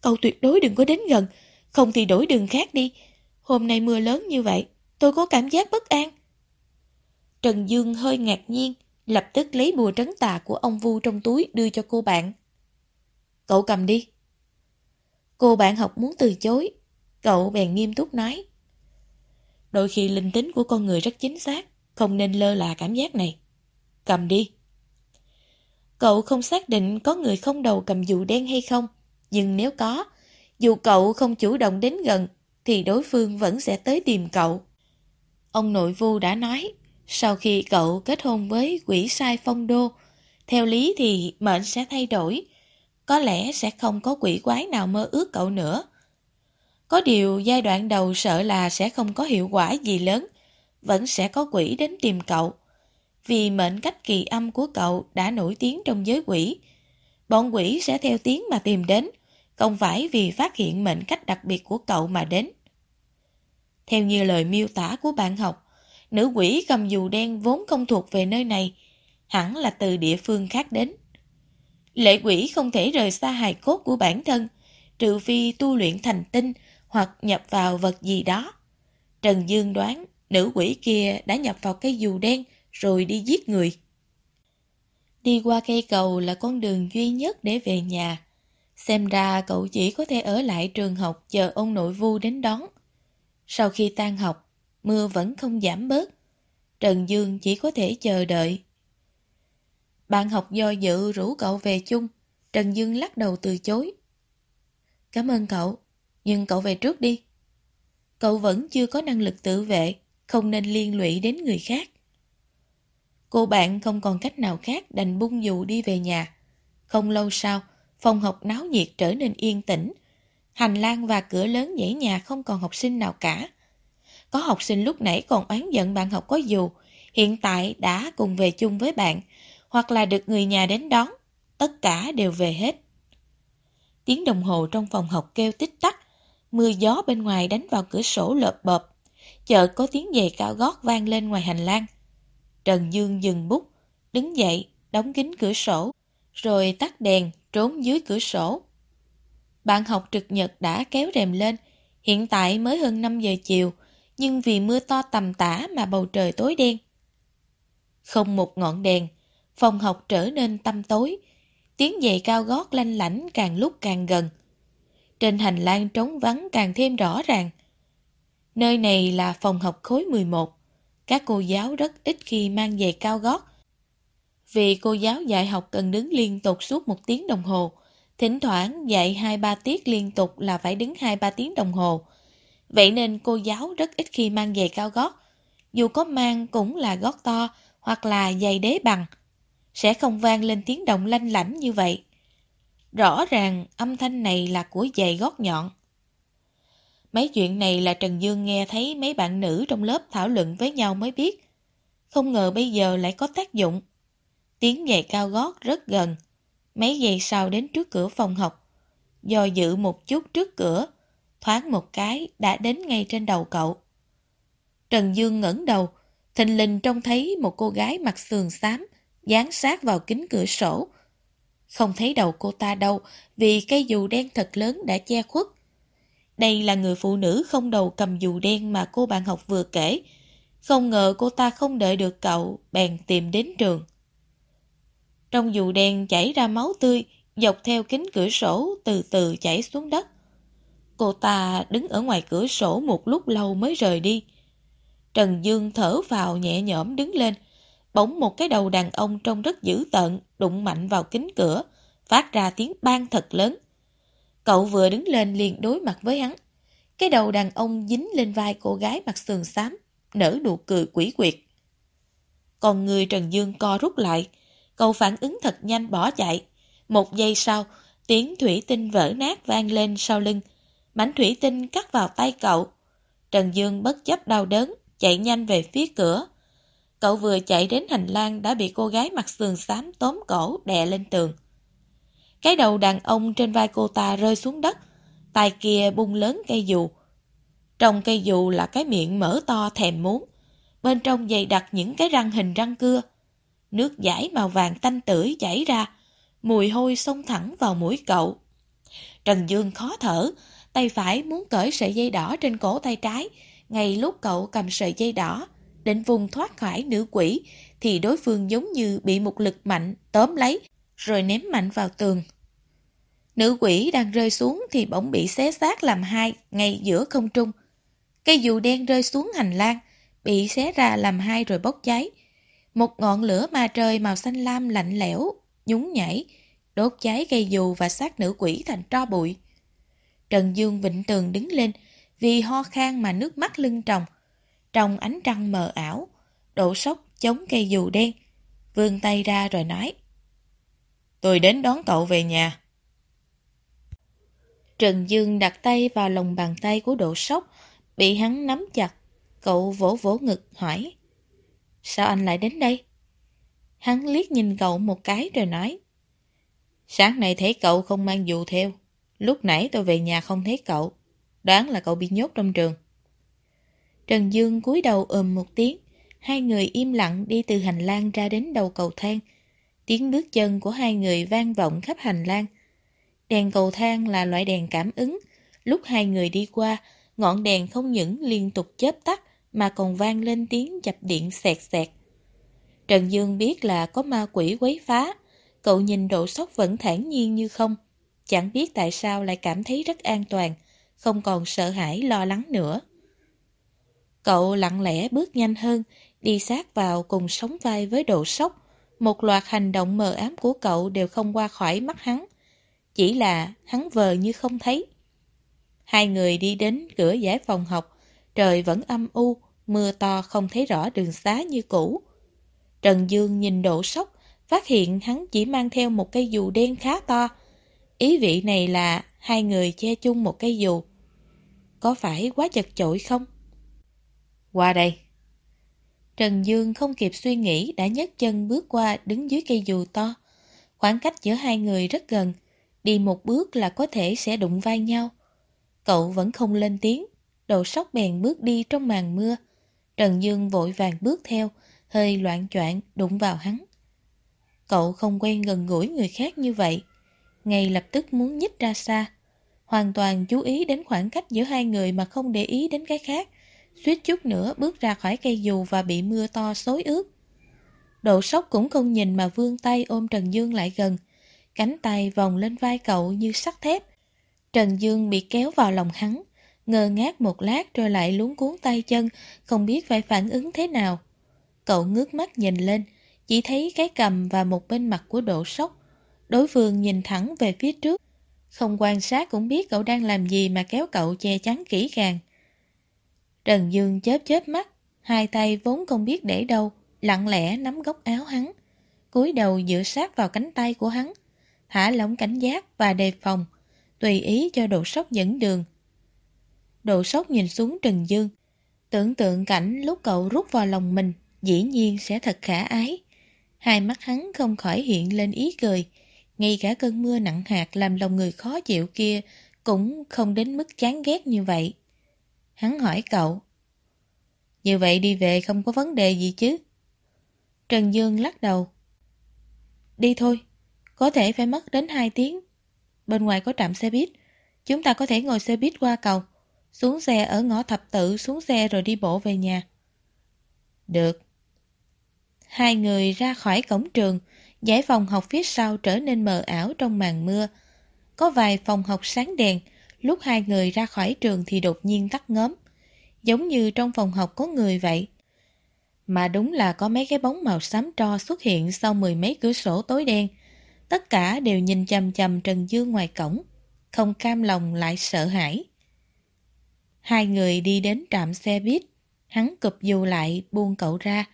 Cậu tuyệt đối đừng có đến gần, không thì đổi đường khác đi. Hôm nay mưa lớn như vậy, tôi có cảm giác bất an. Trần Dương hơi ngạc nhiên, lập tức lấy bùa trấn tà của ông Vu trong túi đưa cho cô bạn. Cậu cầm đi. Cô bạn học muốn từ chối, cậu bèn nghiêm túc nói. Đôi khi linh tính của con người rất chính xác, không nên lơ là cảm giác này. Cầm đi. Cậu không xác định có người không đầu cầm dù đen hay không, nhưng nếu có, dù cậu không chủ động đến gần, thì đối phương vẫn sẽ tới tìm cậu. Ông nội vu đã nói, sau khi cậu kết hôn với quỷ sai phong đô, theo lý thì mệnh sẽ thay đổi. Có lẽ sẽ không có quỷ quái nào mơ ước cậu nữa. Có điều giai đoạn đầu sợ là sẽ không có hiệu quả gì lớn, vẫn sẽ có quỷ đến tìm cậu. Vì mệnh cách kỳ âm của cậu đã nổi tiếng trong giới quỷ. Bọn quỷ sẽ theo tiếng mà tìm đến, không phải vì phát hiện mệnh cách đặc biệt của cậu mà đến. Theo như lời miêu tả của bạn học, Nữ quỷ cầm dù đen vốn không thuộc về nơi này, hẳn là từ địa phương khác đến. Lệ quỷ không thể rời xa hài cốt của bản thân, trừ phi tu luyện thành tinh hoặc nhập vào vật gì đó. Trần Dương đoán nữ quỷ kia đã nhập vào cây dù đen rồi đi giết người. Đi qua cây cầu là con đường duy nhất để về nhà. Xem ra cậu chỉ có thể ở lại trường học chờ ông nội vu đến đón. Sau khi tan học, mưa vẫn không giảm bớt. Trần Dương chỉ có thể chờ đợi. Bạn học do dự rủ cậu về chung. Trần Dương lắc đầu từ chối. Cảm ơn cậu, nhưng cậu về trước đi. Cậu vẫn chưa có năng lực tự vệ, không nên liên lụy đến người khác. Cô bạn không còn cách nào khác đành bung dù đi về nhà. Không lâu sau, phòng học náo nhiệt trở nên yên tĩnh. Hành lang và cửa lớn dãy nhà không còn học sinh nào cả. Có học sinh lúc nãy còn oán giận bạn học có dù, hiện tại đã cùng về chung với bạn, hoặc là được người nhà đến đón. Tất cả đều về hết. Tiếng đồng hồ trong phòng học kêu tích tắc, mưa gió bên ngoài đánh vào cửa sổ lợp bợp. Chợt có tiếng giày cao gót vang lên ngoài hành lang. Trần Dương dừng bút, đứng dậy, đóng kín cửa sổ, rồi tắt đèn, trốn dưới cửa sổ. Bạn học trực nhật đã kéo rèm lên, hiện tại mới hơn 5 giờ chiều, nhưng vì mưa to tầm tã mà bầu trời tối đen. Không một ngọn đèn, phòng học trở nên tăm tối, tiếng giày cao gót lanh lảnh càng lúc càng gần. Trên hành lang trống vắng càng thêm rõ ràng. Nơi này là phòng học khối 11. Các cô giáo rất ít khi mang giày cao gót. Vì cô giáo dạy học cần đứng liên tục suốt một tiếng đồng hồ. Thỉnh thoảng dạy 2-3 tiết liên tục là phải đứng 2-3 tiếng đồng hồ. Vậy nên cô giáo rất ít khi mang giày cao gót. Dù có mang cũng là gót to hoặc là giày đế bằng. Sẽ không vang lên tiếng động lanh lảnh như vậy. Rõ ràng âm thanh này là của giày gót nhọn. Mấy chuyện này là Trần Dương nghe thấy mấy bạn nữ trong lớp thảo luận với nhau mới biết. Không ngờ bây giờ lại có tác dụng. Tiếng giày cao gót rất gần. Mấy giây sau đến trước cửa phòng học. Do dự một chút trước cửa, thoáng một cái đã đến ngay trên đầu cậu. Trần Dương ngẩng đầu, thình lình trông thấy một cô gái mặc sườn xám, dán sát vào kính cửa sổ. Không thấy đầu cô ta đâu, vì cây dù đen thật lớn đã che khuất. Đây là người phụ nữ không đầu cầm dù đen mà cô bạn học vừa kể. Không ngờ cô ta không đợi được cậu, bèn tìm đến trường. Trong dù đen chảy ra máu tươi, dọc theo kính cửa sổ từ từ chảy xuống đất. Cô ta đứng ở ngoài cửa sổ một lúc lâu mới rời đi. Trần Dương thở vào nhẹ nhõm đứng lên. Bỗng một cái đầu đàn ông trông rất dữ tợn, đụng mạnh vào kính cửa, phát ra tiếng bang thật lớn. Cậu vừa đứng lên liền đối mặt với hắn. Cái đầu đàn ông dính lên vai cô gái mặt sườn xám, nở nụ cười quỷ quyệt. Còn người Trần Dương co rút lại, cậu phản ứng thật nhanh bỏ chạy. Một giây sau, tiếng thủy tinh vỡ nát vang lên sau lưng. Mảnh thủy tinh cắt vào tay cậu. Trần Dương bất chấp đau đớn, chạy nhanh về phía cửa. Cậu vừa chạy đến hành lang đã bị cô gái mặt sườn xám tóm cổ đè lên tường. Cái đầu đàn ông trên vai cô ta rơi xuống đất, tay kia bung lớn cây dù. Trong cây dù là cái miệng mở to thèm muốn, bên trong dày đặt những cái răng hình răng cưa. Nước giải màu vàng tanh tưởi chảy ra, mùi hôi xông thẳng vào mũi cậu. Trần Dương khó thở, tay phải muốn cởi sợi dây đỏ trên cổ tay trái, ngay lúc cậu cầm sợi dây đỏ, định vùng thoát khỏi nữ quỷ, thì đối phương giống như bị một lực mạnh tóm lấy, rồi ném mạnh vào tường. Nữ quỷ đang rơi xuống thì bỗng bị xé xác làm hai ngay giữa không trung. Cây dù đen rơi xuống hành lang, bị xé ra làm hai rồi bốc cháy. Một ngọn lửa ma trời màu xanh lam lạnh lẽo, nhún nhảy, đốt cháy cây dù và xác nữ quỷ thành tro bụi. Trần Dương vịnh tường đứng lên, vì ho khan mà nước mắt lưng tròng. Trong ánh trăng mờ ảo, độ sốc chống cây dù đen, vươn tay ra rồi nói. Tôi đến đón cậu về nhà. Trần Dương đặt tay vào lòng bàn tay của độ sốc, bị hắn nắm chặt. Cậu vỗ vỗ ngực hỏi. Sao anh lại đến đây? Hắn liếc nhìn cậu một cái rồi nói. Sáng nay thấy cậu không mang dù theo. Lúc nãy tôi về nhà không thấy cậu. Đoán là cậu bị nhốt trong trường. Trần Dương cúi đầu ầm một tiếng. Hai người im lặng đi từ hành lang ra đến đầu cầu thang. Tiếng bước chân của hai người vang vọng khắp hành lang. Đèn cầu thang là loại đèn cảm ứng. Lúc hai người đi qua, ngọn đèn không những liên tục chớp tắt mà còn vang lên tiếng chập điện xẹt xẹt. Trần Dương biết là có ma quỷ quấy phá, cậu nhìn độ sốc vẫn thản nhiên như không. Chẳng biết tại sao lại cảm thấy rất an toàn, không còn sợ hãi lo lắng nữa. Cậu lặng lẽ bước nhanh hơn, đi sát vào cùng sống vai với độ sốc. Một loạt hành động mờ ám của cậu đều không qua khỏi mắt hắn. Chỉ là hắn vờ như không thấy. Hai người đi đến cửa giải phòng học, trời vẫn âm u, mưa to không thấy rõ đường xá như cũ. Trần Dương nhìn độ sốc, phát hiện hắn chỉ mang theo một cây dù đen khá to. Ý vị này là hai người che chung một cây dù. Có phải quá chật chội không? Qua đây. Trần Dương không kịp suy nghĩ đã nhấc chân bước qua đứng dưới cây dù to. Khoảng cách giữa hai người rất gần, đi một bước là có thể sẽ đụng vai nhau. Cậu vẫn không lên tiếng, đầu sóc bèn bước đi trong màn mưa. Trần Dương vội vàng bước theo, hơi loạn choạng đụng vào hắn. Cậu không quen gần gũi người khác như vậy, ngay lập tức muốn nhích ra xa. Hoàn toàn chú ý đến khoảng cách giữa hai người mà không để ý đến cái khác suýt chút nữa bước ra khỏi cây dù và bị mưa to xối ướt. Độ sóc cũng không nhìn mà vươn tay ôm Trần Dương lại gần, cánh tay vòng lên vai cậu như sắt thép. Trần Dương bị kéo vào lòng hắn, ngơ ngác một lát rồi lại luống cuốn tay chân, không biết phải phản ứng thế nào. Cậu ngước mắt nhìn lên, chỉ thấy cái cầm và một bên mặt của độ sốc. Đối phương nhìn thẳng về phía trước, không quan sát cũng biết cậu đang làm gì mà kéo cậu che chắn kỹ càng. Trần Dương chớp chớp mắt, hai tay vốn không biết để đâu, lặng lẽ nắm góc áo hắn, cúi đầu dựa sát vào cánh tay của hắn, thả lỏng cảnh giác và đề phòng, tùy ý cho độ sốc dẫn đường. Độ sốc nhìn xuống Trần Dương, tưởng tượng cảnh lúc cậu rút vào lòng mình, dĩ nhiên sẽ thật khả ái. Hai mắt hắn không khỏi hiện lên ý cười, ngay cả cơn mưa nặng hạt làm lòng người khó chịu kia cũng không đến mức chán ghét như vậy. Hắn hỏi cậu. Như vậy đi về không có vấn đề gì chứ? Trần Dương lắc đầu. Đi thôi, có thể phải mất đến 2 tiếng. Bên ngoài có trạm xe buýt, chúng ta có thể ngồi xe buýt qua cầu, xuống xe ở ngõ thập tự, xuống xe rồi đi bộ về nhà. Được. Hai người ra khỏi cổng trường, giải phòng học phía sau trở nên mờ ảo trong màn mưa. Có vài phòng học sáng đèn, Lúc hai người ra khỏi trường thì đột nhiên tắt ngóm, giống như trong phòng học có người vậy. Mà đúng là có mấy cái bóng màu xám tro xuất hiện sau mười mấy cửa sổ tối đen. Tất cả đều nhìn chầm chầm Trần Dương ngoài cổng, không cam lòng lại sợ hãi. Hai người đi đến trạm xe buýt, hắn cụp dù lại buông cậu ra.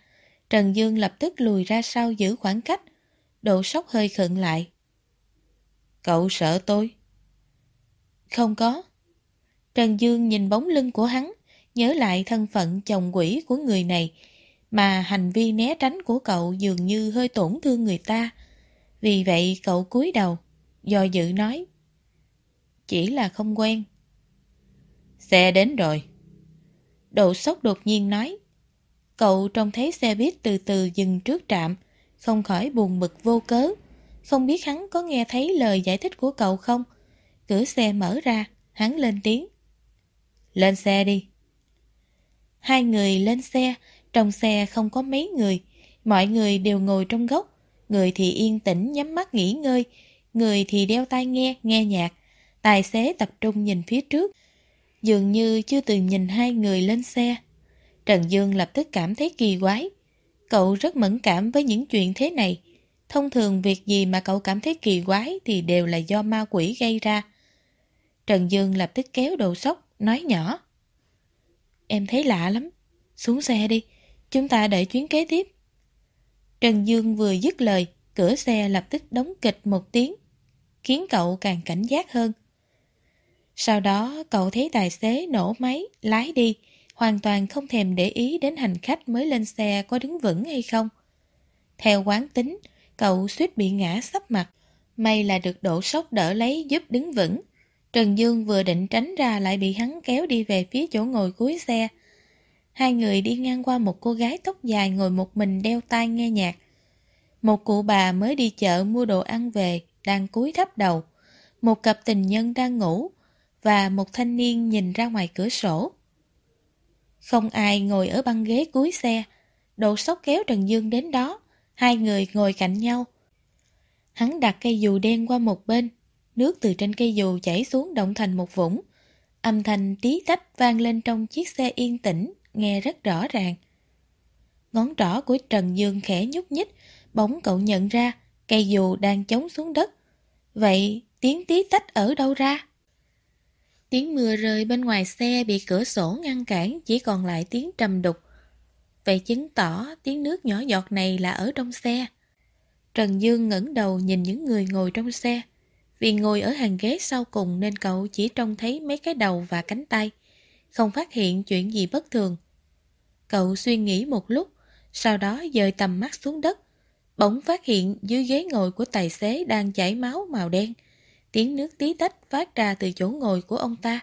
Trần Dương lập tức lùi ra sau giữ khoảng cách, độ sốc hơi khựng lại. Cậu sợ tôi? Không có. Trần Dương nhìn bóng lưng của hắn, nhớ lại thân phận chồng quỷ của người này, mà hành vi né tránh của cậu dường như hơi tổn thương người ta. Vì vậy cậu cúi đầu, do dự nói. Chỉ là không quen. Xe đến rồi. Độ sốc đột nhiên nói. Cậu trông thấy xe buýt từ từ dừng trước trạm, không khỏi buồn bực vô cớ. Không biết hắn có nghe thấy lời giải thích của cậu không? Cửa xe mở ra, hắn lên tiếng. Lên xe đi. Hai người lên xe, trong xe không có mấy người, mọi người đều ngồi trong góc. Người thì yên tĩnh nhắm mắt nghỉ ngơi, người thì đeo tai nghe, nghe nhạc. Tài xế tập trung nhìn phía trước, dường như chưa từng nhìn hai người lên xe. Trần Dương lập tức cảm thấy kỳ quái. Cậu rất mẫn cảm với những chuyện thế này. Thông thường việc gì mà cậu cảm thấy kỳ quái thì đều là do ma quỷ gây ra. Trần Dương lập tức kéo đồ sốc, nói nhỏ. Em thấy lạ lắm. Xuống xe đi, chúng ta đợi chuyến kế tiếp. Trần Dương vừa dứt lời, cửa xe lập tức đóng kịch một tiếng, khiến cậu càng cảnh giác hơn. Sau đó cậu thấy tài xế nổ máy, lái đi, hoàn toàn không thèm để ý đến hành khách mới lên xe có đứng vững hay không. Theo quán tính, cậu suýt bị ngã sắp mặt, may là được độ sốc đỡ lấy giúp đứng vững. Trần Dương vừa định tránh ra lại bị hắn kéo đi về phía chỗ ngồi cuối xe. Hai người đi ngang qua một cô gái tóc dài ngồi một mình đeo tai nghe nhạc. Một cụ bà mới đi chợ mua đồ ăn về, đang cúi thấp đầu. Một cặp tình nhân đang ngủ, và một thanh niên nhìn ra ngoài cửa sổ. Không ai ngồi ở băng ghế cuối xe. Độ sốc kéo Trần Dương đến đó, hai người ngồi cạnh nhau. Hắn đặt cây dù đen qua một bên, nước từ trên cây dù chảy xuống động thành một vũng. Âm thanh tí tách vang lên trong chiếc xe yên tĩnh, nghe rất rõ ràng. Ngón trỏ của Trần Dương khẽ nhúc nhích, bỗng cậu nhận ra cây dù đang chống xuống đất. Vậy tiếng tí tách ở đâu ra? Tiếng mưa rơi bên ngoài xe bị cửa sổ ngăn cản chỉ còn lại tiếng trầm đục. Vậy chứng tỏ tiếng nước nhỏ giọt này là ở trong xe. Trần Dương ngẩng đầu nhìn những người ngồi trong xe. Vì ngồi ở hàng ghế sau cùng nên cậu chỉ trông thấy mấy cái đầu và cánh tay, không phát hiện chuyện gì bất thường. Cậu suy nghĩ một lúc, sau đó dời tầm mắt xuống đất. Bỗng phát hiện dưới ghế ngồi của tài xế đang chảy máu màu đen. Tiếng nước tí tách phát ra từ chỗ ngồi của ông ta.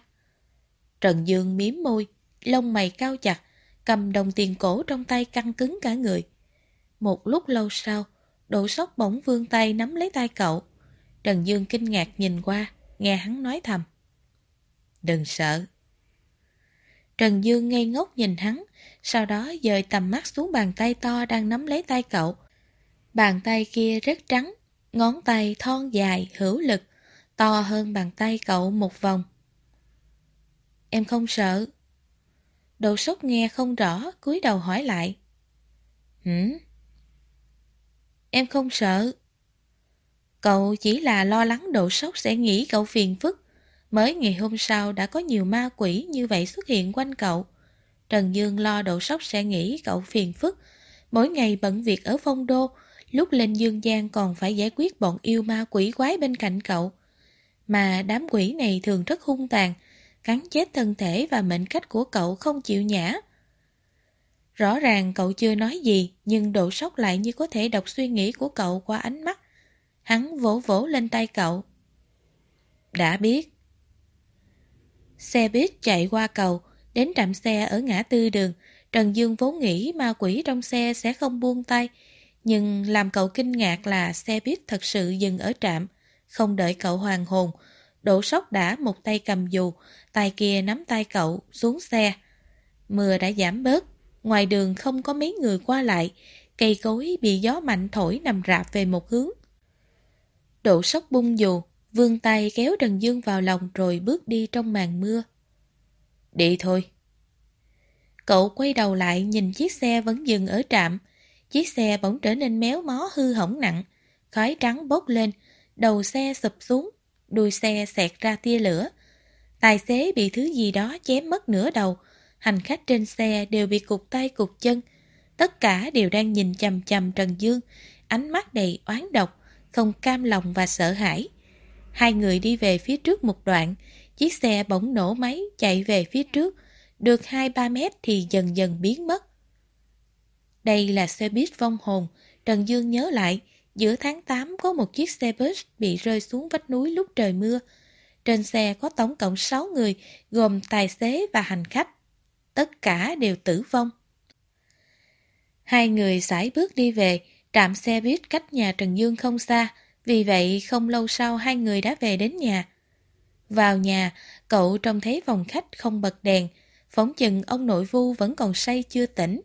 Trần Dương miếm môi, lông mày cao chặt, cầm đồng tiền cổ trong tay căng cứng cả người. Một lúc lâu sau, độ Sóc bỗng vươn tay nắm lấy tay cậu. Trần Dương kinh ngạc nhìn qua, nghe hắn nói thầm. Đừng sợ. Trần Dương ngây ngốc nhìn hắn, sau đó dời tầm mắt xuống bàn tay to đang nắm lấy tay cậu. Bàn tay kia rất trắng, ngón tay thon dài, hữu lực, to hơn bàn tay cậu một vòng. Em không sợ. Đầu sốc nghe không rõ, cúi đầu hỏi lại. Hử? Em không sợ. Cậu chỉ là lo lắng độ sốc sẽ nghĩ cậu phiền phức. Mới ngày hôm sau đã có nhiều ma quỷ như vậy xuất hiện quanh cậu. Trần Dương lo độ sóc sẽ nghĩ cậu phiền phức. Mỗi ngày bận việc ở phong đô, lúc lên Dương Gian còn phải giải quyết bọn yêu ma quỷ quái bên cạnh cậu. Mà đám quỷ này thường rất hung tàn, cắn chết thân thể và mệnh cách của cậu không chịu nhã. Rõ ràng cậu chưa nói gì, nhưng độ sốc lại như có thể đọc suy nghĩ của cậu qua ánh mắt. Hắn vỗ vỗ lên tay cậu. Đã biết. Xe buýt chạy qua cầu, đến trạm xe ở ngã tư đường. Trần Dương vốn nghĩ ma quỷ trong xe sẽ không buông tay, nhưng làm cậu kinh ngạc là xe buýt thật sự dừng ở trạm. Không đợi cậu hoàn hồn, Đỗ sóc đã một tay cầm dù, tay kia nắm tay cậu xuống xe. Mưa đã giảm bớt, ngoài đường không có mấy người qua lại, cây cối bị gió mạnh thổi nằm rạp về một hướng. Độ sóc bung dù, vươn tay kéo Trần Dương vào lòng rồi bước đi trong màn mưa. Đi thôi. Cậu quay đầu lại nhìn chiếc xe vẫn dừng ở trạm. Chiếc xe bỗng trở nên méo mó hư hỏng nặng. Khói trắng bốc lên, đầu xe sụp xuống, đuôi xe xẹt ra tia lửa. Tài xế bị thứ gì đó chém mất nửa đầu, hành khách trên xe đều bị cục tay cục chân. Tất cả đều đang nhìn chầm chầm Trần Dương, ánh mắt đầy oán độc, không cam lòng và sợ hãi. Hai người đi về phía trước một đoạn, chiếc xe bỗng nổ máy chạy về phía trước, được 2-3 mét thì dần dần biến mất. Đây là xe buýt vong hồn, Trần Dương nhớ lại, Giữa tháng 8 có một chiếc xe bus bị rơi xuống vách núi lúc trời mưa. Trên xe có tổng cộng 6 người, gồm tài xế và hành khách. Tất cả đều tử vong. Hai người sải bước đi về, trạm xe buýt cách nhà Trần Dương không xa, vì vậy không lâu sau hai người đã về đến nhà. Vào nhà, cậu trông thấy phòng khách không bật đèn, phóng chừng ông nội vu vẫn còn say chưa tỉnh.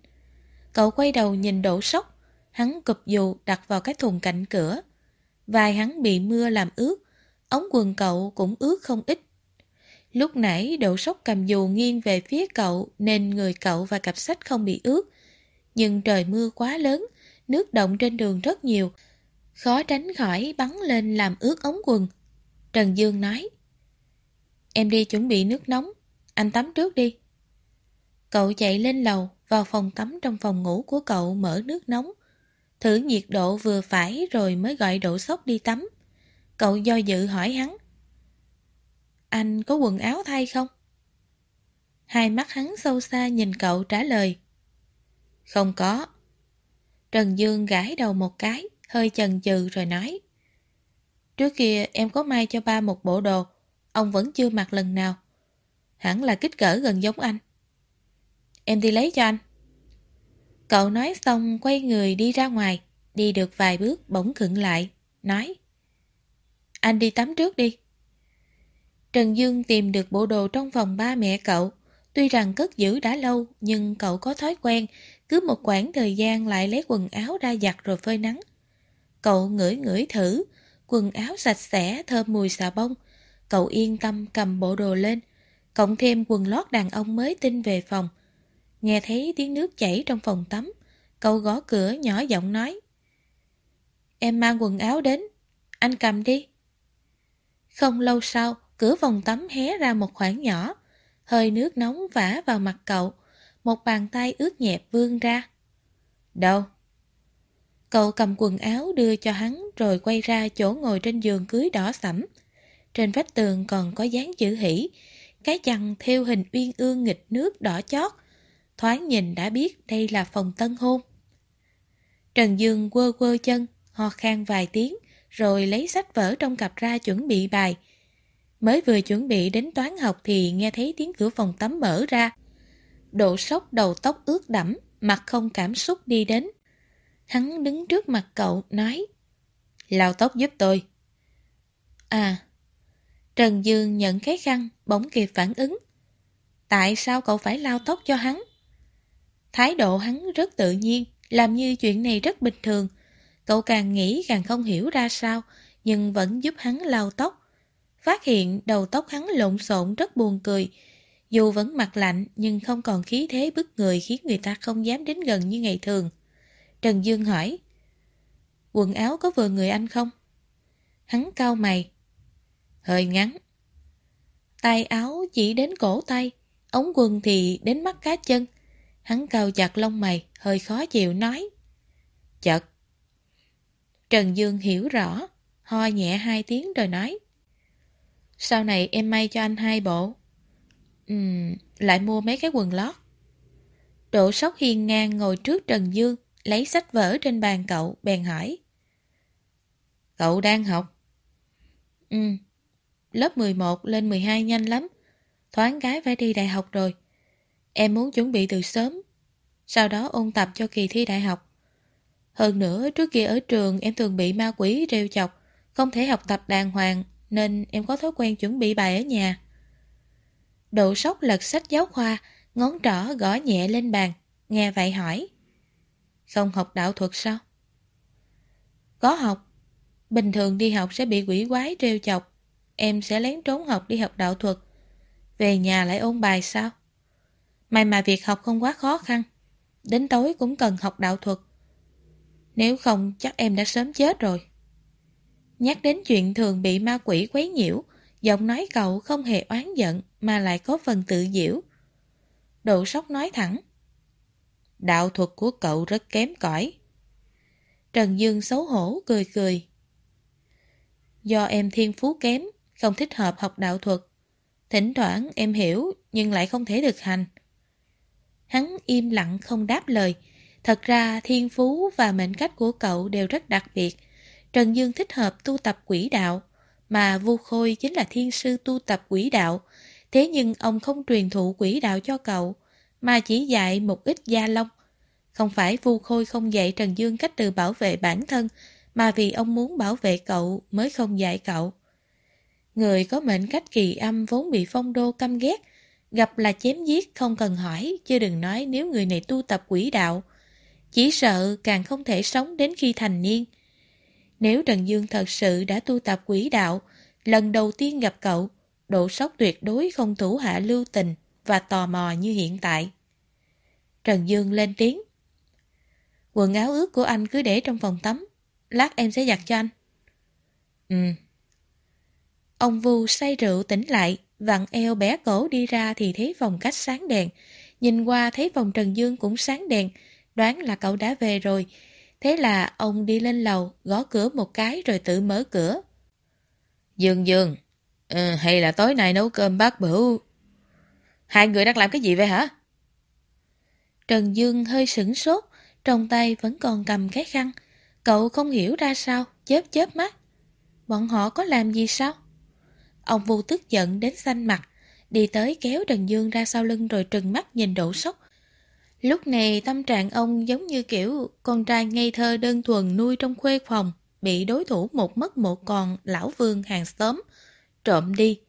Cậu quay đầu nhìn đổ sốc, Hắn cụp dù đặt vào cái thùng cạnh cửa. vài hắn bị mưa làm ướt, ống quần cậu cũng ướt không ít. Lúc nãy đổ sốc cầm dù nghiêng về phía cậu nên người cậu và cặp sách không bị ướt. Nhưng trời mưa quá lớn, nước động trên đường rất nhiều. Khó tránh khỏi bắn lên làm ướt ống quần. Trần Dương nói Em đi chuẩn bị nước nóng, anh tắm trước đi. Cậu chạy lên lầu, vào phòng tắm trong phòng ngủ của cậu mở nước nóng. Thử nhiệt độ vừa phải rồi mới gọi độ sốc đi tắm. Cậu do dự hỏi hắn. Anh có quần áo thay không? Hai mắt hắn sâu xa nhìn cậu trả lời. Không có. Trần Dương gãi đầu một cái, hơi chần chừ rồi nói. Trước kia em có may cho ba một bộ đồ, ông vẫn chưa mặc lần nào. Hẳn là kích cỡ gần giống anh. Em đi lấy cho anh. Cậu nói xong quay người đi ra ngoài, đi được vài bước bỗng khựng lại, nói Anh đi tắm trước đi. Trần Dương tìm được bộ đồ trong phòng ba mẹ cậu, Tuy rằng cất giữ đã lâu, nhưng cậu có thói quen, cứ một khoảng thời gian lại lấy quần áo ra giặt rồi phơi nắng. Cậu ngửi ngửi thử, quần áo sạch sẽ, thơm mùi xà bông. Cậu yên tâm cầm bộ đồ lên, cộng thêm quần lót đàn ông mới tinh về phòng. Nghe thấy tiếng nước chảy trong phòng tắm, cậu gõ cửa nhỏ giọng nói. Em mang quần áo đến, anh cầm đi. Không lâu sau, cửa phòng tắm hé ra một khoảng nhỏ, hơi nước nóng vả vào mặt cậu, một bàn tay ướt nhẹp vươn ra. Đâu? Cậu cầm quần áo đưa cho hắn rồi quay ra chỗ ngồi trên giường cưới đỏ sẫm. Trên vách tường còn có dáng chữ hỷ, cái chăn theo hình uyên ương nghịch nước đỏ chót. Thoáng nhìn đã biết đây là phòng tân hôn. Trần Dương quơ quơ chân, ho khan vài tiếng, rồi lấy sách vở trong cặp ra chuẩn bị bài. Mới vừa chuẩn bị đến toán học thì nghe thấy tiếng cửa phòng tắm mở ra. Độ sốc đầu tóc ướt đẫm, mặt không cảm xúc đi đến. Hắn đứng trước mặt cậu, nói Lau tóc giúp tôi. À, Trần Dương nhận cái khăn, bỗng kịp phản ứng. Tại sao cậu phải lau tóc cho hắn? Thái độ hắn rất tự nhiên, làm như chuyện này rất bình thường. Cậu càng nghĩ càng không hiểu ra sao, nhưng vẫn giúp hắn lau tóc. Phát hiện đầu tóc hắn lộn xộn rất buồn cười. Dù vẫn mặt lạnh nhưng không còn khí thế bức người khiến người ta không dám đến gần như ngày thường. Trần Dương hỏi Quần áo có vừa người anh không? Hắn cau mày Hơi ngắn. Tay áo chỉ đến cổ tay Ống quần thì đến mắt cá chân. Hắn cau chặt lông mày Hơi khó chịu nói. Chật. Trần Dương hiểu rõ Ho nhẹ hai tiếng rồi nói. Sau này em may cho anh hai bộ. Ừm, lại mua mấy cái quần lót. Độ sóc hiên ngang ngồi trước Trần Dương lấy sách vở trên bàn cậu, bèn hỏi. Cậu đang học? Ừ, lớp 11 lên 12 nhanh lắm. Thoáng cái phải đi đại học rồi. Em muốn chuẩn bị từ sớm, sau đó ôn tập cho kỳ thi đại học. Hơn nữa, trước kia ở trường em thường bị ma quỷ rêu chọc, không thể học tập đàng hoàng, nên em có thói quen chuẩn bị bài ở nhà. Độ sốc lật sách giáo khoa, ngón trỏ gõ nhẹ lên bàn, nghe vậy hỏi. Không học đạo thuật sao? Có học. Bình thường đi học sẽ bị quỷ quái trêu chọc. Em sẽ lén trốn học đi học đạo thuật. Về nhà lại ôn bài sao? May mà việc học không quá khó khăn. Đến tối cũng cần học đạo thuật. Nếu không chắc em đã sớm chết rồi. Nhắc đến chuyện thường bị ma quỷ quấy nhiễu, giọng nói cậu không hề oán giận mà lại có phần tự diễu. Độ sốc nói thẳng. Đạo thuật của cậu rất kém cỏi. Trần Dương xấu hổ cười cười. Do em thiên phú kém, không thích hợp học đạo thuật. Thỉnh thoảng em hiểu nhưng lại không thể thực hành. Hắn im lặng không đáp lời. Thật ra thiên phú và mệnh cách của cậu đều rất đặc biệt. Trần Dương thích hợp tu tập quỷ đạo, mà Vu Khôi chính là thiên sư tu tập quỷ đạo. Thế nhưng ông không truyền thụ quỷ đạo cho cậu, mà chỉ dạy một ít gia long. Không phải Vu Khôi không dạy Trần Dương cách tự bảo vệ bản thân, mà vì ông muốn bảo vệ cậu mới không dạy cậu. Người có mệnh cách kỳ âm vốn bị phong đô căm ghét, gặp là chém giết không cần hỏi, chứ đừng nói nếu người này tu tập quỷ đạo. Chỉ sợ càng không thể sống đến khi thành niên. Nếu Trần Dương thật sự đã tu tập quỷ đạo, lần đầu tiên gặp cậu, độ sốc tuyệt đối không thủ hạ lưu tình và tò mò như hiện tại. Trần Dương lên tiếng. Quần áo ướt của anh cứ để trong phòng tắm. Lát em sẽ giặt cho anh. Ừ. Ông Vu say rượu tỉnh lại, vặn eo bé cổ đi ra thì thấy phòng cách sáng đèn. Nhìn qua thấy phòng Trần Dương cũng sáng đèn, đoán là cậu đã về rồi. Thế là ông đi lên lầu, gõ cửa một cái rồi tự mở cửa. Dương Dương, ừ, hay là tối nay nấu cơm bác bửu? Hai người đang làm cái gì vậy hả? Trần Dương hơi sửng sốt, trong tay vẫn còn cầm cái khăn. Cậu không hiểu ra sao, chớp chớp mắt. Bọn họ có làm gì sao? Ông Vu tức giận đến xanh mặt, đi tới kéo Trần Dương ra sau lưng rồi trừng mắt nhìn độ sốc. Lúc này tâm trạng ông giống như kiểu con trai ngây thơ đơn thuần nuôi trong khuê phòng, bị đối thủ một mất một còn lão vương hàng xóm, trộm đi.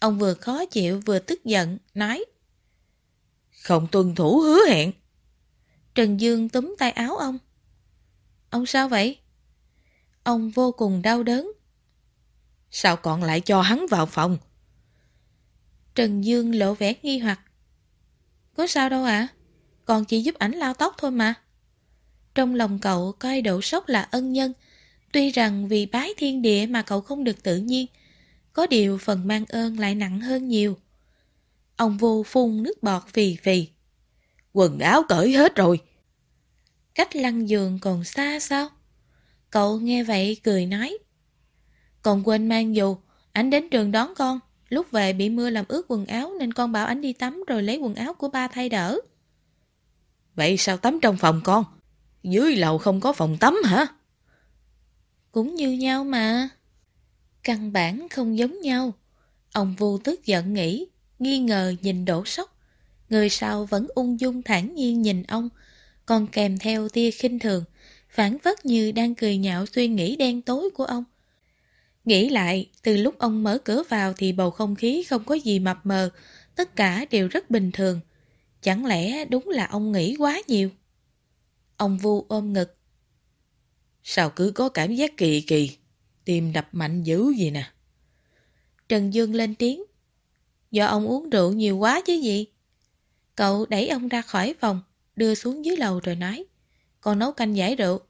Ông vừa khó chịu vừa tức giận, nói Không tuân thủ hứa hẹn. Trần Dương túm tay áo ông. Ông sao vậy? Ông vô cùng đau đớn. Sao còn lại cho hắn vào phòng? Trần Dương lộ vẻ nghi hoặc. Có sao đâu ạ? À? Còn chỉ giúp ảnh lao tóc thôi mà. Trong lòng cậu coi độ sốc là ân nhân. Tuy rằng vì bái thiên địa mà cậu không được tự nhiên, có điều phần mang ơn lại nặng hơn nhiều. Ông vô phun nước bọt phì phì. Quần áo cởi hết rồi. Cách lăn giường còn xa sao? Cậu nghe vậy cười nói. Còn quên mang dù, anh đến trường đón con. Lúc về bị mưa làm ướt quần áo nên con bảo anh đi tắm rồi lấy quần áo của ba thay đỡ. Vậy sao tắm trong phòng con? Dưới lầu không có phòng tắm hả? Cũng như nhau mà. Căn bản không giống nhau. Ông Vu tức giận nghĩ, nghi ngờ nhìn đổ sốc. Người sau vẫn ung dung thản nhiên nhìn ông, còn kèm theo tia khinh thường, phản phất như đang cười nhạo suy nghĩ đen tối của ông. Nghĩ lại, từ lúc ông mở cửa vào thì bầu không khí không có gì mập mờ, tất cả đều rất bình thường. Chẳng lẽ đúng là ông nghĩ quá nhiều? Ông Vu ôm ngực. Sao cứ có cảm giác kỳ kỳ, tim đập mạnh dữ gì nè. Trần Dương lên tiếng. Do ông uống rượu nhiều quá chứ gì? Cậu đẩy ông ra khỏi phòng, đưa xuống dưới lầu rồi nói. Con nấu canh giải rượu.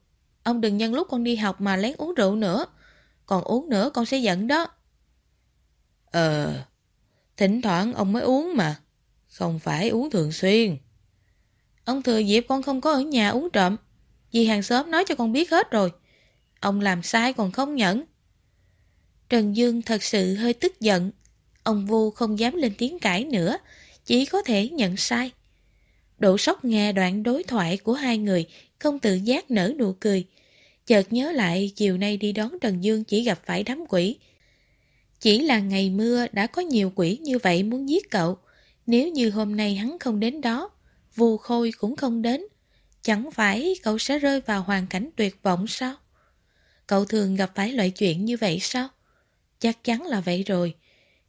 Ông đừng nhân lúc con đi học mà lén uống rượu nữa. Còn uống nữa con sẽ giận đó. Ờ, thỉnh thoảng ông mới uống mà. Không phải uống thường xuyên. Ông thừa dịp con không có ở nhà uống trộm. vì hàng xóm nói cho con biết hết rồi. Ông làm sai còn không nhẫn. Trần Dương thật sự hơi tức giận. Ông Vu không dám lên tiếng cãi nữa, chỉ có thể nhận sai. Độ sốc nghe đoạn đối thoại của hai người, không tự giác nở nụ cười. Chợt nhớ lại chiều nay đi đón Trần Dương chỉ gặp phải đám quỷ. Chỉ là ngày mưa đã có nhiều quỷ như vậy muốn giết cậu. Nếu như hôm nay hắn không đến đó, vù Khôi cũng không đến. Chẳng phải cậu sẽ rơi vào hoàn cảnh tuyệt vọng sao? Cậu thường gặp phải loại chuyện như vậy sao? Chắc chắn là vậy rồi.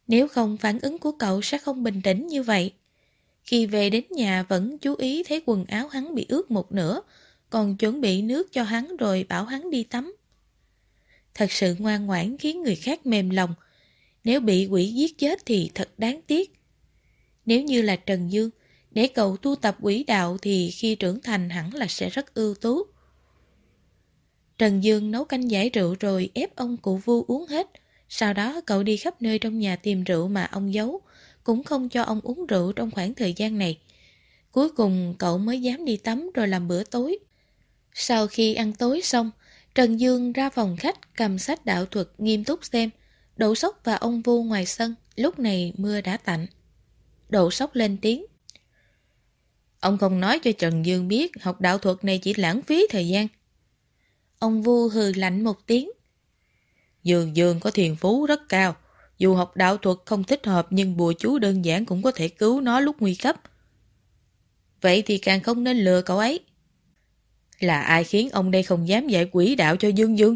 Nếu không phản ứng của cậu sẽ không bình tĩnh như vậy. Khi về đến nhà vẫn chú ý thấy quần áo hắn bị ướt một nửa, còn chuẩn bị nước cho hắn rồi bảo hắn đi tắm. Thật sự ngoan ngoãn khiến người khác mềm lòng. Nếu bị quỷ giết chết thì thật đáng tiếc. Nếu như là Trần Dương, để cậu tu tập quỷ đạo thì khi trưởng thành hẳn là sẽ rất ưu tú. Trần Dương nấu canh giải rượu rồi ép ông cụ vu uống hết. Sau đó cậu đi khắp nơi trong nhà tìm rượu mà ông giấu, cũng không cho ông uống rượu trong khoảng thời gian này. Cuối cùng cậu mới dám đi tắm rồi làm bữa tối. Sau khi ăn tối xong, Trần Dương ra phòng khách cầm sách đạo thuật nghiêm túc xem. Đậu sốc và ông Vu ngoài sân, lúc này mưa đã tạnh. Đậu sốc lên tiếng. Ông không nói cho Trần Dương biết học đạo thuật này chỉ lãng phí thời gian. Ông Vu hừ lạnh một tiếng. Dương Dương có thiền phú rất cao. Dù học đạo thuật không thích hợp nhưng bùa chú đơn giản cũng có thể cứu nó lúc nguy cấp. Vậy thì càng không nên lừa cậu ấy. Là ai khiến ông đây không dám giải quỷ đạo cho Dương Dương?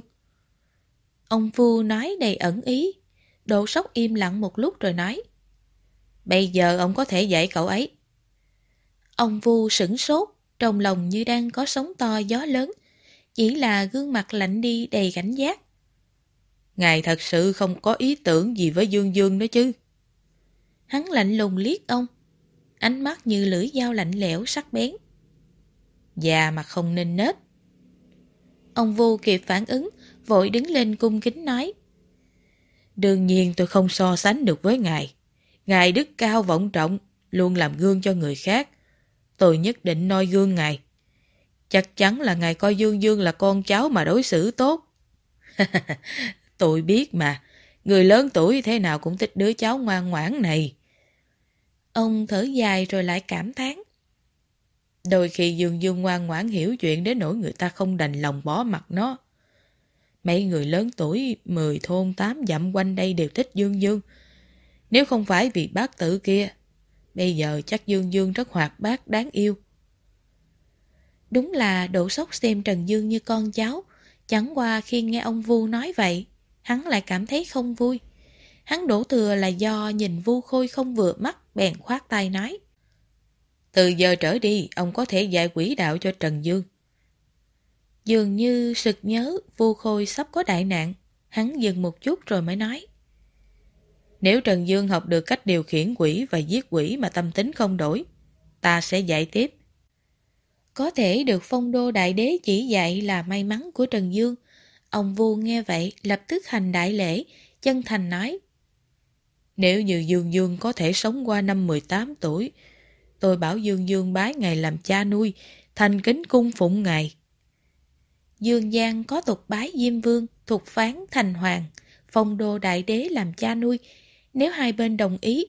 Ông Vu nói đầy ẩn ý. Độ sốc im lặng một lúc rồi nói. Bây giờ ông có thể dạy cậu ấy. Ông Vu sửng sốt, trong lòng như đang có sóng to gió lớn. Chỉ là gương mặt lạnh đi đầy cảnh giác. Ngài thật sự không có ý tưởng gì với Dương Dương đó chứ. Hắn lạnh lùng liếc ông. Ánh mắt như lưỡi dao lạnh lẽo sắc bén. Già mà không nên nết. Ông Vu kịp phản ứng, vội đứng lên cung kính nói. Đương nhiên tôi không so sánh được với ngài. Ngài đức cao vọng trọng, luôn làm gương cho người khác. Tôi nhất định noi gương ngài. Chắc chắn là ngài coi Dương Dương là con cháu mà đối xử tốt. tôi biết mà, người lớn tuổi thế nào cũng thích đứa cháu ngoan ngoãn này. Ông thở dài rồi lại cảm thán. Đôi khi Dương Dương ngoan ngoãn hiểu chuyện đến nỗi người ta không đành lòng bỏ mặt nó. Mấy người lớn tuổi, mười thôn tám dặm quanh đây đều thích Dương Dương. Nếu không phải vì bác tử kia, bây giờ chắc Dương Dương rất hoạt bát, đáng yêu. Đúng là đổ sốc xem Trần Dương như con cháu, chẳng qua khi nghe ông Vu nói vậy, hắn lại cảm thấy không vui. Hắn đổ thừa là do nhìn Vu Khôi không vừa mắt, bèn khoát tay nói. Từ giờ trở đi, ông có thể dạy quỷ đạo cho Trần Dương. Dường như sực nhớ vu khôi sắp có đại nạn, hắn dừng một chút rồi mới nói. Nếu Trần Dương học được cách điều khiển quỷ và giết quỷ mà tâm tính không đổi, ta sẽ dạy tiếp. Có thể được phong đô đại đế chỉ dạy là may mắn của Trần Dương. Ông Vu nghe vậy lập tức hành đại lễ, chân thành nói. Nếu như Dương Dương có thể sống qua năm 18 tuổi, tôi bảo Dương Dương bái ngài làm cha nuôi, thành kính cung phụng ngài. Dương Giang có tục bái Diêm Vương, thuộc phán thành hoàng, phong đô đại đế làm cha nuôi. Nếu hai bên đồng ý,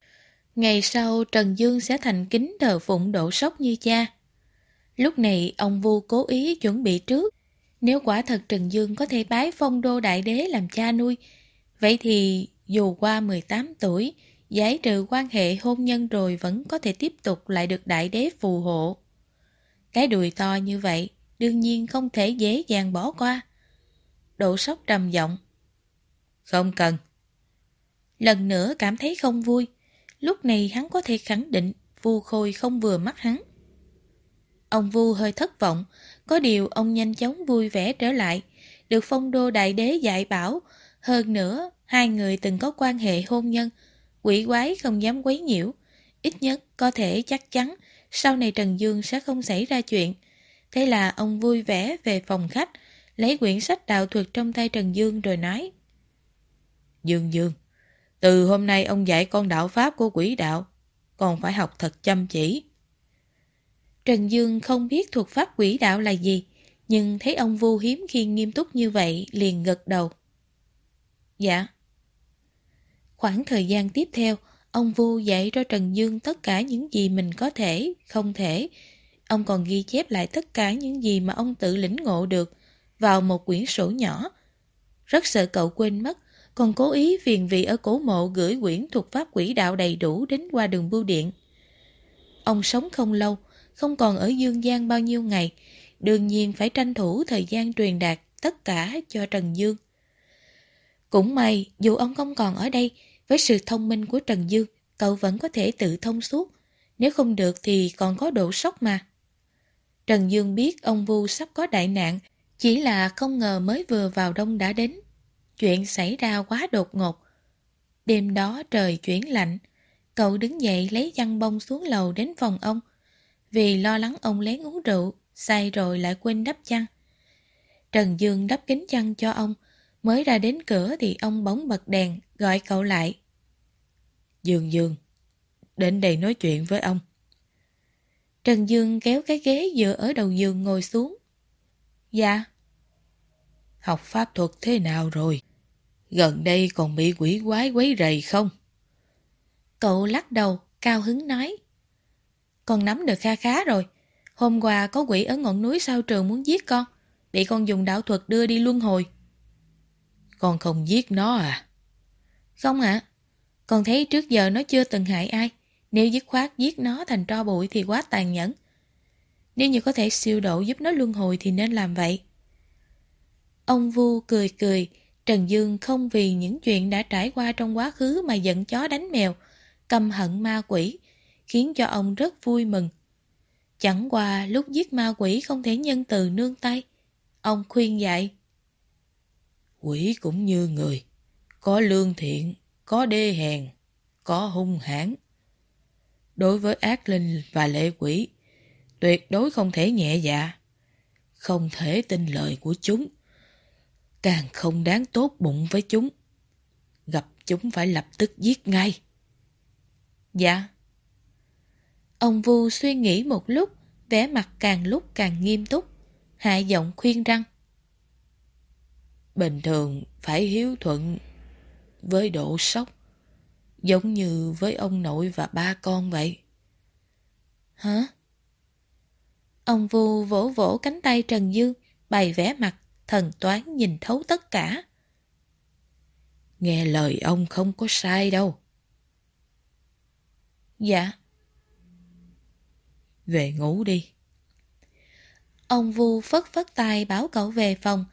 ngày sau Trần Dương sẽ thành kính thờ phụng độ sốc như cha. Lúc này ông Vu cố ý chuẩn bị trước. Nếu quả thật Trần Dương có thể bái phong đô đại đế làm cha nuôi, vậy thì dù qua 18 tuổi, giải trừ quan hệ hôn nhân rồi vẫn có thể tiếp tục lại được đại đế phù hộ. Cái đùi to như vậy, đương nhiên không thể dễ dàng bỏ qua. Độ sốc trầm giọng. Không cần. Lần nữa cảm thấy không vui. Lúc này hắn có thể khẳng định Vu Khôi không vừa mắt hắn. Ông Vu hơi thất vọng, có điều ông nhanh chóng vui vẻ trở lại, được phong đô đại đế dạy bảo. Hơn nữa, hai người từng có quan hệ hôn nhân, quỷ quái không dám quấy nhiễu. Ít nhất có thể chắc chắn sau này Trần Dương sẽ không xảy ra chuyện. Thế là ông vui vẻ về phòng khách, lấy quyển sách đạo thuật trong tay Trần Dương rồi nói. Dương Dương, từ hôm nay ông dạy con đạo pháp của quỷ đạo, còn phải học thật chăm chỉ. Trần Dương không biết thuật pháp quỷ đạo là gì, nhưng thấy ông Vu hiếm khi nghiêm túc như vậy liền gật đầu. Dạ. Khoảng thời gian tiếp theo, ông Vu dạy cho Trần Dương tất cả những gì mình có thể, không thể. Ông còn ghi chép lại tất cả những gì mà ông tự lĩnh ngộ được vào một quyển sổ nhỏ. Rất sợ cậu quên mất, còn cố ý phiền vị ở cổ mộ gửi quyển thuật pháp quỷ đạo đầy đủ đến qua đường bưu điện. Ông sống không lâu, không còn ở Dương Giang bao nhiêu ngày, đương nhiên phải tranh thủ thời gian truyền đạt tất cả cho Trần Dương. Cũng may, dù ông không còn ở đây, với sự thông minh của Trần Dương, cậu vẫn có thể tự thông suốt. Nếu không được thì còn có độ sốc mà. Trần Dương biết ông Vu sắp có đại nạn, chỉ là không ngờ mới vừa vào đông đã đến. Chuyện xảy ra quá đột ngột. Đêm đó trời chuyển lạnh, cậu đứng dậy lấy chăn bông xuống lầu đến phòng ông. Vì lo lắng ông lén uống rượu, say rồi lại quên đắp chăn. Trần Dương đắp kính chăn cho ông, mới ra đến cửa thì ông bóng bật đèn, gọi cậu lại. Dương Dương, đến đây nói chuyện với ông. Trần Dương kéo cái ghế dựa ở đầu giường ngồi xuống. Dạ. Học pháp thuật thế nào rồi? Gần đây còn bị quỷ quái quấy rầy không? Cậu lắc đầu, cao hứng nói. Con nắm được kha khá rồi. Hôm qua có quỷ ở ngọn núi sau trường muốn giết con. Bị con dùng đạo thuật đưa đi luân hồi. Con không giết nó à? Không ạ. À. Con thấy trước giờ nó chưa từng hại ai. Nếu dứt khoát giết nó thành tro bụi thì quá tàn nhẫn. Nếu như có thể siêu độ giúp nó luân hồi thì nên làm vậy. Ông Vu cười cười, Trần Dương không vì những chuyện đã trải qua trong quá khứ mà giận chó đánh mèo, căm hận ma quỷ, khiến cho ông rất vui mừng. Chẳng qua lúc giết ma quỷ không thể nhân từ nương tay. Ông khuyên dạy. Quỷ cũng như người, có lương thiện, có đê hèn, có hung hãn. Đối với ác linh và lệ quỷ, tuyệt đối không thể nhẹ dạ, không thể tin lời của chúng, càng không đáng tốt bụng với chúng. Gặp chúng phải lập tức giết ngay. Dạ. Ông Vu suy nghĩ một lúc, vẻ mặt càng lúc càng nghiêm túc, hạ giọng khuyên răng. Bình thường phải hiếu thuận với độ sốc, giống như với ông nội và ba con vậy. Hả? Ông Vu vỗ vỗ cánh tay Trần Dương, bày vẻ mặt, thần toán nhìn thấu tất cả. Nghe lời ông không có sai đâu. Dạ. Về ngủ đi. Ông Vu phất phất tay bảo cậu về phòng.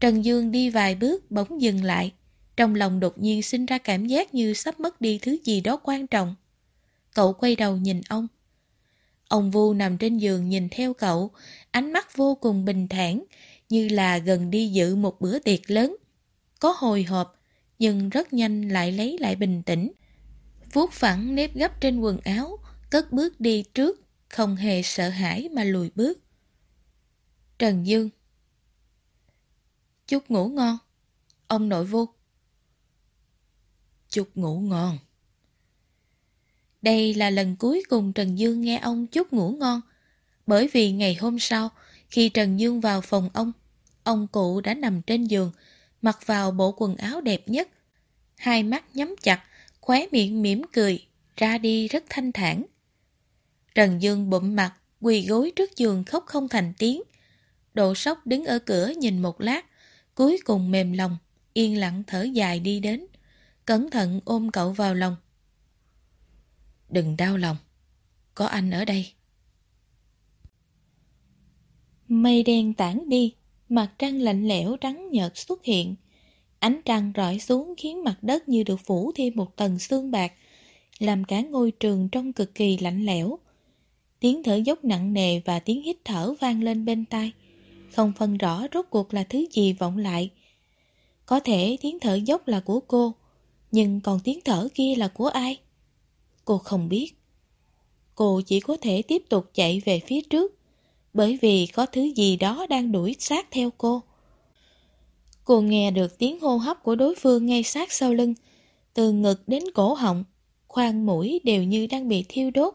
Trần Dương đi vài bước bỗng dừng lại. Trong lòng đột nhiên sinh ra cảm giác như sắp mất đi thứ gì đó quan trọng. Cậu quay đầu nhìn ông. Ông Vu nằm trên giường nhìn theo cậu, ánh mắt vô cùng bình thản, như là gần đi dự một bữa tiệc lớn. Có hồi hộp, nhưng rất nhanh lại lấy lại bình tĩnh. Vuốt phẳng nếp gấp trên quần áo, cất bước đi trước, không hề sợ hãi mà lùi bước. Trần Dương Chúc ngủ ngon. Ông nội vô. Chúc ngủ ngon. Đây là lần cuối cùng Trần Dương nghe ông chúc ngủ ngon. Bởi vì ngày hôm sau, khi Trần Dương vào phòng ông, ông cụ đã nằm trên giường, mặc vào bộ quần áo đẹp nhất. Hai mắt nhắm chặt, khóe miệng mỉm cười, ra đi rất thanh thản. Trần Dương bụm mặt, quỳ gối trước giường khóc không thành tiếng. Độ sốc đứng ở cửa nhìn một lát, cuối cùng mềm lòng, yên lặng thở dài đi đến, cẩn thận ôm cậu vào lòng. Đừng đau lòng, có anh ở đây. Mây đen tản đi, mặt trăng lạnh lẽo trắng nhợt xuất hiện. Ánh trăng rọi xuống khiến mặt đất như được phủ thêm một tầng xương bạc, làm cả ngôi trường trông cực kỳ lạnh lẽo. Tiếng thở dốc nặng nề và tiếng hít thở vang lên bên tai không phân rõ rốt cuộc là thứ gì vọng lại. Có thể tiếng thở dốc là của cô, nhưng còn tiếng thở kia là của ai? Cô không biết. Cô chỉ có thể tiếp tục chạy về phía trước, bởi vì có thứ gì đó đang đuổi sát theo cô. Cô nghe được tiếng hô hấp của đối phương ngay sát sau lưng, từ ngực đến cổ họng, khoang mũi đều như đang bị thiêu đốt,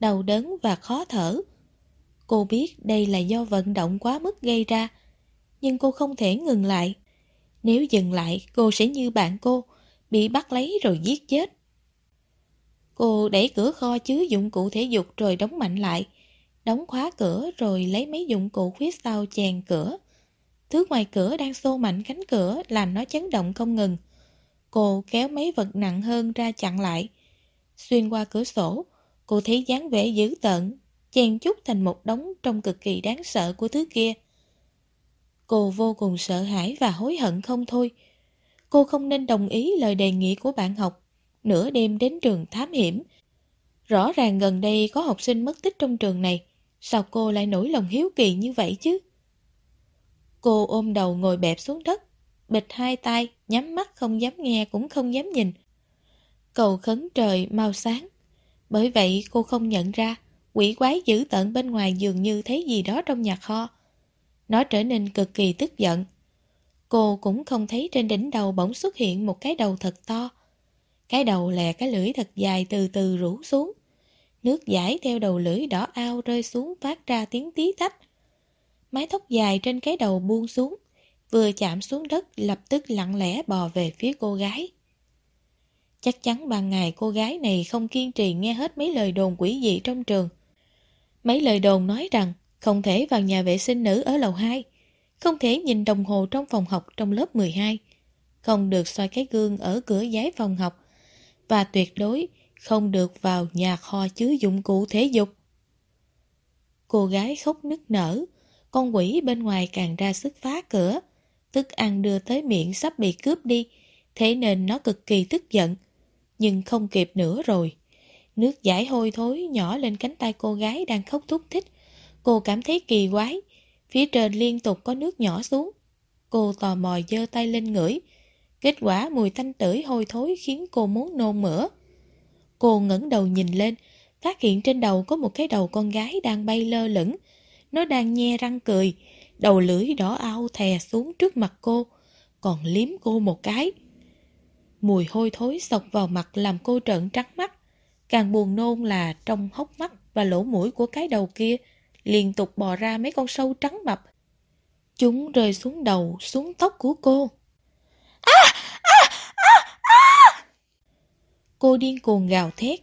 đầu đớn và khó thở. Cô biết đây là do vận động quá mức gây ra, nhưng cô không thể ngừng lại. Nếu dừng lại, cô sẽ như bạn cô, bị bắt lấy rồi giết chết. Cô đẩy cửa kho chứa dụng cụ thể dục rồi đóng mạnh lại, đóng khóa cửa rồi lấy mấy dụng cụ phía sau chèn cửa. Thứ ngoài cửa đang xô mạnh cánh cửa làm nó chấn động không ngừng. Cô kéo mấy vật nặng hơn ra chặn lại. Xuyên qua cửa sổ, cô thấy dáng vẻ dữ tợn chèn chút thành một đống trông cực kỳ đáng sợ của thứ kia. Cô vô cùng sợ hãi và hối hận không thôi. Cô không nên đồng ý lời đề nghị của bạn học, nửa đêm đến trường thám hiểm. Rõ ràng gần đây có học sinh mất tích trong trường này, sao cô lại nổi lòng hiếu kỳ như vậy chứ? Cô ôm đầu ngồi bẹp xuống đất, bịch hai tay, nhắm mắt không dám nghe cũng không dám nhìn. Cầu khấn trời mau sáng. Bởi vậy cô không nhận ra Quỷ quái dữ tận bên ngoài dường như thấy gì đó trong nhà kho. Nó trở nên cực kỳ tức giận. Cô cũng không thấy trên đỉnh đầu bỗng xuất hiện một cái đầu thật to. Cái đầu lè cái lưỡi thật dài từ từ rủ xuống. Nước giải theo đầu lưỡi đỏ ao rơi xuống phát ra tiếng tí tách. Mái tóc dài trên cái đầu buông xuống, vừa chạm xuống đất lập tức lặng lẽ bò về phía cô gái. Chắc chắn ban ngày cô gái này không kiên trì nghe hết mấy lời đồn quỷ dị trong trường. Mấy lời đồn nói rằng không thể vào nhà vệ sinh nữ ở lầu 2, không thể nhìn đồng hồ trong phòng học trong lớp 12, không được soi cái gương ở cửa giấy phòng học và tuyệt đối không được vào nhà kho chứa dụng cụ thể dục. Cô gái khóc nức nở, con quỷ bên ngoài càng ra sức phá cửa, thức ăn đưa tới miệng sắp bị cướp đi, thế nên nó cực kỳ tức giận. Nhưng không kịp nữa rồi. Nước giải hôi thối nhỏ lên cánh tay cô gái đang khóc thúc thích. Cô cảm thấy kỳ quái. Phía trên liên tục có nước nhỏ xuống. Cô tò mò giơ tay lên ngửi. Kết quả mùi tanh tưởi hôi thối khiến cô muốn nôn mửa. Cô ngẩng đầu nhìn lên, phát hiện trên đầu có một cái đầu con gái đang bay lơ lửng. Nó đang nhe răng cười, đầu lưỡi đỏ ao thè xuống trước mặt cô, còn liếm cô một cái. Mùi hôi thối sọc vào mặt làm cô trợn trắng mắt. Càng buồn nôn là trong hốc mắt và lỗ mũi của cái đầu kia liên tục bò ra mấy con sâu trắng mập. Chúng rơi xuống đầu, xuống tóc của cô. À, à, à, à. Cô điên cuồng gào thét,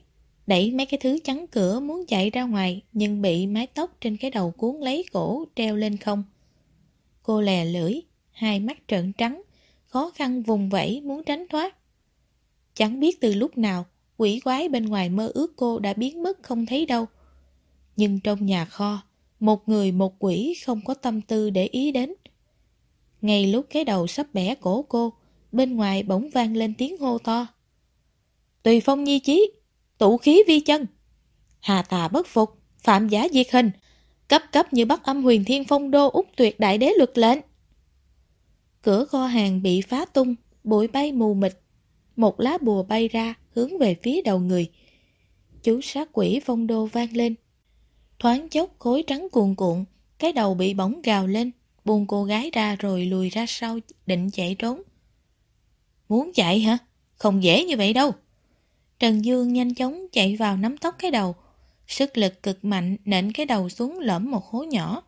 đẩy mấy cái thứ chắn cửa muốn chạy ra ngoài nhưng bị mái tóc trên cái đầu cuốn lấy cổ treo lên không. Cô lè lưỡi, hai mắt trợn trắng, khó khăn vùng vẫy muốn tránh thoát. Chẳng biết từ lúc nào quỷ quái bên ngoài mơ ước cô đã biến mất không thấy đâu. Nhưng trong nhà kho, một người một quỷ không có tâm tư để ý đến. Ngay lúc cái đầu sắp bẻ cổ cô, bên ngoài bỗng vang lên tiếng hô to. Tùy phong nhi chí, tụ khí vi chân. Hà tà bất phục, Phạm giả diệt hình, cấp cấp như bắt âm huyền thiên phong đô út tuyệt đại đế luật lệnh. Cửa kho hàng bị phá tung, bụi bay mù mịt. Một lá bùa bay ra, hướng về phía đầu người. Chú sát quỷ phong đô vang lên. Thoáng chốc khối trắng cuồn cuộn, cái đầu bị bóng gào lên, buông cô gái ra rồi lùi ra sau định chạy trốn. Muốn chạy hả? Không dễ như vậy đâu. Trần Dương nhanh chóng chạy vào nắm tóc cái đầu. Sức lực cực mạnh nện cái đầu xuống lõm một hố nhỏ.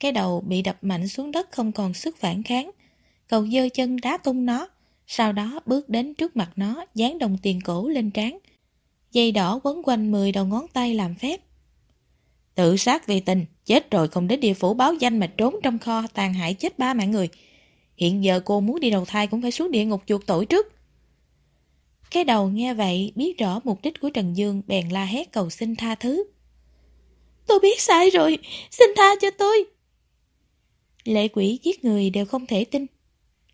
Cái đầu bị đập mạnh xuống đất không còn sức phản kháng. Cậu dơ chân đá tung nó, sau đó bước đến trước mặt nó, dán đồng tiền cổ lên trán. Dây đỏ quấn quanh 10 đầu ngón tay làm phép. Tự sát vì tình, chết rồi không đến địa phủ báo danh mà trốn trong kho tàn hại chết ba mạng người. Hiện giờ cô muốn đi đầu thai cũng phải xuống địa ngục chuộc tội trước. Cái đầu nghe vậy biết rõ mục đích của Trần Dương bèn la hét cầu xin tha thứ. Tôi biết sai rồi, xin tha cho tôi. Lệ quỷ giết người đều không thể tin.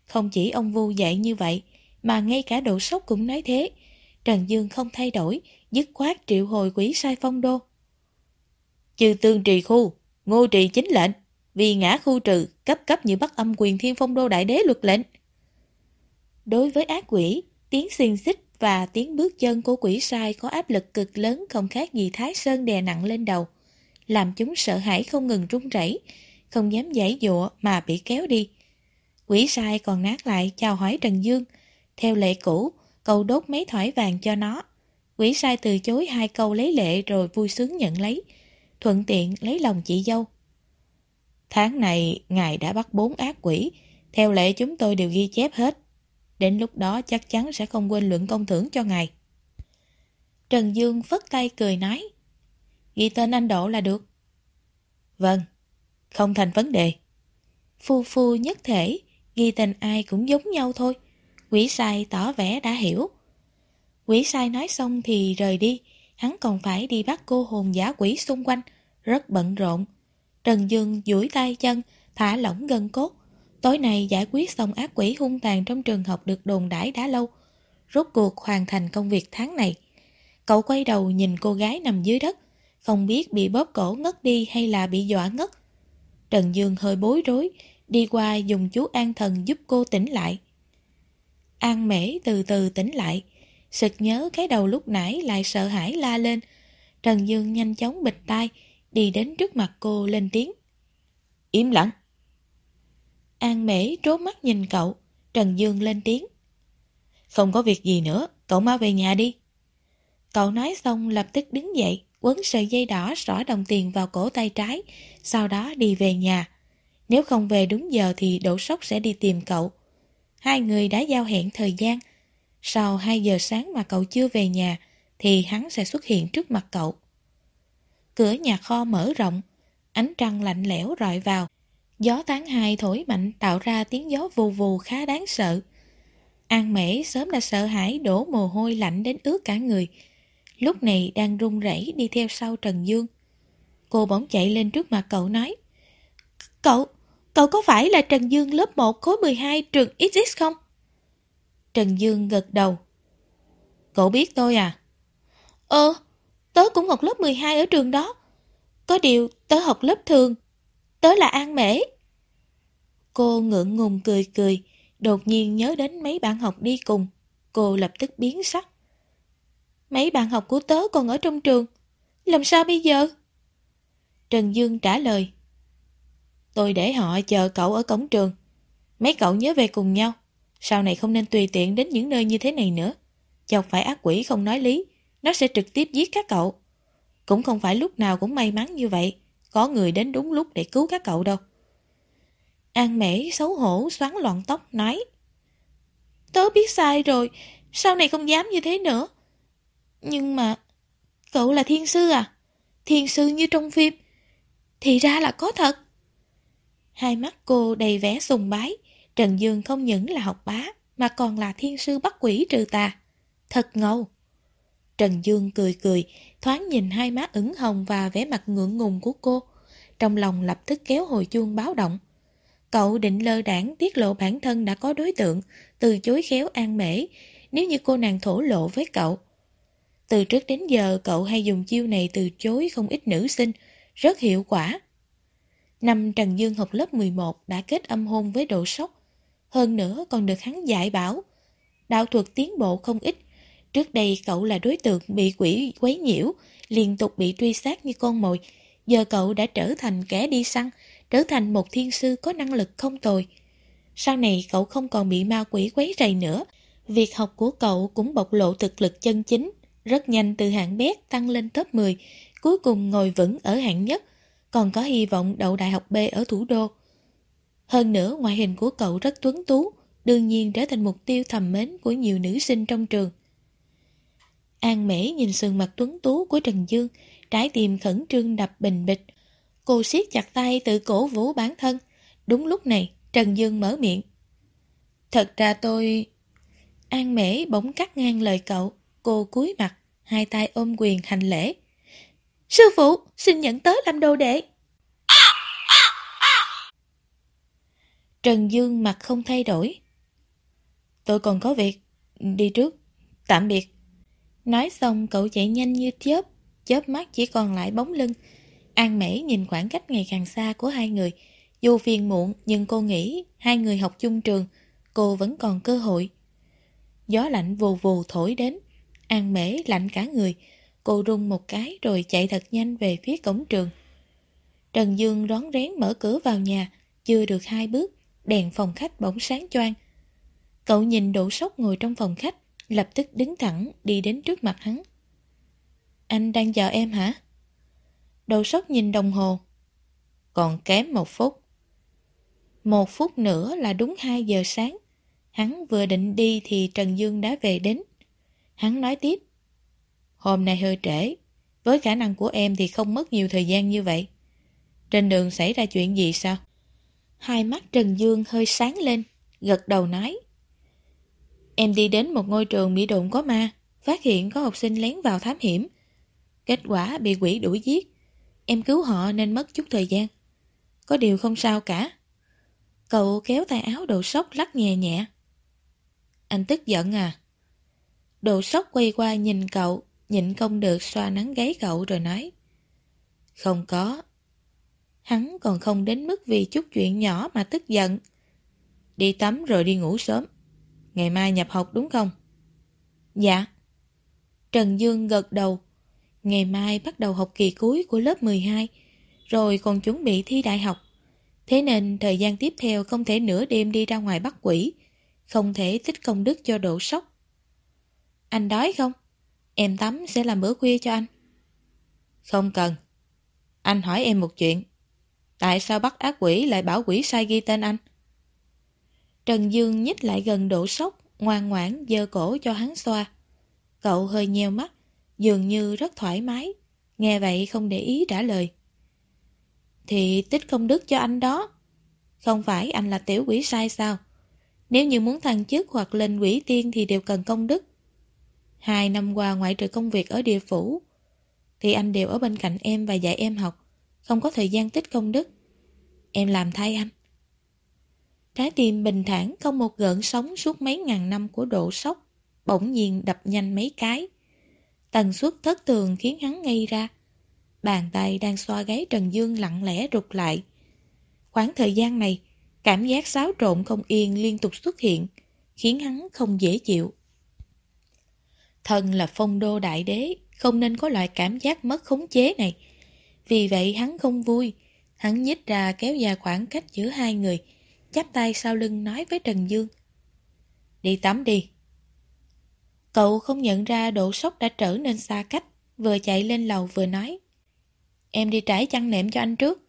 Không chỉ ông Vu dạy như vậy, mà ngay cả độ sốc cũng nói thế. Trần Dương không thay đổi, dứt khoát triệu hồi quỷ sai phong đô. Trừ tương trì khu, ngô trì chính lệnh, vì ngã khu trừ, cấp cấp như bắt âm quyền thiên phong đô đại đế luật lệnh. Đối với ác quỷ, tiếng xiên xích và tiếng bước chân của quỷ sai có áp lực cực lớn không khác gì Thái Sơn đè nặng lên đầu, làm chúng sợ hãi không ngừng run rẩy, không dám giải dụa mà bị kéo đi. Quỷ sai còn nát lại chào hỏi Trần Dương, theo lệ cũ, cầu đốt mấy thỏi vàng cho nó. Quỷ sai từ chối hai câu lấy lệ rồi vui sướng nhận lấy, thuận tiện lấy lòng chị dâu. Tháng này, ngài đã bắt bốn ác quỷ, theo lệ chúng tôi đều ghi chép hết. Đến lúc đó chắc chắn sẽ không quên luận công thưởng cho ngài. Trần Dương phất tay cười nói. Ghi tên anh Độ là được. Vâng, không thành vấn đề. Phu phu nhất thể, ghi tên ai cũng giống nhau thôi. Quỷ sai tỏ vẻ đã hiểu. Quỷ sai nói xong thì rời đi, hắn còn phải đi bắt cô hồn giả quỷ xung quanh, rất bận rộn. Trần Dương duỗi tay chân, thả lỏng gân cốt. Tối nay giải quyết xong ác quỷ hung tàn trong trường học được đồn đãi đã lâu. Rốt cuộc hoàn thành công việc tháng này. Cậu quay đầu nhìn cô gái nằm dưới đất, không biết bị bóp cổ ngất đi hay là bị dọa ngất. Trần Dương hơi bối rối, đi qua dùng chú an thần giúp cô tỉnh lại. An mễ từ từ tỉnh lại, sực nhớ cái đầu lúc nãy lại sợ hãi la lên. Trần Dương nhanh chóng bịch tai, đi đến trước mặt cô lên tiếng. Im lặng. An mễ trố mắt nhìn cậu, Trần Dương lên tiếng. Không có việc gì nữa, cậu mau về nhà đi. Cậu nói xong lập tức đứng dậy, quấn sợi dây đỏ rõ đồng tiền vào cổ tay trái, sau đó đi về nhà. Nếu không về đúng giờ thì đổ sốc sẽ đi tìm cậu. Hai người đã giao hẹn thời gian. Sau 2 giờ sáng mà cậu chưa về nhà, thì hắn sẽ xuất hiện trước mặt cậu. Cửa nhà kho mở rộng, ánh trăng lạnh lẽo rọi vào. Gió tháng hai thổi mạnh tạo ra tiếng gió vù vù khá đáng sợ. An mễ sớm đã sợ hãi đổ mồ hôi lạnh đến ướt cả người. Lúc này đang run rẩy đi theo sau Trần Dương. Cô bỗng chạy lên trước mặt cậu nói Cậu, cậu có phải là Trần Dương lớp 1 khối 12 trường XX không? Trần Dương gật đầu. Cậu biết tôi à? Ờ, tớ cũng học lớp 12 ở trường đó. Có điều tớ học lớp thường. Tớ là An Mễ. Cô ngượng ngùng cười cười, đột nhiên nhớ đến mấy bạn học đi cùng. Cô lập tức biến sắc. Mấy bạn học của tớ còn ở trong trường. Làm sao bây giờ? Trần Dương trả lời. Tôi để họ chờ cậu ở cổng trường. Mấy cậu nhớ về cùng nhau. Sau này không nên tùy tiện đến những nơi như thế này nữa. Chọc phải ác quỷ không nói lý. Nó sẽ trực tiếp giết các cậu. Cũng không phải lúc nào cũng may mắn như vậy. Có người đến đúng lúc để cứu các cậu đâu. An mễ xấu hổ xoắn loạn tóc, nói. Tớ biết sai rồi. Sau này không dám như thế nữa. Nhưng mà... Cậu là thiên sư à? Thiên sư như trong phim. Thì ra là có thật. Hai mắt cô đầy vẻ sùng bái. Trần Dương không những là học bá, mà còn là thiên sư bắt quỷ trừ tà. Thật ngầu. Trần Dương cười cười, thoáng nhìn hai má ửng hồng và vẻ mặt ngượng ngùng của cô. Trong lòng lập tức kéo hồi chuông báo động. Cậu định lơ đảng tiết lộ bản thân đã có đối tượng, từ chối khéo an mễ, nếu như cô nàng thổ lộ với cậu. Từ trước đến giờ cậu hay dùng chiêu này từ chối không ít nữ sinh, rất hiệu quả. Năm Trần Dương học lớp 11 đã kết âm hôn với độ sốc. Hơn nữa còn được hắn dạy bảo. Đạo thuật tiến bộ không ít. Trước đây cậu là đối tượng bị quỷ quấy nhiễu, liên tục bị truy sát như con mồi. Giờ cậu đã trở thành kẻ đi săn, trở thành một thiên sư có năng lực không tồi. Sau này cậu không còn bị ma quỷ quấy rầy nữa. Việc học của cậu cũng bộc lộ thực lực chân chính, rất nhanh từ hạng bét tăng lên top 10, cuối cùng ngồi vững ở hạng nhất, còn có hy vọng đậu đại học B ở thủ đô. Hơn nữa, ngoại hình của cậu rất tuấn tú, đương nhiên trở thành mục tiêu thầm mến của nhiều nữ sinh trong trường. An Mễ nhìn sườn mặt tuấn tú của Trần Dương, trái tim khẩn trương đập bình bịch. Cô siết chặt tay tự cổ vũ bản thân. Đúng lúc này, Trần Dương mở miệng. Thật ra tôi... An Mễ bỗng cắt ngang lời cậu. Cô cúi mặt, hai tay ôm quyền hành lễ. Sư phụ, xin nhận tới làm đồ đệ. Trần Dương mặt không thay đổi. Tôi còn có việc, đi trước, tạm biệt. Nói xong cậu chạy nhanh như chớp, chớp mắt chỉ còn lại bóng lưng. An Mễ nhìn khoảng cách ngày càng xa của hai người. Dù phiền muộn nhưng cô nghĩ hai người học chung trường, cô vẫn còn cơ hội. Gió lạnh vù vù thổi đến, An Mễ lạnh cả người, cô rung một cái rồi chạy thật nhanh về phía cổng trường. Trần Dương rón rén mở cửa vào nhà, chưa được hai bước, đèn phòng khách bỗng sáng choang. Cậu nhìn đổ sốc ngồi trong phòng khách, lập tức đứng thẳng đi đến trước mặt hắn. Anh đang chờ em hả? Đổ sốc nhìn đồng hồ. Còn kém một phút. Một phút nữa là đúng 2 giờ sáng. Hắn vừa định đi thì Trần Dương đã về đến. Hắn nói tiếp. Hôm nay hơi trễ. Với khả năng của em thì không mất nhiều thời gian như vậy. Trên đường xảy ra chuyện gì sao? Hai mắt Trần Dương hơi sáng lên, gật đầu nói. Em đi đến một ngôi trường bị đụng có ma, phát hiện có học sinh lén vào thám hiểm. Kết quả bị quỷ đuổi giết. Em cứu họ nên mất chút thời gian. Có điều không sao cả. Cậu kéo tay áo đồ sốc lắc nhẹ nhẹ. Anh tức giận à? Đồ sốc quay qua nhìn cậu, nhịn không được xoa nắng gáy cậu rồi nói. Không có. Hắn còn không đến mức vì chút chuyện nhỏ mà tức giận. Đi tắm rồi đi ngủ sớm. Ngày mai nhập học đúng không? Dạ. Trần Dương gật đầu. Ngày mai bắt đầu học kỳ cuối của lớp 12, rồi còn chuẩn bị thi đại học. Thế nên thời gian tiếp theo không thể nửa đêm đi ra ngoài bắt quỷ, không thể tích công đức cho độ sốc. Anh đói không? Em tắm sẽ làm bữa khuya cho anh. Không cần. Anh hỏi em một chuyện. Tại sao bắt ác quỷ lại bảo quỷ sai ghi tên anh? Trần Dương nhích lại gần độ sốc, ngoan ngoãn giơ cổ cho hắn xoa. Cậu hơi nheo mắt, dường như rất thoải mái. Nghe vậy không để ý trả lời. Thì tích công đức cho anh đó. Không phải anh là tiểu quỷ sai sao? Nếu như muốn thăng chức hoặc lên quỷ tiên thì đều cần công đức. Hai năm qua ngoại trừ công việc ở địa phủ, thì anh đều ở bên cạnh em và dạy em học, không có thời gian tích công đức. Em làm thay anh. Trái tim bình thản không một gợn sóng suốt mấy ngàn năm của độ sốc, bỗng nhiên đập nhanh mấy cái. Tần suất thất thường khiến hắn ngây ra. Bàn tay đang xoa gáy Trần Dương lặng lẽ rụt lại. Khoảng thời gian này, cảm giác xáo trộn không yên liên tục xuất hiện, khiến hắn không dễ chịu. Thần là phong đô đại đế, không nên có loại cảm giác mất khống chế này. Vì vậy hắn không vui, hắn nhích ra kéo dài khoảng cách giữa hai người, chắp tay sau lưng nói với Trần Dương. Đi tắm đi. Cậu không nhận ra độ sốc đã trở nên xa cách, vừa chạy lên lầu vừa nói. Em đi trải chăn nệm cho anh trước.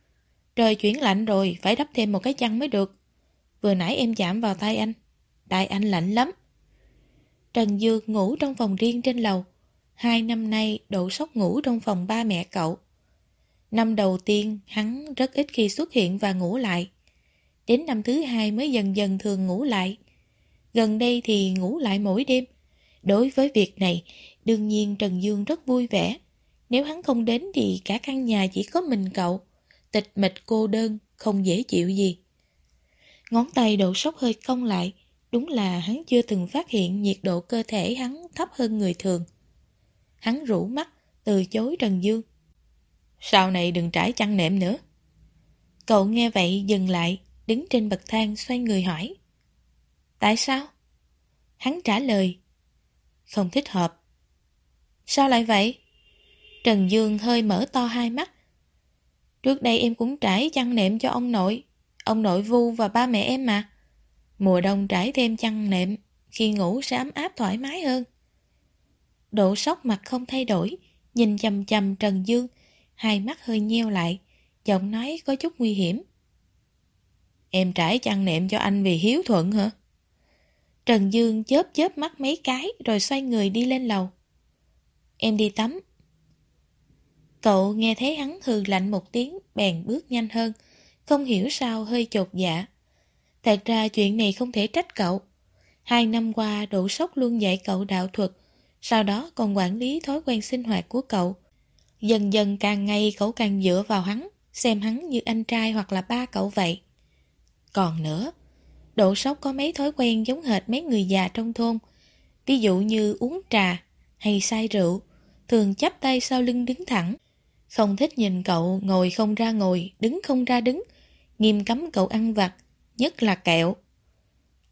Trời chuyển lạnh rồi, phải đắp thêm một cái chăn mới được. Vừa nãy em chạm vào tay anh. Tay anh lạnh lắm. Trần Dương ngủ trong phòng riêng trên lầu. Hai năm nay độ sốc ngủ trong phòng ba mẹ cậu. Năm đầu tiên hắn rất ít khi xuất hiện và ngủ lại. Đến năm thứ hai mới dần dần thường ngủ lại. Gần đây thì ngủ lại mỗi đêm. Đối với việc này, đương nhiên Trần Dương rất vui vẻ. Nếu hắn không đến thì cả căn nhà chỉ có mình cậu. Tịch mịch cô đơn, không dễ chịu gì. Ngón tay độ sốc hơi cong lại, Đúng là hắn chưa từng phát hiện nhiệt độ cơ thể hắn thấp hơn người thường. Hắn rủ mắt, từ chối Trần Dương. Sau này đừng trải chăn nệm nữa. Cậu nghe vậy dừng lại, đứng trên bậc thang xoay người hỏi. Tại sao? Hắn trả lời. Không thích hợp. Sao lại vậy? Trần Dương hơi mở to hai mắt. Trước đây em cũng trải chăn nệm cho ông nội, ông nội Vu và ba mẹ em mà. Mùa đông trải thêm chăn nệm, khi ngủ sẽ ấm áp thoải mái hơn. Độ sốc mặt không thay đổi, nhìn chầm chầm Trần Dương, hai mắt hơi nheo lại, giọng nói có chút nguy hiểm. Em trải chăn nệm cho anh vì hiếu thuận hả? Trần Dương chớp chớp mắt mấy cái rồi xoay người đi lên lầu. Em đi tắm. Cậu nghe thấy hắn hừ lạnh một tiếng, bèn bước nhanh hơn, không hiểu sao hơi chột dạ. Thật ra chuyện này không thể trách cậu. Hai năm qua độ sốc luôn dạy cậu đạo thuật, sau đó còn quản lý thói quen sinh hoạt của cậu. Dần dần càng ngày cậu càng dựa vào hắn, xem hắn như anh trai hoặc là ba cậu vậy. Còn nữa, độ sốc có mấy thói quen giống hệt mấy người già trong thôn. Ví dụ như uống trà hay say rượu, thường chắp tay sau lưng đứng thẳng. Không thích nhìn cậu ngồi không ra ngồi, đứng không ra đứng, nghiêm cấm cậu ăn vặt, nhất là kẹo.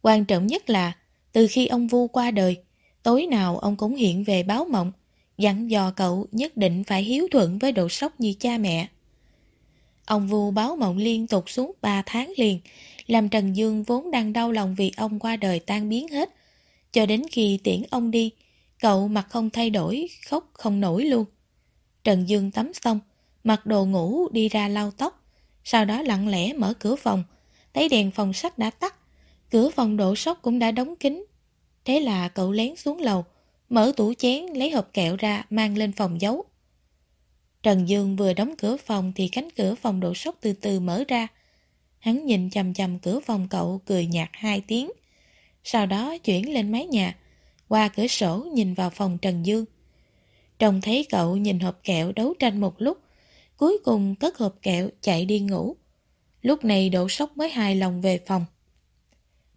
Quan trọng nhất là, từ khi ông Vu qua đời, tối nào ông cũng hiện về báo mộng, dặn dò cậu nhất định phải hiếu thuận với độ sốc như cha mẹ. Ông Vu báo mộng liên tục suốt 3 tháng liền, làm Trần Dương vốn đang đau lòng vì ông qua đời tan biến hết. Cho đến khi tiễn ông đi, cậu mặt không thay đổi, khóc không nổi luôn. Trần Dương tắm xong, mặc đồ ngủ đi ra lau tóc, sau đó lặng lẽ mở cửa phòng, thấy đèn phòng sắt đã tắt, cửa phòng độ sốc cũng đã đóng kín. Thế là cậu lén xuống lầu, mở tủ chén lấy hộp kẹo ra mang lên phòng giấu. Trần Dương vừa đóng cửa phòng thì cánh cửa phòng đổ sốc từ từ mở ra. Hắn nhìn chầm chầm cửa phòng cậu cười nhạt hai tiếng. Sau đó chuyển lên mái nhà, qua cửa sổ nhìn vào phòng Trần Dương. Trông thấy cậu nhìn hộp kẹo đấu tranh một lúc, cuối cùng cất hộp kẹo chạy đi ngủ. Lúc này Đỗ Sóc mới hài lòng về phòng.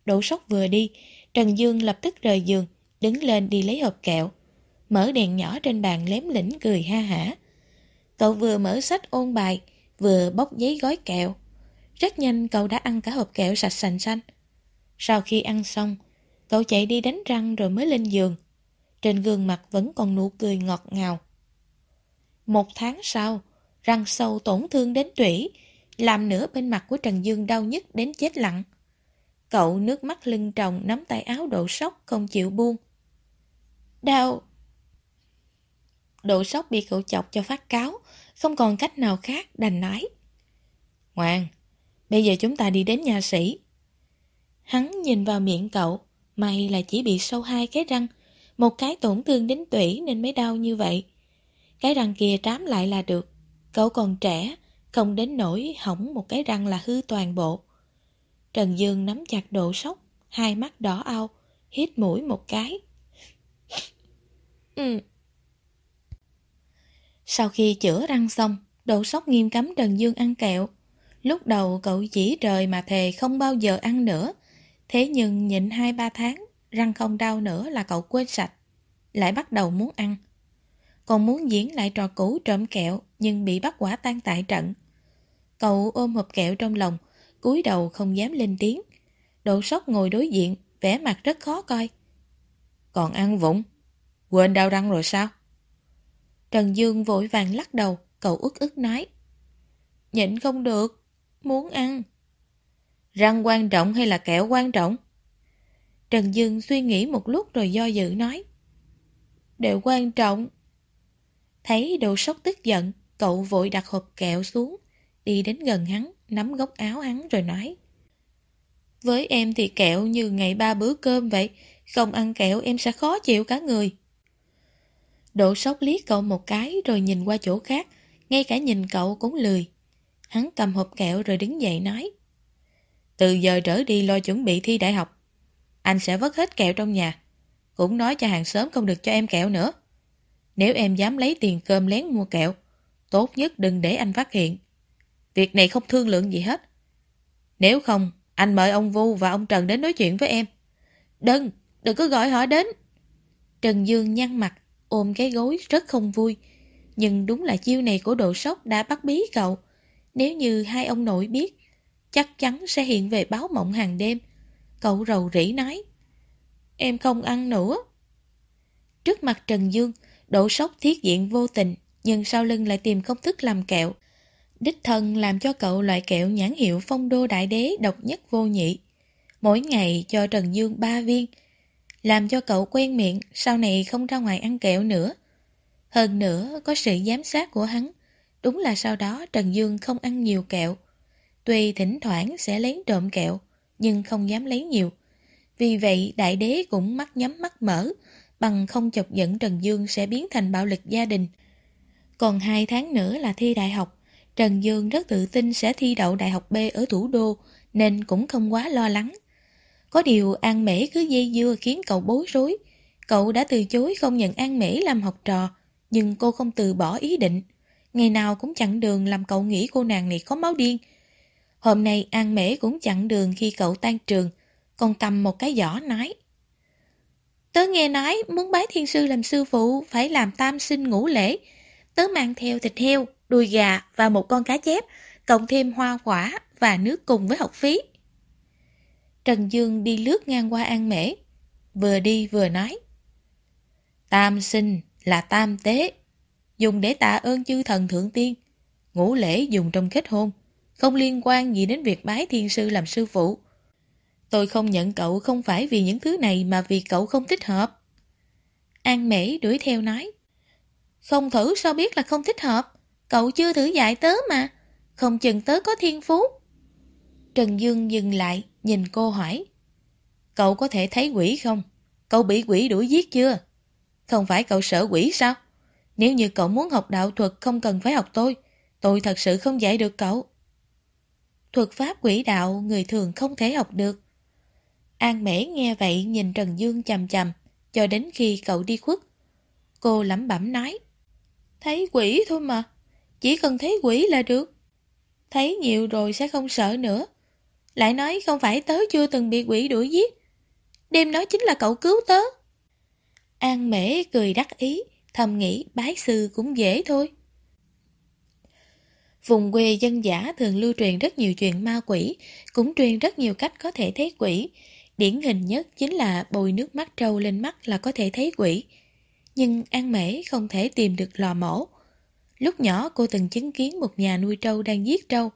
Đỗ Sóc vừa đi, Trần Dương lập tức rời giường, đứng lên đi lấy hộp kẹo. Mở đèn nhỏ trên bàn lém lĩnh cười ha hả. Cậu vừa mở sách ôn bài, vừa bóc giấy gói kẹo. Rất nhanh cậu đã ăn cả hộp kẹo sạch sành xanh. Sau khi ăn xong, cậu chạy đi đánh răng rồi mới lên giường. Trên gương mặt vẫn còn nụ cười ngọt ngào. Một tháng sau, răng sâu tổn thương đến tủy, làm nửa bên mặt của Trần Dương đau nhức đến chết lặng. Cậu nước mắt lưng tròng nắm tay áo độ sốc không chịu buông. Đau! Độ sốc bị cậu chọc cho phát cáo, không còn cách nào khác đành nói. Ngoan, bây giờ chúng ta đi đến nhà sĩ. Hắn nhìn vào miệng cậu, may là chỉ bị sâu hai cái răng, một cái tổn thương đến tủy nên mới đau như vậy. Cái răng kia trám lại là được. Cậu còn trẻ, không đến nỗi hỏng một cái răng là hư toàn bộ. Trần Dương nắm chặt độ sốc, hai mắt đỏ ao, hít mũi một cái ừ. Sau khi chữa răng xong, Đỗ sốc nghiêm cấm Trần Dương ăn kẹo. Lúc đầu cậu chỉ trời mà thề không bao giờ ăn nữa. Thế nhưng nhịn hai ba tháng, răng không đau nữa là cậu quên sạch. Lại bắt đầu muốn ăn. Còn muốn diễn lại trò cũ trộm kẹo nhưng bị bắt quả tan tại trận. Cậu ôm hộp kẹo trong lòng, cúi đầu không dám lên tiếng. Đỗ sốc ngồi đối diện, vẻ mặt rất khó coi. Còn ăn vụng, quên đau răng rồi sao? Trần Dương vội vàng lắc đầu, cậu ức ức nói. Nhịn không được, muốn ăn. Răng quan trọng hay là kẹo quan trọng? Trần Dương suy nghĩ một lúc rồi do dự nói. Đều quan trọng. Thấy đồ sốc tức giận, cậu vội đặt hộp kẹo xuống, đi đến gần hắn, nắm góc áo hắn rồi nói. Với em thì kẹo như ngày ba bữa cơm vậy, không ăn kẹo em sẽ khó chịu cả người. Độ sốc liếc cậu một cái rồi nhìn qua chỗ khác, ngay cả nhìn cậu cũng lười. Hắn cầm hộp kẹo rồi đứng dậy nói. Từ giờ trở đi lo chuẩn bị thi đại học. Anh sẽ vất hết kẹo trong nhà. Cũng nói cho hàng xóm không được cho em kẹo nữa. Nếu em dám lấy tiền cơm lén mua kẹo, tốt nhất đừng để anh phát hiện. Việc này không thương lượng gì hết. Nếu không, anh mời ông Vu và ông Trần đến nói chuyện với em. Đừng, đừng có gọi họ đến. Trần Dương nhăn mặt, ôm cái gối rất không vui. Nhưng đúng là chiêu này của độ sốc đã bắt bí cậu. Nếu như hai ông nội biết, chắc chắn sẽ hiện về báo mộng hàng đêm. Cậu rầu rĩ nói, em không ăn nữa. Trước mặt Trần Dương, độ sốc thiết diện vô tình, nhưng sau lưng lại tìm công thức làm kẹo. Đích thân làm cho cậu loại kẹo nhãn hiệu phong đô đại đế độc nhất vô nhị. Mỗi ngày cho Trần Dương ba viên, làm cho cậu quen miệng, sau này không ra ngoài ăn kẹo nữa. Hơn nữa, có sự giám sát của hắn. Đúng là sau đó Trần Dương không ăn nhiều kẹo. Tuy thỉnh thoảng sẽ lấy trộm kẹo, nhưng không dám lấy nhiều. Vì vậy, đại đế cũng mắt nhắm mắt mở, bằng không chọc giận Trần Dương sẽ biến thành bạo lực gia đình. Còn hai tháng nữa là thi đại học, Trần Dương rất tự tin sẽ thi đậu đại học B ở thủ đô, nên cũng không quá lo lắng. Có điều An Mễ cứ dây dưa khiến cậu bối rối. Cậu đã từ chối không nhận An Mễ làm học trò, nhưng cô không từ bỏ ý định. Ngày nào cũng chặn đường làm cậu nghĩ cô nàng này có máu điên. Hôm nay An Mễ cũng chặn đường khi cậu tan trường, còn cầm một cái giỏ nói. Tớ nghe nói muốn bái thiên sư làm sư phụ phải làm tam sinh ngũ lễ. Tớ mang theo thịt heo, đùi gà và một con cá chép, cộng thêm hoa quả và nước cùng với học phí. Trần Dương đi lướt ngang qua An Mễ, vừa đi vừa nói. Tam sinh là tam tế, dùng để tạ ơn chư thần thượng tiên. Ngũ lễ dùng trong kết hôn, không liên quan gì đến việc bái thiên sư làm sư phụ. Tôi không nhận cậu không phải vì những thứ này mà vì cậu không thích hợp. An Mễ đuổi theo nói. Không thử sao biết là không thích hợp. Cậu chưa thử dạy tớ mà. Không chừng tớ có thiên phú. Trần Dương dừng lại, nhìn cô hỏi. Cậu có thể thấy quỷ không? Cậu bị quỷ đuổi giết chưa? Không phải cậu sợ quỷ sao? Nếu như cậu muốn học đạo thuật không cần phải học tôi, tôi thật sự không dạy được cậu. Thuật pháp quỷ đạo người thường không thể học được. An Mễ nghe vậy nhìn Trần Dương chầm chầm, cho đến khi cậu đi khuất. Cô lẩm bẩm nói, thấy quỷ thôi mà, chỉ cần thấy quỷ là được. Thấy nhiều rồi sẽ không sợ nữa. Lại nói không phải tớ chưa từng bị quỷ đuổi giết. Đêm đó chính là cậu cứu tớ. An Mễ cười đắc ý, thầm nghĩ bái sư cũng dễ thôi. Vùng quê dân giả thường lưu truyền rất nhiều chuyện ma quỷ, cũng truyền rất nhiều cách có thể thấy quỷ. Điển hình nhất chính là bồi nước mắt trâu lên mắt là có thể thấy quỷ. Nhưng An Mễ không thể tìm được lò mổ. Lúc nhỏ cô từng chứng kiến một nhà nuôi trâu đang giết trâu,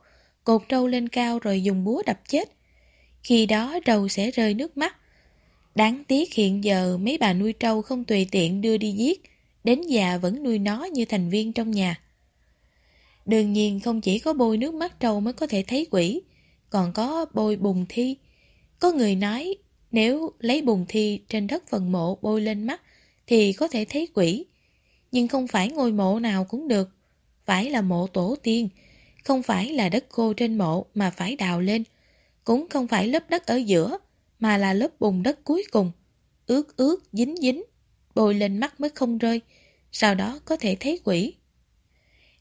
cột trâu lên cao rồi dùng búa đập chết. Khi đó trâu sẽ rơi nước mắt. Đáng tiếc hiện giờ mấy bà nuôi trâu không tùy tiện đưa đi giết, đến già vẫn nuôi nó như thành viên trong nhà. Đương nhiên không chỉ có bôi nước mắt trâu mới có thể thấy quỷ, còn có bôi bùn thi. Có người nói nếu lấy bùn thi trên đất phần mộ bôi lên mắt thì có thể thấy quỷ. Nhưng không phải ngôi mộ nào cũng được, phải là mộ tổ tiên, không phải là đất khô trên mộ mà phải đào lên, cũng không phải lớp đất ở giữa mà là lớp bùn đất cuối cùng, ướt ướt dính dính, bôi lên mắt mới không rơi, sau đó có thể thấy quỷ.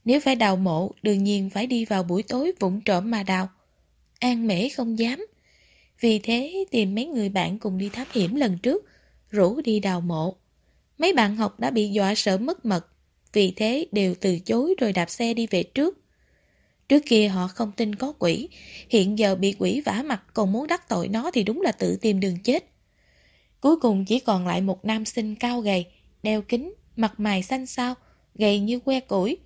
Nếu phải đào mộ, đương nhiên phải đi vào buổi tối vụng trộm mà đào. An mễ không dám. Vì thế tìm mấy người bạn cùng đi thám hiểm lần trước, rủ đi đào mộ. Mấy bạn học đã bị dọa sợ mất mật, vì thế đều từ chối rồi đạp xe đi về trước. Trước kia họ không tin có quỷ, hiện giờ bị quỷ vả mặt còn muốn đắc tội nó thì đúng là tự tìm đường chết. Cuối cùng chỉ còn lại một nam sinh cao gầy, đeo kính, mặt mày xanh xao, gầy như que củi.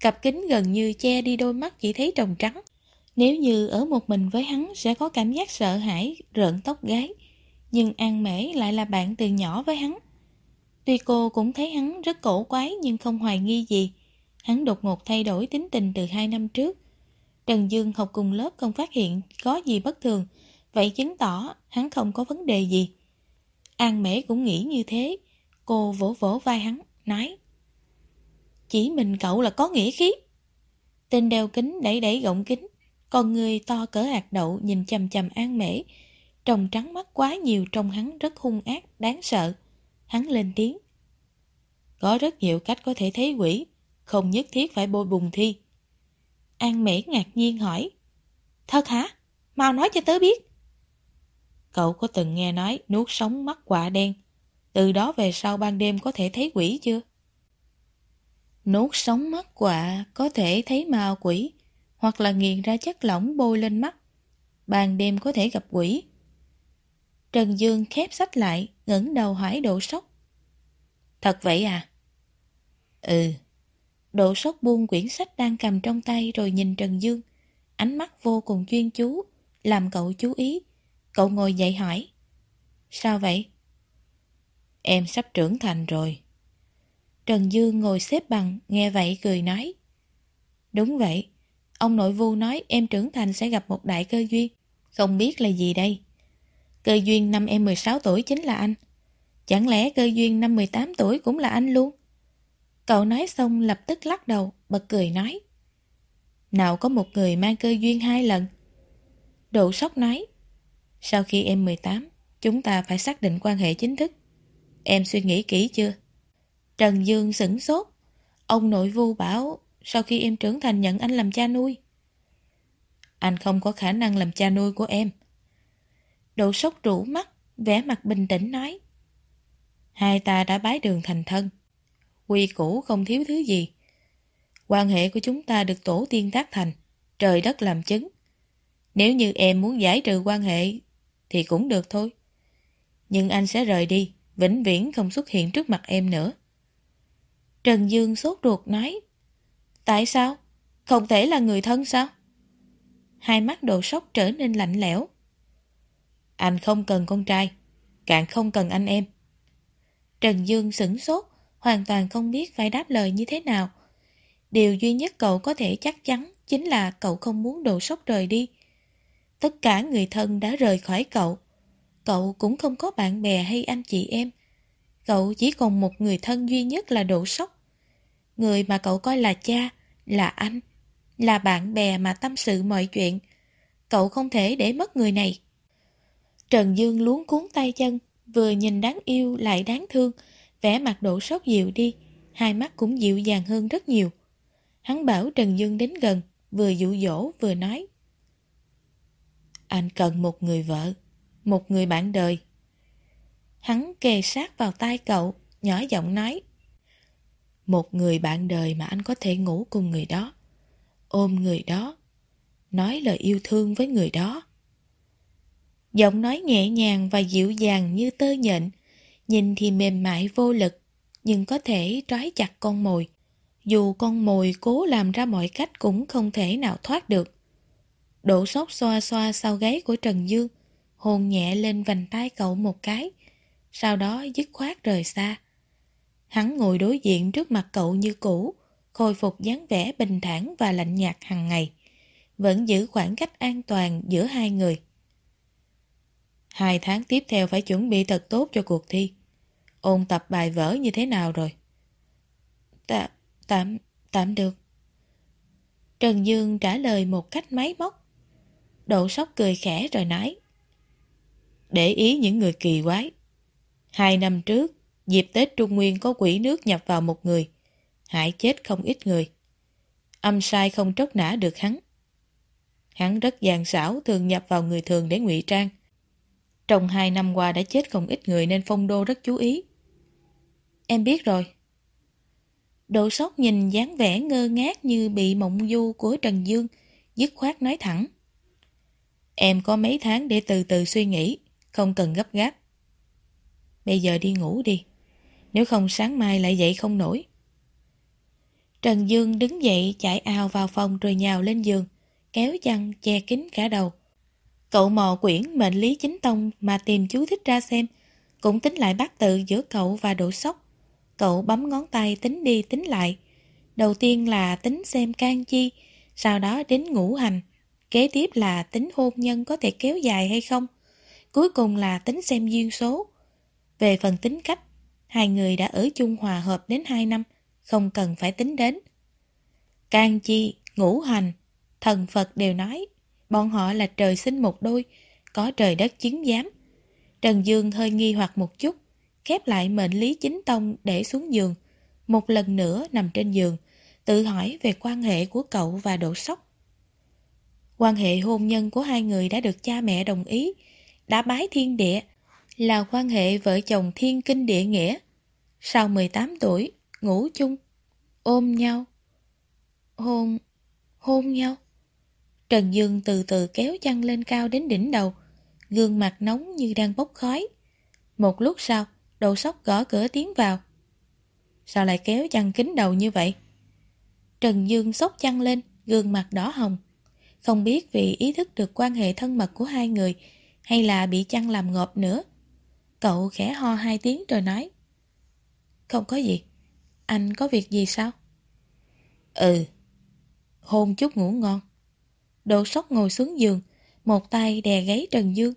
Cặp kính gần như che đi đôi mắt chỉ thấy trồng trắng. Nếu như ở một mình với hắn sẽ có cảm giác sợ hãi, rợn tóc gái. Nhưng An Mễ lại là bạn từ nhỏ với hắn. Tuy cô cũng thấy hắn rất cổ quái nhưng không hoài nghi gì. Hắn đột ngột thay đổi tính tình từ hai năm trước. Trần Dương học cùng lớp không phát hiện có gì bất thường, vậy chứng tỏ hắn không có vấn đề gì. An Mễ cũng nghĩ như thế. Cô vỗ vỗ vai hắn, nói Chỉ mình cậu là có nghĩa khí. Tên đeo kính đẩy đẩy gọng kính, con người to cỡ hạt đậu nhìn chầm chầm An Mễ. Trồng trắng mắt quá nhiều trong hắn rất hung ác, đáng sợ. Hắn lên tiếng. Có rất nhiều cách có thể thấy quỷ, không nhất thiết phải bôi bùng thi. An Mễ ngạc nhiên hỏi. Thật hả? Mau nói cho tớ biết. Cậu có từng nghe nói nuốt sống mắt quạ đen, từ đó về sau ban đêm có thể thấy quỷ chưa? Nốt sống mắt quạ có thể thấy ma quỷ, hoặc là nghiền ra chất lỏng bôi lên mắt. Ban đêm có thể gặp quỷ. Trần Dương khép sách lại, ngẩng đầu hỏi độ sốc. Thật vậy à? Ừ. Độ sốc buông quyển sách đang cầm trong tay rồi nhìn Trần Dương. Ánh mắt vô cùng chuyên chú, làm cậu chú ý. Cậu ngồi dậy hỏi. Sao vậy? Em sắp trưởng thành rồi. Trần Dương ngồi xếp bằng, nghe vậy cười nói. Đúng vậy, ông nội vu nói em trưởng thành sẽ gặp một đại cơ duyên. Không biết là gì đây? Cơ duyên năm em 16 tuổi chính là anh. Chẳng lẽ cơ duyên năm 18 tuổi cũng là anh luôn? Cậu nói xong lập tức lắc đầu, bật cười nói. Nào có một người mang cơ duyên hai lần? Độ sốc nói. Sau khi em 18, chúng ta phải xác định quan hệ chính thức. Em suy nghĩ kỹ chưa? Trần Dương sửng sốt. Ông nội vu bảo sau khi em trưởng thành nhận anh làm cha nuôi. Anh không có khả năng làm cha nuôi của em. Độ sốc rủ mắt, vẻ mặt bình tĩnh nói. Hai ta đã bái đường thành thân. Quy củ không thiếu thứ gì. Quan hệ của chúng ta được tổ tiên tác thành, trời đất làm chứng. Nếu như em muốn giải trừ quan hệ thì cũng được thôi. Nhưng anh sẽ rời đi, vĩnh viễn không xuất hiện trước mặt em nữa. Trần Dương sốt ruột nói Tại sao? Không thể là người thân sao? Hai mắt đồ sốc trở nên lạnh lẽo. Anh không cần con trai, càng không cần anh em. Trần Dương sửng sốt, hoàn toàn không biết phải đáp lời như thế nào. Điều duy nhất cậu có thể chắc chắn chính là cậu không muốn đồ sốc rời đi. Tất cả người thân đã rời khỏi cậu. Cậu cũng không có bạn bè hay anh chị em. Cậu chỉ còn một người thân duy nhất là độ sốc. Người mà cậu coi là cha, là anh, là bạn bè mà tâm sự mọi chuyện. Cậu không thể để mất người này. Trần Dương luống cuốn tay chân, vừa nhìn đáng yêu lại đáng thương, vẻ mặt đổ sốt dịu đi, hai mắt cũng dịu dàng hơn rất nhiều. Hắn bảo Trần Dương đến gần, vừa dụ dỗ vừa nói. Anh cần một người vợ, một người bạn đời. Hắn kề sát vào tai cậu, nhỏ giọng nói. Một người bạn đời mà anh có thể ngủ cùng người đó, ôm người đó, nói lời yêu thương với người đó. Giọng nói nhẹ nhàng và dịu dàng như tơ nhện, nhìn thì mềm mại vô lực, nhưng có thể trói chặt con mồi. Dù con mồi cố làm ra mọi cách cũng không thể nào thoát được. đổ sốt xoa xoa sau gáy của Trần Dương, hôn nhẹ lên vành tay cậu một cái, sau đó dứt khoát rời xa. Hắn ngồi đối diện trước mặt cậu như cũ, khôi phục dáng vẻ bình thản và lạnh nhạt hàng ngày, vẫn giữ khoảng cách an toàn giữa hai người. Hai tháng tiếp theo phải chuẩn bị thật tốt cho cuộc thi. Ôn tập bài vở như thế nào rồi? Tạm, tạm, tạm được. Trần Dương trả lời một cách máy móc. Độ sóc cười khẽ rồi nói. Để ý những người kỳ quái. Hai năm trước, dịp Tết Trung Nguyên có quỷ nước nhập vào một người. Hại chết không ít người. Âm sai không tróc nã được hắn. Hắn rất gian xảo thường nhập vào người thường để ngụy trang. Trong hai năm qua đã chết không ít người nên phong đô rất chú ý. Em biết rồi. Độ sóc nhìn dáng vẻ ngơ ngác như bị mộng du của Trần Dương, dứt khoát nói thẳng. Em có mấy tháng để từ từ suy nghĩ, không cần gấp gáp. Bây giờ đi ngủ đi, nếu không sáng mai lại dậy không nổi. Trần Dương đứng dậy chạy ào vào phòng rồi nhào lên giường, kéo chăn che kín cả đầu. Cậu mò quyển mệnh lý chính tông mà tìm chú thích ra xem, cũng tính lại bát tự giữa cậu và độ sốc. Cậu bấm ngón tay tính đi tính lại. Đầu tiên là tính xem can chi, sau đó đến ngũ hành. Kế tiếp là tính hôn nhân có thể kéo dài hay không. Cuối cùng là tính xem duyên số. Về phần tính cách, hai người đã ở chung hòa hợp đến hai năm, không cần phải tính đến. Can chi, ngũ hành, thần Phật đều nói Bọn họ là trời sinh một đôi, có trời đất chứng giám. Trần Dương hơi nghi hoặc một chút, khép lại mệnh lý chính tông để xuống giường. Một lần nữa nằm trên giường, tự hỏi về quan hệ của cậu và độ sốc. Quan hệ hôn nhân của hai người đã được cha mẹ đồng ý, đã bái thiên địa, là quan hệ vợ chồng thiên kinh địa nghĩa. Sau 18 tuổi, ngủ chung. ôm nhau, hôn, hôn nhau. Trần Dương từ từ kéo chăn lên cao đến đỉnh đầu, gương mặt nóng như đang bốc khói. Một lúc sau, đầu sóc gõ cửa tiến vào. Sao lại kéo chăn kính đầu như vậy? Trần Dương sốc chăn lên, gương mặt đỏ hồng. Không biết vì ý thức được quan hệ thân mật của hai người hay là bị chăn làm ngộp nữa. Cậu khẽ ho hai tiếng rồi nói. Không có gì. Anh có việc gì sao? Ừ. Hôn chút ngủ ngon. Độ sốc ngồi xuống giường, một tay đè gáy Trần Dương.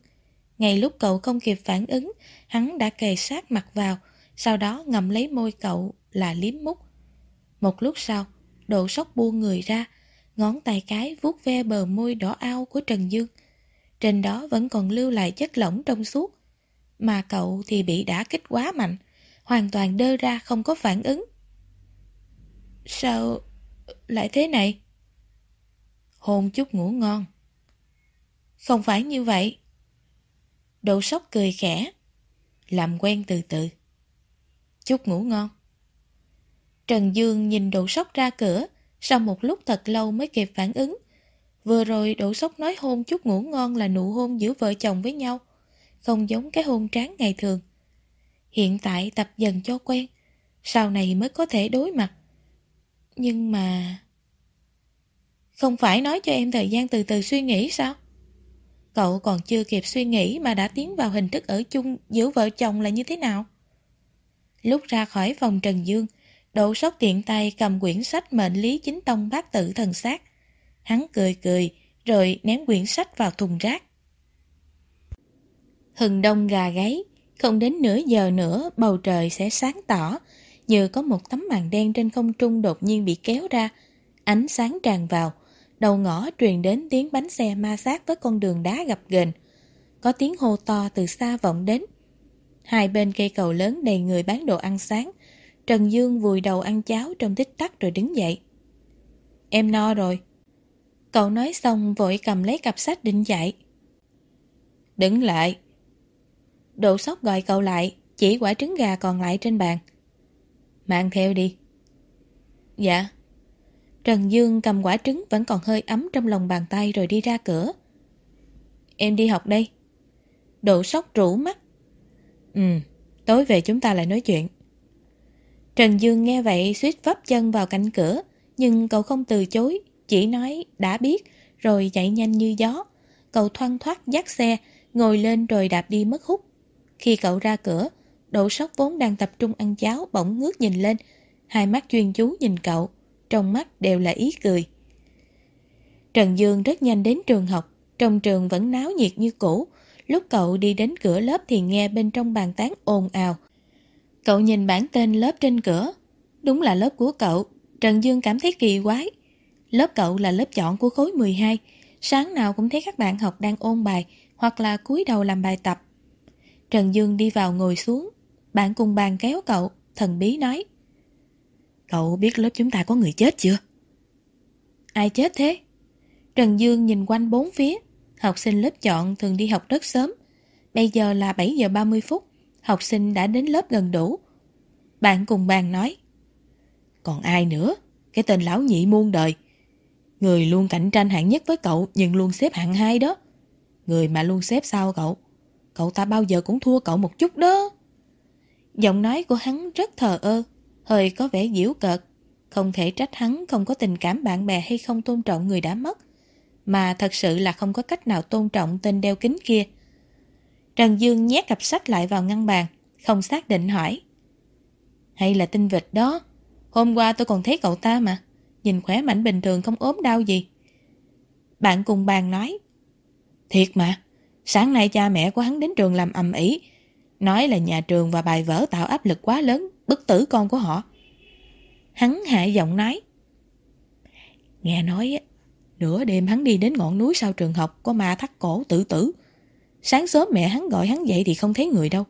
Ngay lúc cậu không kịp phản ứng, hắn đã kề sát mặt vào, sau đó ngậm lấy môi cậu là liếm mút. Một lúc sau, độ sốc buông người ra, ngón tay cái vuốt ve bờ môi đỏ ao của Trần Dương. Trên đó vẫn còn lưu lại chất lỏng trong suốt, mà cậu thì bị đả kích quá mạnh, hoàn toàn đơ ra không có phản ứng. Sao lại thế này? Hôn chút ngủ ngon. Không phải như vậy. Độ sóc cười khẽ. Làm quen từ từ. Chút ngủ ngon. Trần Dương nhìn độ sóc ra cửa, sau một lúc thật lâu mới kịp phản ứng. Vừa rồi độ sóc nói hôn chút ngủ ngon là nụ hôn giữa vợ chồng với nhau, không giống cái hôn tráng ngày thường. Hiện tại tập dần cho quen, sau này mới có thể đối mặt. Nhưng mà... Không phải nói cho em thời gian từ từ suy nghĩ sao? Cậu còn chưa kịp suy nghĩ mà đã tiến vào hình thức ở chung giữa vợ chồng là như thế nào? Lúc ra khỏi phòng Trần Dương, Độ sốc tiện tay cầm quyển sách mệnh lý chính tông bát tự thần sát. Hắn cười cười, rồi ném quyển sách vào thùng rác. Hừng đông gà gáy, không đến nửa giờ nữa bầu trời sẽ sáng tỏ, như có một tấm màn đen trên không trung đột nhiên bị kéo ra. Ánh sáng tràn vào, đầu ngõ truyền đến tiếng bánh xe ma sát với con đường đá gập ghềnh. Có tiếng hô to từ xa vọng đến. Hai bên cây cầu lớn đầy người bán đồ ăn sáng, Trần Dương vùi đầu ăn cháo trong tích tắc rồi đứng dậy. Em no rồi. Cậu nói xong vội cầm lấy cặp sách định chạy. Đứng lại. Độ sóc gọi cậu lại, chỉ quả trứng gà còn lại trên bàn. Mang theo đi. Dạ. Trần Dương cầm quả trứng vẫn còn hơi ấm trong lòng bàn tay rồi đi ra cửa. Em đi học đây. Độ sóc rủ mắt. Ừ, tối về chúng ta lại nói chuyện. Trần Dương nghe vậy suýt vấp chân vào cạnh cửa, nhưng cậu không từ chối, chỉ nói đã biết, rồi chạy nhanh như gió. Cậu thoăn thoát dắt xe, ngồi lên rồi đạp đi mất hút. Khi cậu ra cửa, Độ sóc vốn đang tập trung ăn cháo bỗng ngước nhìn lên, hai mắt chuyên chú nhìn cậu, trong mắt đều là ý cười. Trần Dương rất nhanh đến trường học, trong trường vẫn náo nhiệt như cũ. Lúc cậu đi đến cửa lớp thì nghe bên trong bàn tán ồn ào, Cậu nhìn bản tên lớp trên cửa. Đúng là lớp của cậu. Trần Dương cảm thấy kỳ quái. Lớp cậu là lớp chọn của khối 12. Sáng nào cũng thấy các bạn học đang ôn bài hoặc là cúi đầu làm bài tập. Trần Dương đi vào ngồi xuống. Bạn cùng bàn kéo cậu, thần bí nói. Cậu biết lớp chúng ta có người chết chưa? Ai chết thế? Trần Dương nhìn quanh bốn phía. Học sinh lớp chọn thường đi học rất sớm. Bây giờ là 7 giờ 30 phút học sinh đã đến lớp gần đủ. Bạn cùng bàn nói. Còn ai nữa? Cái tên lão nhị muôn đời. Người luôn cạnh tranh hạng nhất với cậu nhưng luôn xếp hạng hai đó. Người mà luôn xếp sau cậu. Cậu ta bao giờ cũng thua cậu một chút đó. Giọng nói của hắn rất thờ ơ, hơi có vẻ giễu cợt. Không thể trách hắn không có tình cảm bạn bè hay không tôn trọng người đã mất. Mà thật sự là không có cách nào tôn trọng tên đeo kính kia. Trần Dương nhét cặp sách lại vào ngăn bàn, không xác định hỏi. Hay là tinh vịt đó? Hôm qua tôi còn thấy cậu ta mà. Nhìn khỏe mạnh bình thường không ốm đau gì. Bạn cùng bàn nói. Thiệt mà, sáng nay cha mẹ của hắn đến trường làm ầm ĩ, nói là nhà trường và bài vở tạo áp lực quá lớn, bức tử con của họ. Hắn hạ giọng nói. Nghe nói, nửa đêm hắn đi đến ngọn núi sau trường học có ma thắt cổ tự tử. Sáng sớm mẹ hắn gọi hắn dậy thì không thấy người đâu.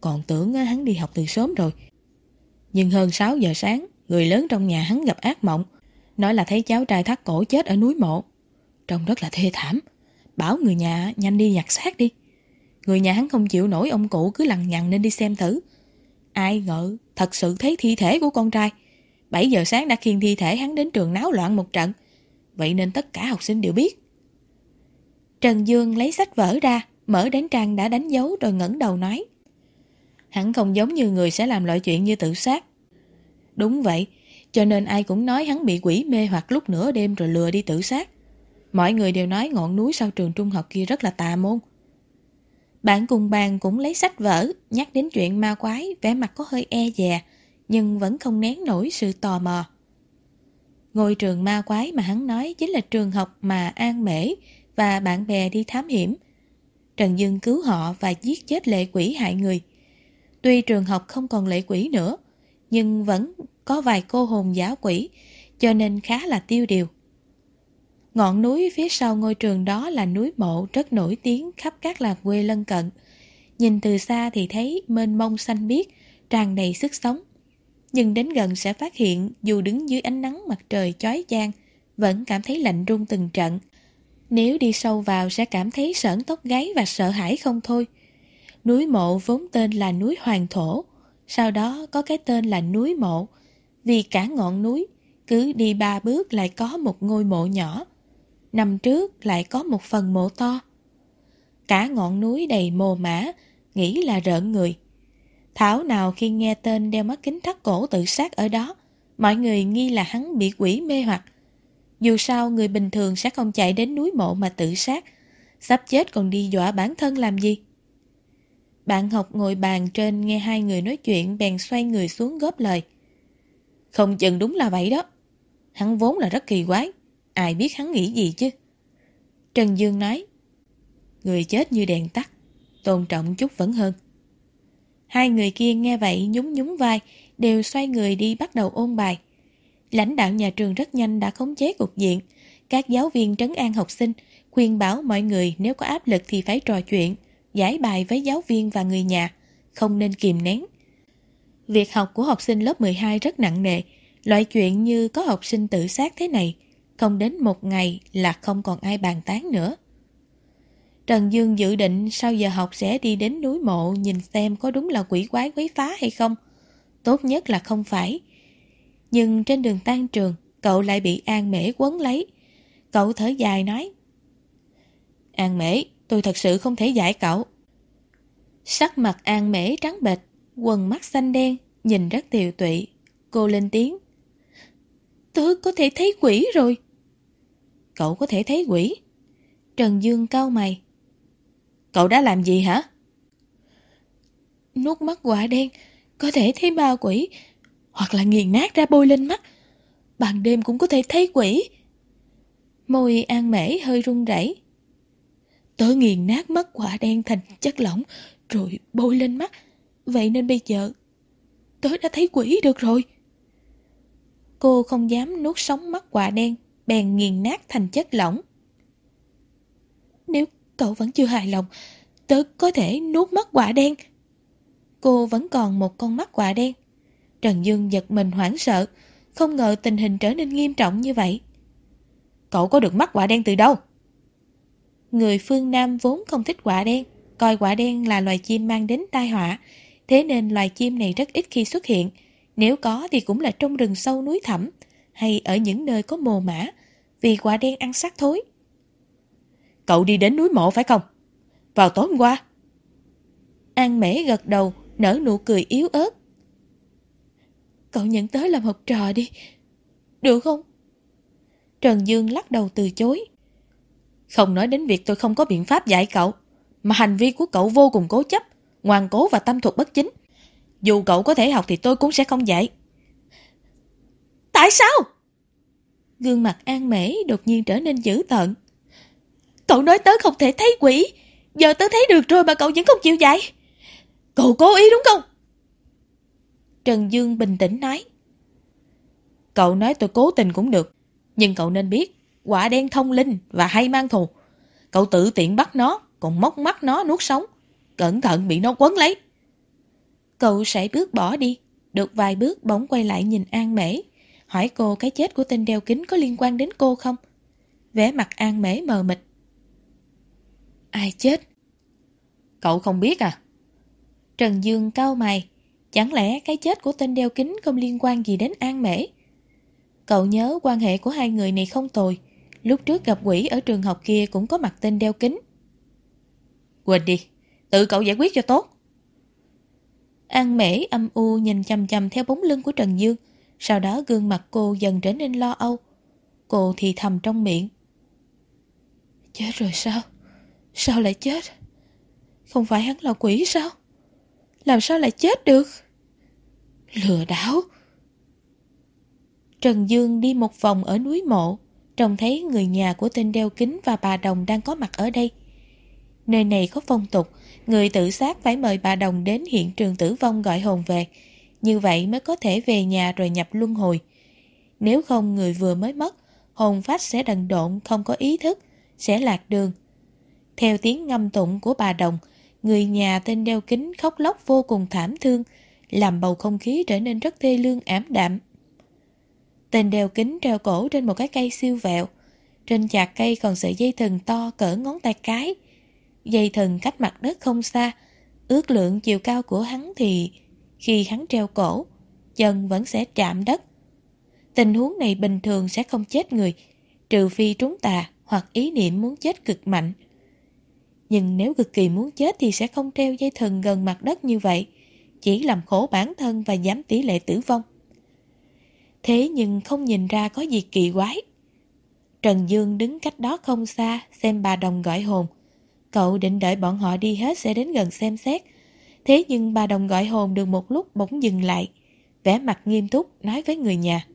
Còn tưởng hắn đi học từ sớm rồi. Nhưng hơn 6 giờ sáng, người lớn trong nhà hắn gặp ác mộng. Nói là thấy cháu trai thắt cổ chết ở núi mộ. Trông rất là thê thảm. Bảo người nhà nhanh đi nhặt xác đi. Người nhà hắn không chịu nổi ông cụ cứ lằng nhằng nên đi xem thử. Ai ngờ thật sự thấy thi thể của con trai. 7 giờ sáng đã khiêng thi thể hắn đến trường náo loạn một trận. Vậy nên tất cả học sinh đều biết. Trần Dương lấy sách vở ra, mở đến trang đã đánh dấu rồi ngẩng đầu nói. Hắn không giống như người sẽ làm loại chuyện như tự sát. Đúng vậy, cho nên ai cũng nói hắn bị quỷ mê hoặc lúc nửa đêm rồi lừa đi tự sát. Mọi người đều nói ngọn núi sau trường trung học kia rất là tà môn. Bạn cùng bàn cũng lấy sách vở, nhắc đến chuyện ma quái, vẻ mặt có hơi e dè, nhưng vẫn không nén nổi sự tò mò. Ngôi trường ma quái mà hắn nói chính là trường học mà An Mễ và bạn bè đi thám hiểm. Trần Dương cứu họ và giết chết lệ quỷ hại người. Tuy trường học không còn lệ quỷ nữa, nhưng vẫn có vài cô hồn giả quỷ, cho nên khá là tiêu điều. Ngọn núi phía sau ngôi trường đó là núi mộ rất nổi tiếng khắp các làng quê lân cận. Nhìn từ xa thì thấy mênh mông xanh biếc, tràn đầy sức sống. Nhưng đến gần sẽ phát hiện dù đứng dưới ánh nắng mặt trời chói chang, vẫn cảm thấy lạnh run từng trận. Nếu đi sâu vào sẽ cảm thấy sởn tóc gáy và sợ hãi không thôi. Núi mộ vốn tên là núi Hoàng Thổ, sau đó có cái tên là núi mộ, vì cả ngọn núi, cứ đi ba bước lại có một ngôi mộ nhỏ, năm trước lại có một phần mộ to. Cả ngọn núi đầy mồ mã, nghĩ là rợn người. Thảo nào khi nghe tên đeo mắt kính thắt cổ tự sát ở đó, mọi người nghi là hắn bị quỷ mê hoặc. Dù sao người bình thường sẽ không chạy đến núi mộ mà tự sát, sắp chết còn đi dọa bản thân làm gì. Bạn học ngồi bàn trên nghe hai người nói chuyện bèn xoay người xuống góp lời. Không chừng đúng là vậy đó. Hắn vốn là rất kỳ quái. Ai biết hắn nghĩ gì chứ? Trần Dương nói. Người chết như đèn tắt. Tôn trọng chút vẫn hơn. Hai người kia nghe vậy nhún nhún vai, đều xoay người đi bắt đầu ôn bài. Lãnh đạo nhà trường rất nhanh đã khống chế cục diện. Các giáo viên trấn an học sinh, khuyên bảo mọi người nếu có áp lực thì phải trò chuyện, giải bài với giáo viên và người nhà, không nên kìm nén. Việc học của học sinh lớp 12 rất nặng nề, loại chuyện như có học sinh tự sát thế này, không đến một ngày là không còn ai bàn tán nữa. Trần Dương dự định sau giờ học sẽ đi đến núi mộ nhìn xem có đúng là quỷ quái quấy phá hay không. Tốt nhất là không phải. Nhưng trên đường tan trường, cậu lại bị An Mễ quấn lấy. Cậu thở dài nói. An Mễ, tôi thật sự không thể giải cậu. Sắc mặt An Mễ trắng bệch, quần mắt xanh đen, nhìn rất tiều tụy. Cô lên tiếng. Tớ có thể thấy quỷ rồi. Cậu có thể thấy quỷ. Trần Dương cau mày. Cậu đã làm gì hả? Nuốt mắt quả đen, có thể thấy ma quỷ, hoặc là nghiền nát ra bôi lên mắt. Ban đêm cũng có thể thấy quỷ. Môi an mễ hơi run rẩy. Tớ nghiền nát mắt quả đen thành chất lỏng, rồi bôi lên mắt. Vậy nên bây giờ, tớ đã thấy quỷ được rồi. Cô không dám nuốt sống mắt quả đen, bèn nghiền nát thành chất lỏng. Nếu cậu vẫn chưa hài lòng, tớ có thể nuốt mất quả đen. Cô vẫn còn một con mắt quả đen. Trần Dương giật mình hoảng sợ, không ngờ tình hình trở nên nghiêm trọng như vậy. Cậu có được mắt quả đen từ đâu? Người phương Nam vốn không thích quả đen, coi quả đen là loài chim mang đến tai họa, thế nên loài chim này rất ít khi xuất hiện. Nếu có thì cũng là trong rừng sâu núi thẳm, hay ở những nơi có mồ mã, vì quả đen ăn xác thối. Cậu đi đến núi mộ phải không? Vào tối hôm qua. An mễ gật đầu, nở nụ cười yếu ớt. Cậu nhận tới làm học trò đi. Được không? Trần Dương lắc đầu từ chối. Không nói đến việc tôi không có biện pháp dạy cậu, mà hành vi của cậu vô cùng cố chấp, ngoan cố và tâm thuật bất chính. Dù cậu có thể học thì tôi cũng sẽ không dạy. Tại sao? Gương mặt An Mễ đột nhiên trở nên dữ tợn. Cậu nói tớ không thể thấy quỷ, giờ tớ thấy được rồi mà cậu vẫn không chịu dạy. Cậu cố ý đúng không? Trần Dương bình tĩnh nói. Cậu nói tôi cố tình cũng được, nhưng cậu nên biết, quả đen thông linh và hay mang thù. Cậu tự tiện bắt nó, còn móc mắt nó nuốt sống. Cẩn thận bị nó quấn lấy. Cậu sẽ bước bỏ đi. Được vài bước bỗng quay lại nhìn An Mễ. Hỏi cô cái chết của tên đeo kính có liên quan đến cô không? vẻ mặt An Mễ mờ mịt. Ai chết? Cậu không biết à? Trần Dương cau mày. Chẳng lẽ cái chết của tên đeo kính không liên quan gì đến An Mễ? Cậu nhớ quan hệ của hai người này không tồi. Lúc trước gặp quỷ ở trường học kia cũng có mặt tên đeo kính. Quên đi, tự cậu giải quyết cho tốt. An mễ âm u nhìn chăm chăm theo bóng lưng của Trần Dương, sau đó gương mặt cô dần trở nên lo âu. Cô thì thầm trong miệng. Chết rồi sao? Sao lại chết? Không phải hắn là quỷ sao? Làm sao lại chết được? Lừa đảo! Trần Dương đi một vòng ở núi mộ, trông thấy người nhà của tên đeo kính và bà Đồng đang có mặt ở đây. Nơi này có phong tục, người tự sát phải mời bà Đồng đến hiện trường tử vong gọi hồn về, như vậy mới có thể về nhà rồi nhập luân hồi. Nếu không người vừa mới mất, hồn phách sẽ đần độn, không có ý thức, sẽ lạc đường. Theo tiếng ngâm tụng của bà Đồng, người nhà tên đeo kính khóc lóc vô cùng thảm thương, làm bầu không khí trở nên rất thê lương ảm đạm. Tên đeo kính treo cổ trên một cái cây siêu vẹo. Trên chạc cây còn sợi dây thừng to cỡ ngón tay cái. Dây thừng cách mặt đất không xa. Ước lượng chiều cao của hắn thì khi hắn treo cổ, chân vẫn sẽ chạm đất. Tình huống này bình thường sẽ không chết người, trừ phi trúng tà hoặc ý niệm muốn chết cực mạnh. Nhưng nếu cực kỳ muốn chết thì sẽ không treo dây thừng gần mặt đất như vậy, chỉ làm khổ bản thân và giảm tỷ lệ tử vong. Thế nhưng không nhìn ra có gì kỳ quái. Trần Dương đứng cách đó không xa xem bà Đồng gọi hồn. Cậu định đợi bọn họ đi hết sẽ đến gần xem xét. Thế nhưng bà Đồng gọi hồn được một lúc bỗng dừng lại. vẻ mặt nghiêm túc nói với người nhà.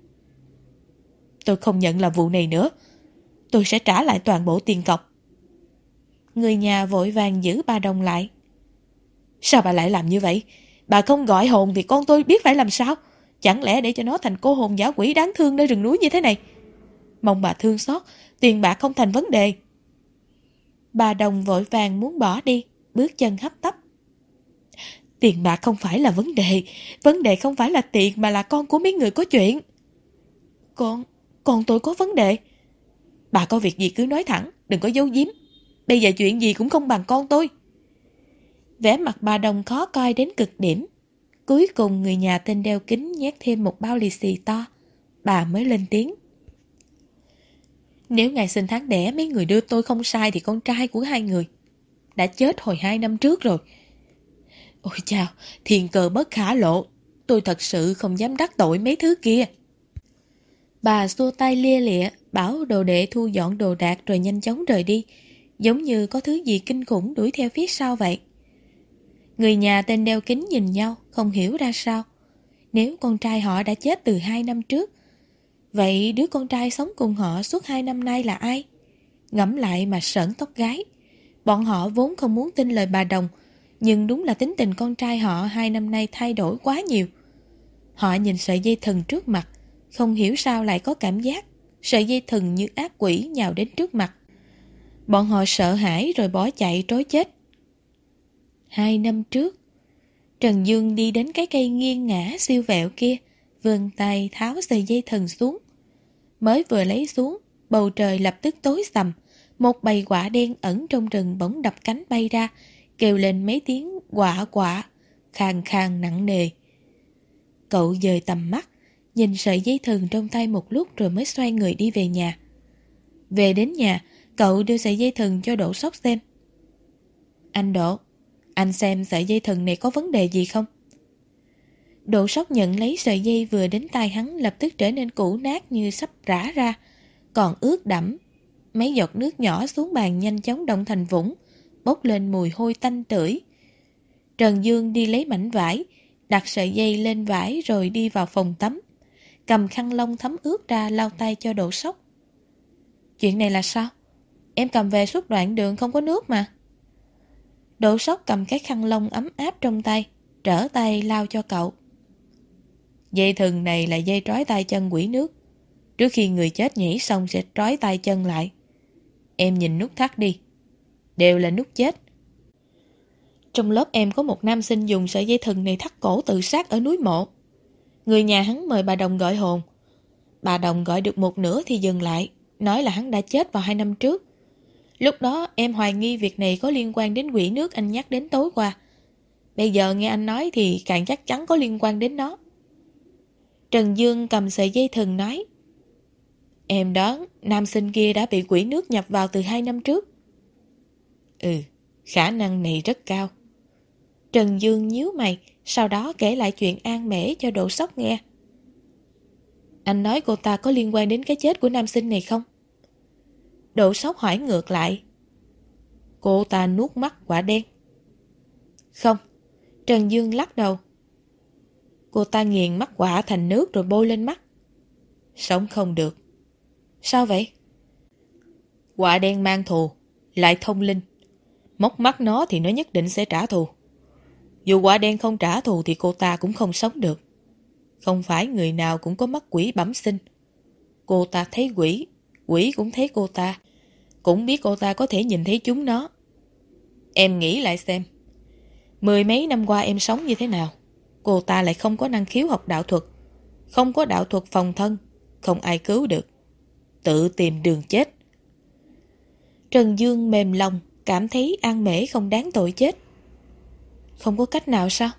Tôi không nhận là vụ này nữa. Tôi sẽ trả lại toàn bộ tiền cọc. Người nhà vội vàng giữ bà Đồng lại. Sao bà lại làm như vậy? Bà không gọi hồn thì con tôi biết phải làm sao? Chẳng lẽ để cho nó thành cô hồn giả quỷ đáng thương nơi rừng núi như thế này? Mong bà thương xót, tiền bạc không thành vấn đề. Bà Đồng vội vàng muốn bỏ đi, bước chân hấp tấp. Tiền bạc không phải là vấn đề, vấn đề không phải là tiền mà là con của mấy người có chuyện. Con, con tôi có vấn đề. Bà có việc gì cứ nói thẳng, đừng có giấu giếm. Bây giờ chuyện gì cũng không bằng con tôi. Vẻ mặt bà Đồng khó coi đến cực điểm. Cuối cùng người nhà tên đeo kính nhét thêm một bao lì xì to. Bà mới lên tiếng. Nếu ngày sinh tháng đẻ mấy người đưa tôi không sai thì con trai của hai người đã chết hồi hai năm trước rồi. Ôi chào, thiền cờ bất khả lộ. Tôi thật sự không dám đắc tội mấy thứ kia. Bà xua tay lia lịa, bảo đồ đệ thu dọn đồ đạc rồi nhanh chóng rời đi. Giống như có thứ gì kinh khủng đuổi theo phía sau vậy. Người nhà tên đeo kính nhìn nhau, không hiểu ra sao. Nếu con trai họ đã chết từ hai năm trước, vậy đứa con trai sống cùng họ suốt hai năm nay là ai? Ngẫm lại mà sởn tóc gái. Bọn họ vốn không muốn tin lời bà Đồng, nhưng đúng là tính tình con trai họ hai năm nay thay đổi quá nhiều. Họ nhìn sợi dây thừng trước mặt, không hiểu sao lại có cảm giác sợi dây thừng như ác quỷ nhào đến trước mặt. Bọn họ sợ hãi rồi bỏ chạy trối chết. Hai năm trước, Trần Dương đi đến cái cây nghiêng ngã siêu vẹo kia, vươn tay tháo sợi dây thần xuống. Mới vừa lấy xuống, bầu trời lập tức tối sầm, một bầy quả đen ẩn trong rừng bỗng đập cánh bay ra, kêu lên mấy tiếng quả quả, khang khang nặng nề. Cậu dời tầm mắt, nhìn sợi dây thừng trong tay một lúc rồi mới xoay người đi về nhà. Về đến nhà, cậu đưa sợi dây thừng cho Đỗ Sóc xem. Anh Đỗ, anh xem sợi dây thừng này có vấn đề gì không? Đỗ Sóc nhận lấy sợi dây vừa đến tay hắn lập tức trở nên cũ nát như sắp rã ra, còn ướt đẫm. Mấy giọt nước nhỏ xuống bàn nhanh chóng động thành vũng, bốc lên mùi hôi tanh tưởi. Trần Dương đi lấy mảnh vải, đặt sợi dây lên vải rồi đi vào phòng tắm. Cầm khăn lông thấm ướt ra lau tay cho độ sốc. Chuyện này là sao? Em cầm về suốt đoạn đường không có nước mà. Đỗ sóc cầm cái khăn lông ấm áp trong tay, trở tay lao cho cậu. Dây thừng này là dây trói tay chân quỷ nước. Trước khi người chết nhảy xong sẽ trói tay chân lại. Em nhìn nút thắt đi. Đều là nút chết. Trong lớp em có một nam sinh dùng sợi dây thừng này thắt cổ tự sát ở núi mộ. Người nhà hắn mời bà Đồng gọi hồn. Bà Đồng gọi được một nửa thì dừng lại, nói là hắn đã chết vào hai năm trước. Lúc đó em hoài nghi việc này có liên quan đến quỷ nước anh nhắc đến tối qua. Bây giờ nghe anh nói thì càng chắc chắn có liên quan đến nó. Trần Dương cầm sợi dây thừng nói. Em đoán nam sinh kia đã bị quỷ nước nhập vào từ hai năm trước. Ừ, khả năng này rất cao. Trần Dương nhíu mày, sau đó kể lại chuyện an mễ cho độ sốc nghe. Anh nói cô ta có liên quan đến cái chết của nam sinh này không? Độ sốc hỏi ngược lại. Cô ta nuốt mắt quả đen. Không, Trần Dương lắc đầu. Cô ta nghiền mắt quả thành nước rồi bôi lên mắt. Sống không được. Sao vậy? Quả đen mang thù, lại thông linh. Móc mắt nó thì nó nhất định sẽ trả thù. Dù quả đen không trả thù thì cô ta cũng không sống được. Không phải người nào cũng có mắt quỷ bẩm sinh. Cô ta thấy quỷ, quỷ cũng thấy cô ta. Cũng biết cô ta có thể nhìn thấy chúng nó. Em nghĩ lại xem. Mười mấy năm qua em sống như thế nào? Cô ta lại không có năng khiếu học đạo thuật. Không có đạo thuật phòng thân. Không ai cứu được. Tự tìm đường chết. Trần Dương mềm lòng, cảm thấy An Mễ không đáng tội chết. Không có cách nào sao?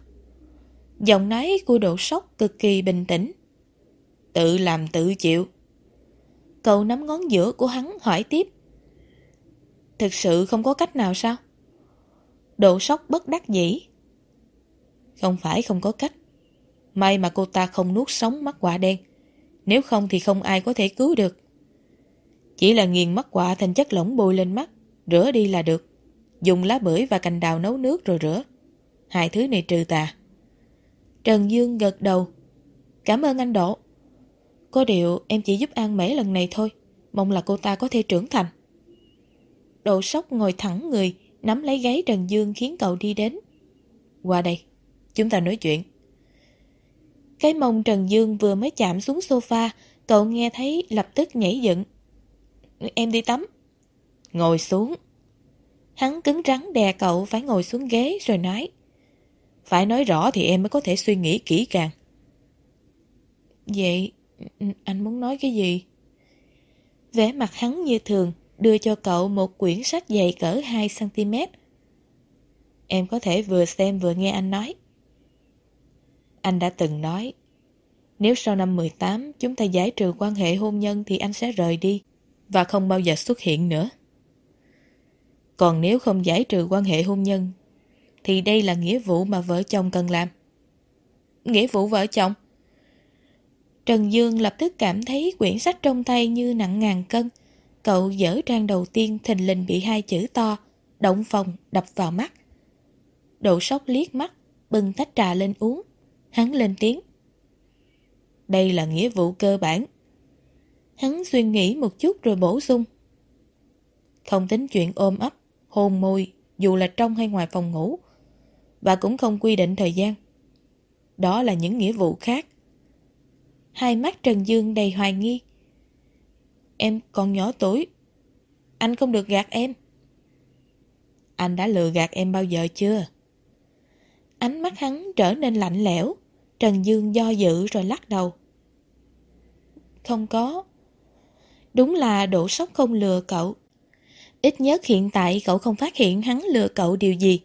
Giọng nói của độ sốc cực kỳ bình tĩnh. Tự làm tự chịu. Cậu nắm ngón giữa của hắn hỏi tiếp. Thực sự không có cách nào sao? Độ sốc bất đắc dĩ. Không phải không có cách. May mà cô ta không nuốt sống mắt quả đen. Nếu không thì không ai có thể cứu được. Chỉ là nghiền mắt quả thành chất lỏng bôi lên mắt, rửa đi là được. Dùng lá bưởi và cành đào nấu nước rồi rửa. Hai thứ này trừ tà. Trần Dương gật đầu. Cảm ơn anh Độ. Có điều em chỉ giúp An Mễ lần này thôi. Mong là cô ta có thể trưởng thành. Độ sốc ngồi thẳng người, nắm lấy gáy Trần Dương khiến cậu đi đến. Qua đây, chúng ta nói chuyện. Cái mông Trần Dương vừa mới chạm xuống sofa, cậu nghe thấy lập tức nhảy dựng. Em đi tắm. Ngồi xuống. Hắn cứng rắn đè cậu phải ngồi xuống ghế rồi nói. Phải nói rõ thì em mới có thể suy nghĩ kỹ càng. Vậy, anh muốn nói cái gì? Vẻ mặt hắn như thường, đưa cho cậu một quyển sách dày cỡ 2cm. Em có thể vừa xem vừa nghe anh nói. Anh đã từng nói, nếu sau năm 18 chúng ta giải trừ quan hệ hôn nhân thì anh sẽ rời đi và không bao giờ xuất hiện nữa. Còn nếu không giải trừ quan hệ hôn nhân thì đây là nghĩa vụ mà vợ chồng cần làm. Nghĩa vụ vợ chồng? Trần Dương lập tức cảm thấy quyển sách trong tay như nặng ngàn cân. Cậu dở trang đầu tiên thình lình bị hai chữ to, động phòng đập vào mắt. Độ sốc liếc mắt, bưng tách trà lên uống. Hắn lên tiếng. Đây là nghĩa vụ cơ bản. Hắn suy nghĩ một chút rồi bổ sung. Không tính chuyện ôm ấp, hôn môi, dù là trong hay ngoài phòng ngủ, và cũng không quy định thời gian. Đó là những nghĩa vụ khác. Hai mắt Trần Dương đầy hoài nghi. Em còn nhỏ tuổi. Anh không được gạt em. Anh đã lừa gạt em bao giờ chưa? Ánh mắt hắn trở nên lạnh lẽo. Trần Dương do dự rồi lắc đầu. Không có. Đúng là độ sốc không lừa cậu. Ít nhất hiện tại cậu không phát hiện hắn lừa cậu điều gì.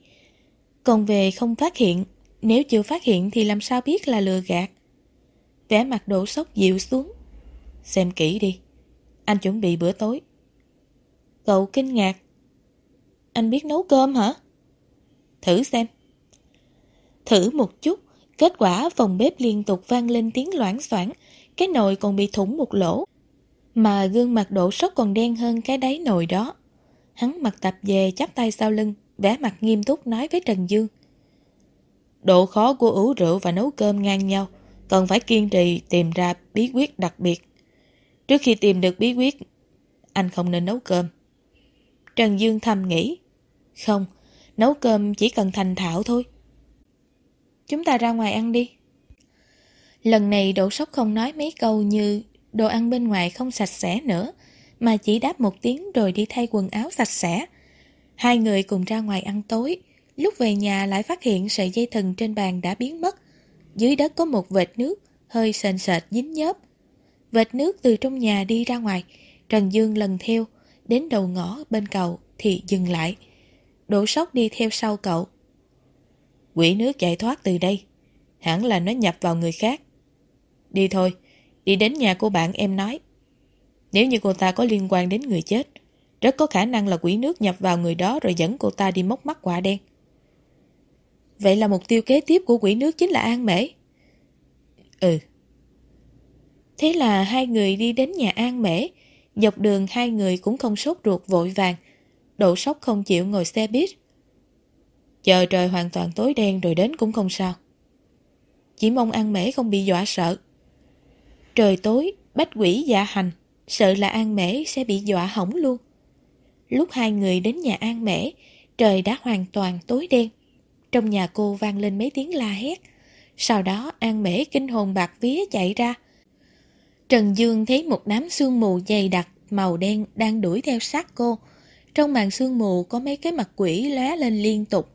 Còn về không phát hiện, nếu chưa phát hiện thì làm sao biết là lừa gạt. Vẻ mặt đổ sốc dịu xuống. Xem kỹ đi. Anh chuẩn bị bữa tối. Cậu kinh ngạc. Anh biết nấu cơm hả? Thử xem. Thử một chút, kết quả phòng bếp liên tục vang lên tiếng loãng xoảng, cái nồi còn bị thủng một lỗ. Mà gương mặt đổ sốc còn đen hơn cái đáy nồi đó. Hắn mặc tập về chắp tay sau lưng, vẻ mặt nghiêm túc nói với Trần Dương. Độ khó của ủ rượu và nấu cơm ngang nhau, cần phải kiên trì tìm ra bí quyết đặc biệt. Trước khi tìm được bí quyết, anh không nên nấu cơm. Trần Dương thầm nghĩ, không, nấu cơm chỉ cần thành thạo thôi. Chúng ta ra ngoài ăn đi. Lần này Đỗ Sóc không nói mấy câu như đồ ăn bên ngoài không sạch sẽ nữa, mà chỉ đáp một tiếng rồi đi thay quần áo sạch sẽ. Hai người cùng ra ngoài ăn tối, lúc về nhà lại phát hiện sợi dây thừng trên bàn đã biến mất. Dưới đất có một vệt nước, hơi sền sệt dính nhớp. Vệt nước từ trong nhà đi ra ngoài, Trần Dương lần theo, đến đầu ngõ bên cầu thì dừng lại. Đỗ sóc đi theo sau cậu. Quỷ nước chạy thoát từ đây, hẳn là nó nhập vào người khác. Đi thôi, đi đến nhà của bạn em nói. Nếu như cô ta có liên quan đến người chết, rất có khả năng là quỷ nước nhập vào người đó rồi dẫn cô ta đi móc mắt quả đen. Vậy là mục tiêu kế tiếp của quỷ nước chính là An Mễ. Ừ. Thế là hai người đi đến nhà An Mễ. Dọc đường hai người cũng không sốt ruột vội vàng. Độ sốc không chịu ngồi xe buýt. Chờ trời hoàn toàn tối đen rồi đến cũng không sao. Chỉ mong An Mễ không bị dọa sợ. Trời tối, bách quỷ dạ hành, sợ là An Mễ sẽ bị dọa hỏng luôn. Lúc hai người đến nhà An Mễ, trời đã hoàn toàn tối đen. Trong nhà cô vang lên mấy tiếng la hét. Sau đó An Mễ kinh hồn bạc vía chạy ra. Trần Dương thấy một đám sương mù dày đặc màu đen đang đuổi theo sát cô. Trong màn sương mù có mấy cái mặt quỷ lóe lên liên tục.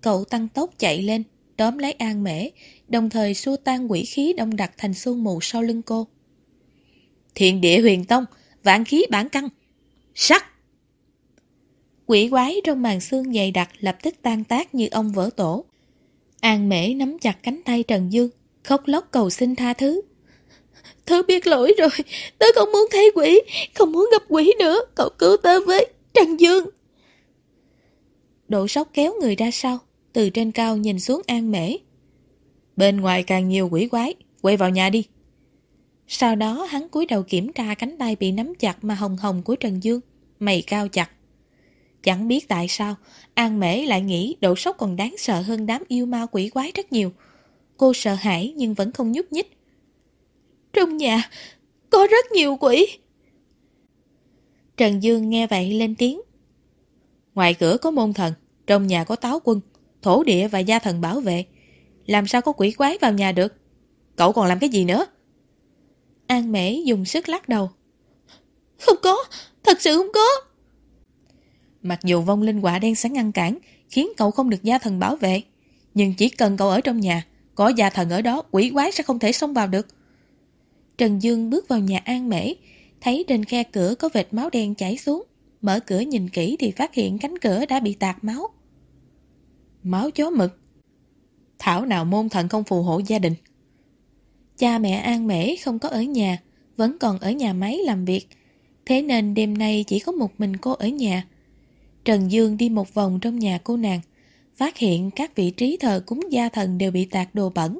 Cậu tăng tốc chạy lên, tóm lấy An Mễ, đồng thời xua tan quỷ khí đông đặc thành sương mù sau lưng cô. Thiện địa huyền tông, vạn khí bản căn. Sắc! Quỷ quái trong màn xương dày đặc lập tức tan tác như ông vỡ tổ. An mễ nắm chặt cánh tay Trần Dương, khóc lóc cầu xin tha thứ. Tớ biết lỗi rồi, tớ không muốn thấy quỷ, không muốn gặp quỷ nữa, cậu cứu tớ với Trần Dương. Độ sóc kéo người ra sau, từ trên cao nhìn xuống An mễ. Bên ngoài càng nhiều quỷ quái, quay vào nhà đi. Sau đó hắn cúi đầu kiểm tra cánh tay bị nắm chặt mà hồng hồng của Trần Dương, mày cao chặt. Chẳng biết tại sao, An Mễ lại nghĩ độ sốc còn đáng sợ hơn đám yêu ma quỷ quái rất nhiều. Cô sợ hãi nhưng vẫn không nhúc nhích. Trong nhà, có rất nhiều quỷ. Trần Dương nghe vậy lên tiếng. Ngoài cửa có môn thần, trong nhà có táo quân, thổ địa và gia thần bảo vệ. Làm sao có quỷ quái vào nhà được? Cậu còn làm cái gì nữa? An Mễ dùng sức lắc đầu. Không có, thật sự không có. Mặc dù vong linh quả đen sáng ngăn cản, khiến cậu không được gia thần bảo vệ. Nhưng chỉ cần cậu ở trong nhà, có gia thần ở đó, quỷ quái sẽ không thể xông vào được. Trần Dương bước vào nhà An Mễ, thấy trên khe cửa có vệt máu đen chảy xuống. Mở cửa nhìn kỹ thì phát hiện cánh cửa đã bị tạt máu. Máu chó mực. Thảo nào môn thần không phù hộ gia đình. Cha mẹ An Mễ không có ở nhà, vẫn còn ở nhà máy làm việc. Thế nên đêm nay chỉ có một mình cô ở nhà. Trần Dương đi một vòng trong nhà cô nàng, phát hiện các vị trí thờ cúng gia thần đều bị tạc đồ bẩn.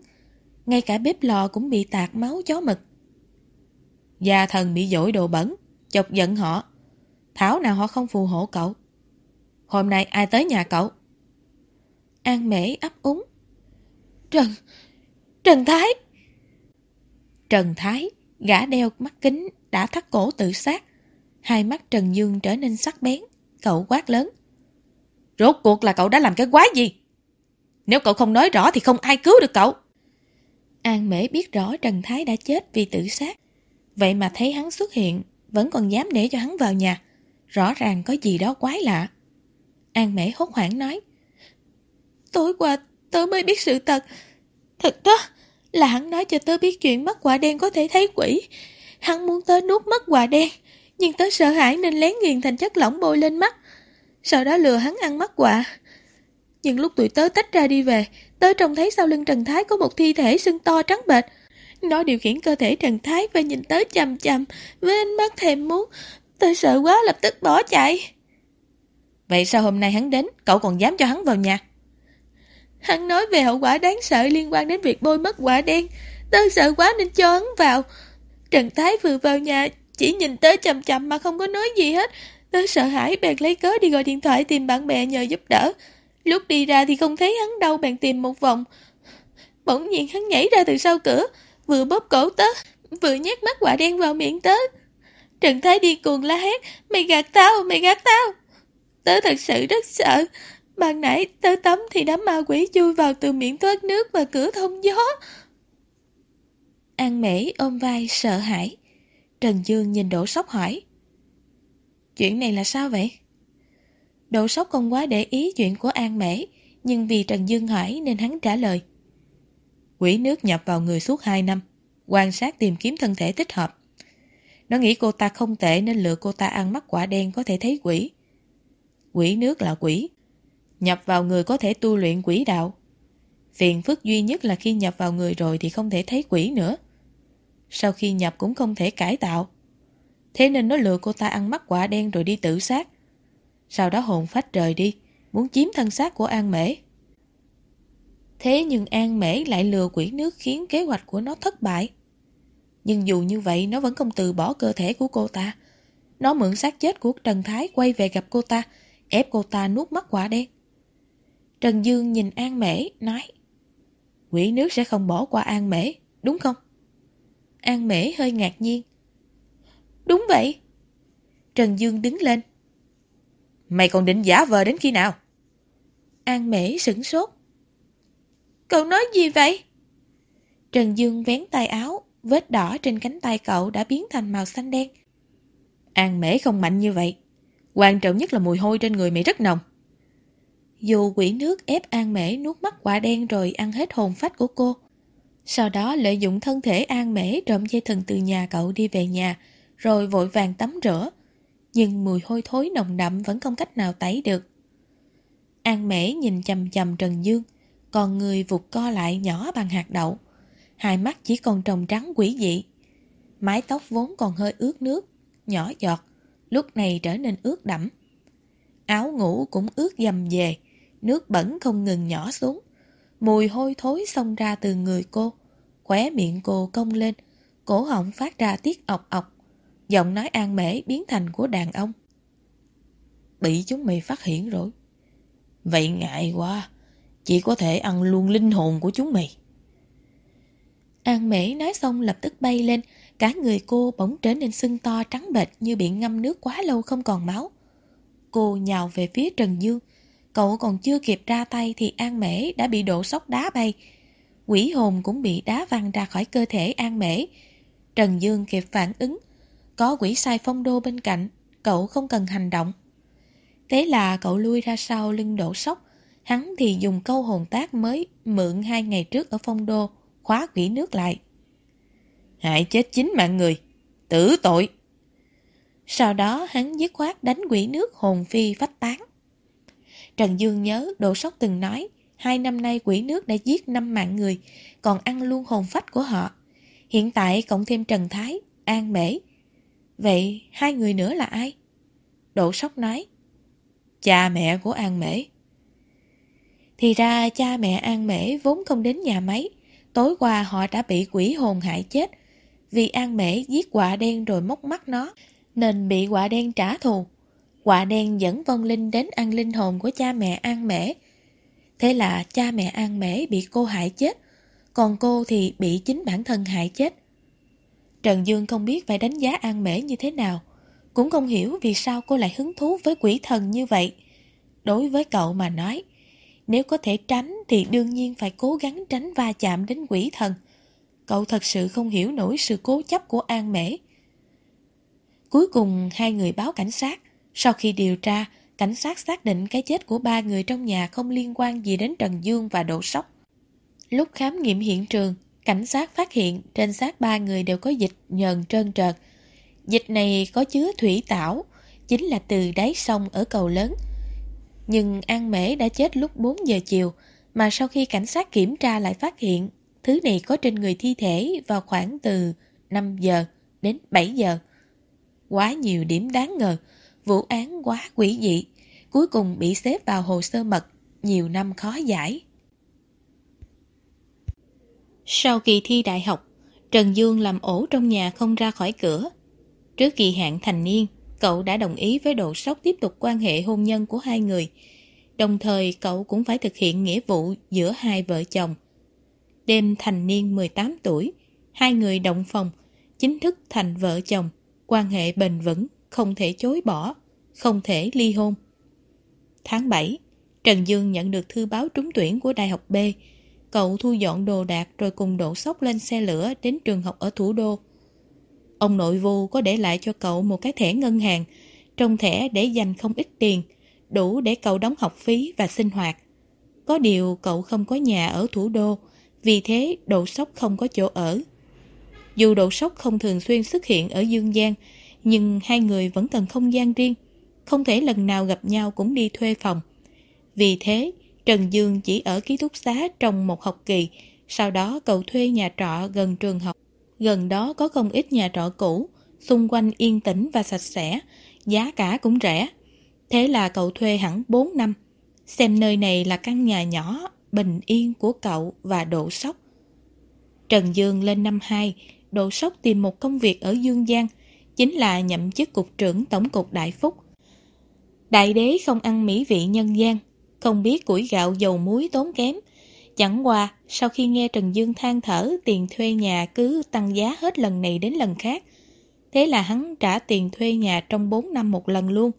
Ngay cả bếp lò cũng bị tạc máu chó mực. Gia thần bị dỗi đồ bẩn, chọc giận họ. Thảo nào họ không phù hộ cậu. Hôm nay ai tới nhà cậu? An mễ ấp úng. Trần, Trần Thái. Trần Thái, gã đeo mắt kính, đã thắt cổ tự sát. Hai mắt Trần Dương trở nên sắc bén. Cậu quát lớn. Rốt cuộc là cậu đã làm cái quái gì? Nếu cậu không nói rõ thì không ai cứu được cậu. An Mễ biết rõ Trần Thái đã chết vì tự sát. Vậy mà thấy hắn xuất hiện, vẫn còn dám để cho hắn vào nhà. Rõ ràng có gì đó quái lạ. An Mễ hốt hoảng nói. Tối qua tớ mới biết sự thật. Thật đó, là hắn nói cho tớ biết chuyện mắt quả đen có thể thấy quỷ. Hắn muốn tớ nuốt mắt quả đen. Nhưng tớ sợ hãi nên lén nghiền thành chất lỏng bôi lên mắt. Sau đó lừa hắn ăn mắt quạ. Nhưng lúc tụi tớ tách ra đi về, tớ trông thấy sau lưng Trần Thái có một thi thể sưng to trắng bệch. Nó điều khiển cơ thể Trần Thái và nhìn tớ chầm chầm với ánh mắt thèm muốn. Tớ sợ quá lập tức bỏ chạy. Vậy sao hôm nay hắn đến, cậu còn dám cho hắn vào nhà? Hắn nói về hậu quả đáng sợ liên quan đến việc bôi mất quả đen. Tớ sợ quá nên cho hắn vào. Trần Thái vừa vào nhà chỉ nhìn tớ chậm chậm mà không có nói gì hết. Tớ sợ hãi bèn lấy cớ đi gọi điện thoại tìm bạn bè nhờ giúp đỡ. Lúc đi ra thì không thấy hắn đâu bèn tìm một vòng. Bỗng nhiên hắn nhảy ra từ sau cửa, vừa bóp cổ tớ, vừa nhét mắt quả đen vào miệng tớ. Trần Thái đi cuồng la hét, mày gạt tao, mày gạt tao. Tớ thật sự rất sợ. Ban nãy tớ tắm thì đám ma quỷ chui vào từ miệng thoát nước và cửa thông gió. An Mễ ôm vai sợ hãi. Trần Dương nhìn Đỗ Sóc hỏi. Chuyện này là sao vậy? Đỗ Sóc không quá để ý chuyện của An Mễ, nhưng vì Trần Dương hỏi nên hắn trả lời. Quỷ nước nhập vào người suốt 2 năm, quan sát tìm kiếm thân thể thích hợp. Nó nghĩ cô ta không tệ nên lựa cô ta ăn mắt quả đen có thể thấy quỷ. Quỷ nước là quỷ. Nhập vào người có thể tu luyện quỷ đạo. Phiền phức duy nhất là khi nhập vào người rồi thì không thể thấy quỷ nữa sau khi nhập cũng không thể cải tạo. Thế nên nó lừa cô ta ăn mắt quả đen rồi đi tự sát. Sau đó hồn phách rời đi, muốn chiếm thân xác của An Mễ. Thế nhưng An Mễ lại lừa quỷ nước khiến kế hoạch của nó thất bại. Nhưng dù như vậy nó vẫn không từ bỏ cơ thể của cô ta. Nó mượn xác chết của Trần Thái quay về gặp cô ta, ép cô ta nuốt mắt quả đen. Trần Dương nhìn An Mễ, nói Quỷ nước sẽ không bỏ qua An Mễ, đúng không? An Mễ hơi ngạc nhiên. Đúng vậy. Trần Dương đứng lên. Mày còn định giả vờ đến khi nào? An Mễ sửng sốt. Cậu nói gì vậy? Trần Dương vén tay áo, vết đỏ trên cánh tay cậu đã biến thành màu xanh đen. An Mễ không mạnh như vậy. Quan trọng nhất là mùi hôi trên người mày rất nồng. Dù quỷ nước ép An Mễ nuốt mắt quả đen rồi ăn hết hồn phách của cô. Sau đó lợi dụng thân thể An Mễ trộm dây thần từ nhà cậu đi về nhà, rồi vội vàng tắm rửa. Nhưng mùi hôi thối nồng đậm vẫn không cách nào tẩy được. An Mễ nhìn chầm chầm Trần Dương, còn người vụt co lại nhỏ bằng hạt đậu. Hai mắt chỉ còn trồng trắng quỷ dị. Mái tóc vốn còn hơi ướt nước, nhỏ giọt, lúc này trở nên ướt đẫm. Áo ngủ cũng ướt dầm về, nước bẩn không ngừng nhỏ xuống. Mùi hôi thối xông ra từ người cô. Khóe miệng cô cong lên, cổ họng phát ra tiết ọc ọc. Giọng nói an mễ biến thành của đàn ông. Bị chúng mày phát hiện rồi. Vậy ngại quá, chỉ có thể ăn luôn linh hồn của chúng mày. An mễ nói xong lập tức bay lên, cả người cô bỗng trở nên sưng to trắng bệch như bị ngâm nước quá lâu không còn máu. Cô nhào về phía Trần Dương, Cậu còn chưa kịp ra tay thì An Mễ đã bị đổ sốc đá bay. Quỷ hồn cũng bị đá văng ra khỏi cơ thể An Mễ. Trần Dương kịp phản ứng. Có quỷ sai phong đô bên cạnh, cậu không cần hành động. Thế là cậu lui ra sau lưng đổ sốc. Hắn thì dùng câu hồn tác mới mượn hai ngày trước ở phong đô, khóa quỷ nước lại. Hại chết chính mạng người, tử tội. Sau đó hắn dứt khoát đánh quỷ nước hồn phi phách tán. Trần Dương nhớ Đỗ Sóc từng nói hai năm nay quỷ nước đã giết năm mạng người, còn ăn luôn hồn phách của họ. Hiện tại cộng thêm Trần Thái, An Mễ. Vậy hai người nữa là ai? Đỗ Sóc nói Cha mẹ của An Mễ. Thì ra cha mẹ An Mễ vốn không đến nhà máy. Tối qua họ đã bị quỷ hồn hại chết. Vì An Mễ giết quả đen rồi móc mắt nó, nên bị quả đen trả thù. Quả đen dẫn vong linh đến ăn linh hồn của cha mẹ An Mễ. Thế là cha mẹ An Mễ bị cô hại chết, còn cô thì bị chính bản thân hại chết. Trần Dương không biết phải đánh giá An Mễ như thế nào, cũng không hiểu vì sao cô lại hứng thú với quỷ thần như vậy. Đối với cậu mà nói, nếu có thể tránh thì đương nhiên phải cố gắng tránh va chạm đến quỷ thần. Cậu thật sự không hiểu nổi sự cố chấp của An Mễ. Cuối cùng hai người báo cảnh sát, sau khi điều tra, cảnh sát xác định cái chết của ba người trong nhà không liên quan gì đến Trần Dương và Đỗ Sóc. Lúc khám nghiệm hiện trường, cảnh sát phát hiện trên xác ba người đều có dịch nhờn trơn trợt. Dịch này có chứa thủy tảo, chính là từ đáy sông ở cầu lớn. Nhưng An Mễ đã chết lúc 4 giờ chiều, mà sau khi cảnh sát kiểm tra lại phát hiện thứ này có trên người thi thể vào khoảng từ 5 giờ đến 7 giờ. Quá nhiều điểm đáng ngờ, vụ án quá quỷ dị, cuối cùng bị xếp vào hồ sơ mật, nhiều năm khó giải. Sau kỳ thi đại học, Trần Dương làm ổ trong nhà không ra khỏi cửa. Trước kỳ hạn thành niên, cậu đã đồng ý với độ sốc tiếp tục quan hệ hôn nhân của hai người. Đồng thời cậu cũng phải thực hiện nghĩa vụ giữa hai vợ chồng. Đêm thành niên 18 tuổi, hai người động phòng, chính thức thành vợ chồng, quan hệ bền vững không thể chối bỏ, không thể ly hôn. Tháng 7, Trần Dương nhận được thư báo trúng tuyển của Đại học B. Cậu thu dọn đồ đạc rồi cùng đổ sốc lên xe lửa đến trường học ở thủ đô. Ông nội vô có để lại cho cậu một cái thẻ ngân hàng, trong thẻ để dành không ít tiền, đủ để cậu đóng học phí và sinh hoạt. Có điều cậu không có nhà ở thủ đô, vì thế độ sốc không có chỗ ở. Dù độ sốc không thường xuyên xuất hiện ở Dương Giang, nhưng hai người vẫn cần không gian riêng, không thể lần nào gặp nhau cũng đi thuê phòng. Vì thế, Trần Dương chỉ ở ký túc xá trong một học kỳ, sau đó cậu thuê nhà trọ gần trường học. Gần đó có không ít nhà trọ cũ, xung quanh yên tĩnh và sạch sẽ, giá cả cũng rẻ. Thế là cậu thuê hẳn 4 năm, xem nơi này là căn nhà nhỏ, bình yên của cậu và Độ Sóc. Trần Dương lên năm 2, Độ Sóc tìm một công việc ở Dương Giang, chính là nhậm chức cục trưởng Tổng cục Đại Phúc. Đại đế không ăn mỹ vị nhân gian, không biết củi gạo dầu muối tốn kém. Chẳng qua, sau khi nghe Trần Dương than thở tiền thuê nhà cứ tăng giá hết lần này đến lần khác, thế là hắn trả tiền thuê nhà trong 4 năm một lần luôn.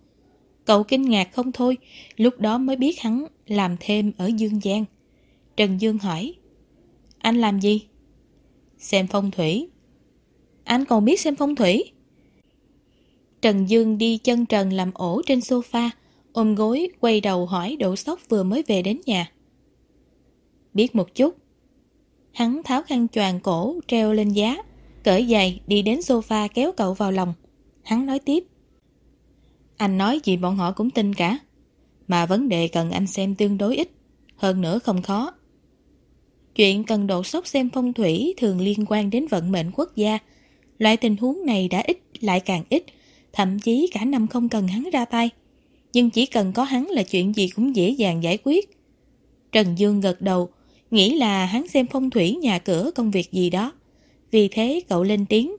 Cậu kinh ngạc không thôi, lúc đó mới biết hắn làm thêm ở Dương Giang. Trần Dương hỏi, anh làm gì? Xem phong thủy. Anh còn biết xem phong thủy? Trần Dương đi chân trần làm ổ trên sofa, ôm gối, quay đầu hỏi Đỗ Sóc vừa mới về đến nhà. Biết một chút. Hắn tháo khăn choàng cổ, treo lên giá, cởi giày, đi đến sofa kéo cậu vào lòng. Hắn nói tiếp. Anh nói gì bọn họ cũng tin cả. Mà vấn đề cần anh xem tương đối ít, hơn nữa không khó. Chuyện cần độ sốc xem phong thủy thường liên quan đến vận mệnh quốc gia. Loại tình huống này đã ít lại càng ít, thậm chí cả năm không cần hắn ra tay. Nhưng chỉ cần có hắn là chuyện gì cũng dễ dàng giải quyết. Trần Dương gật đầu, nghĩ là hắn xem phong thủy nhà cửa công việc gì đó. Vì thế cậu lên tiếng.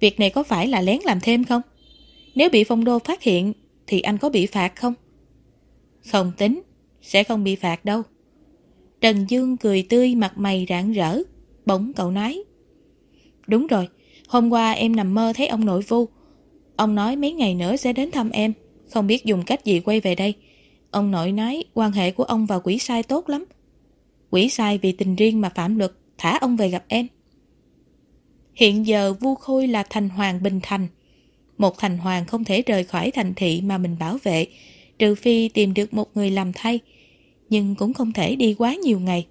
Việc này có phải là lén làm thêm không? Nếu bị phong đô phát hiện thì anh có bị phạt không? Không tính, sẽ không bị phạt đâu. Trần Dương cười tươi mặt mày rạng rỡ. Bỗng cậu nói. Đúng rồi, hôm qua em nằm mơ thấy ông nội vu. Ông nói mấy ngày nữa sẽ đến thăm em, không biết dùng cách gì quay về đây. Ông nội nói quan hệ của ông và quỷ sai tốt lắm. Quỷ sai vì tình riêng mà phạm luật, thả ông về gặp em. Hiện giờ Vu Khôi là thành hoàng bình thành. Một thành hoàng không thể rời khỏi thành thị mà mình bảo vệ, trừ phi tìm được một người làm thay. Nhưng cũng không thể đi quá nhiều ngày.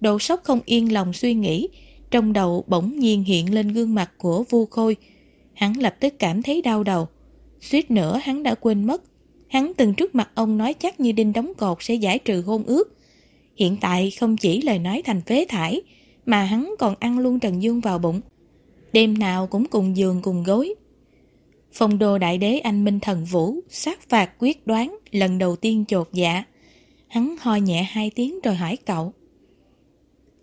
Độ sốc không yên lòng suy nghĩ, trong đầu bỗng nhiên hiện lên gương mặt của Vu Khôi. Hắn lập tức cảm thấy đau đầu. Suýt nữa hắn đã quên mất. Hắn từng trước mặt ông nói chắc như đinh đóng cột sẽ giải trừ hôn ước. Hiện tại không chỉ lời nói thành phế thải, mà hắn còn ăn luôn Trần Dương vào bụng. Đêm nào cũng cùng giường cùng gối. Phong đô đại đế anh Minh Thần Vũ sát phạt quyết đoán lần đầu tiên chột dạ. Hắn ho nhẹ hai tiếng rồi hỏi cậu.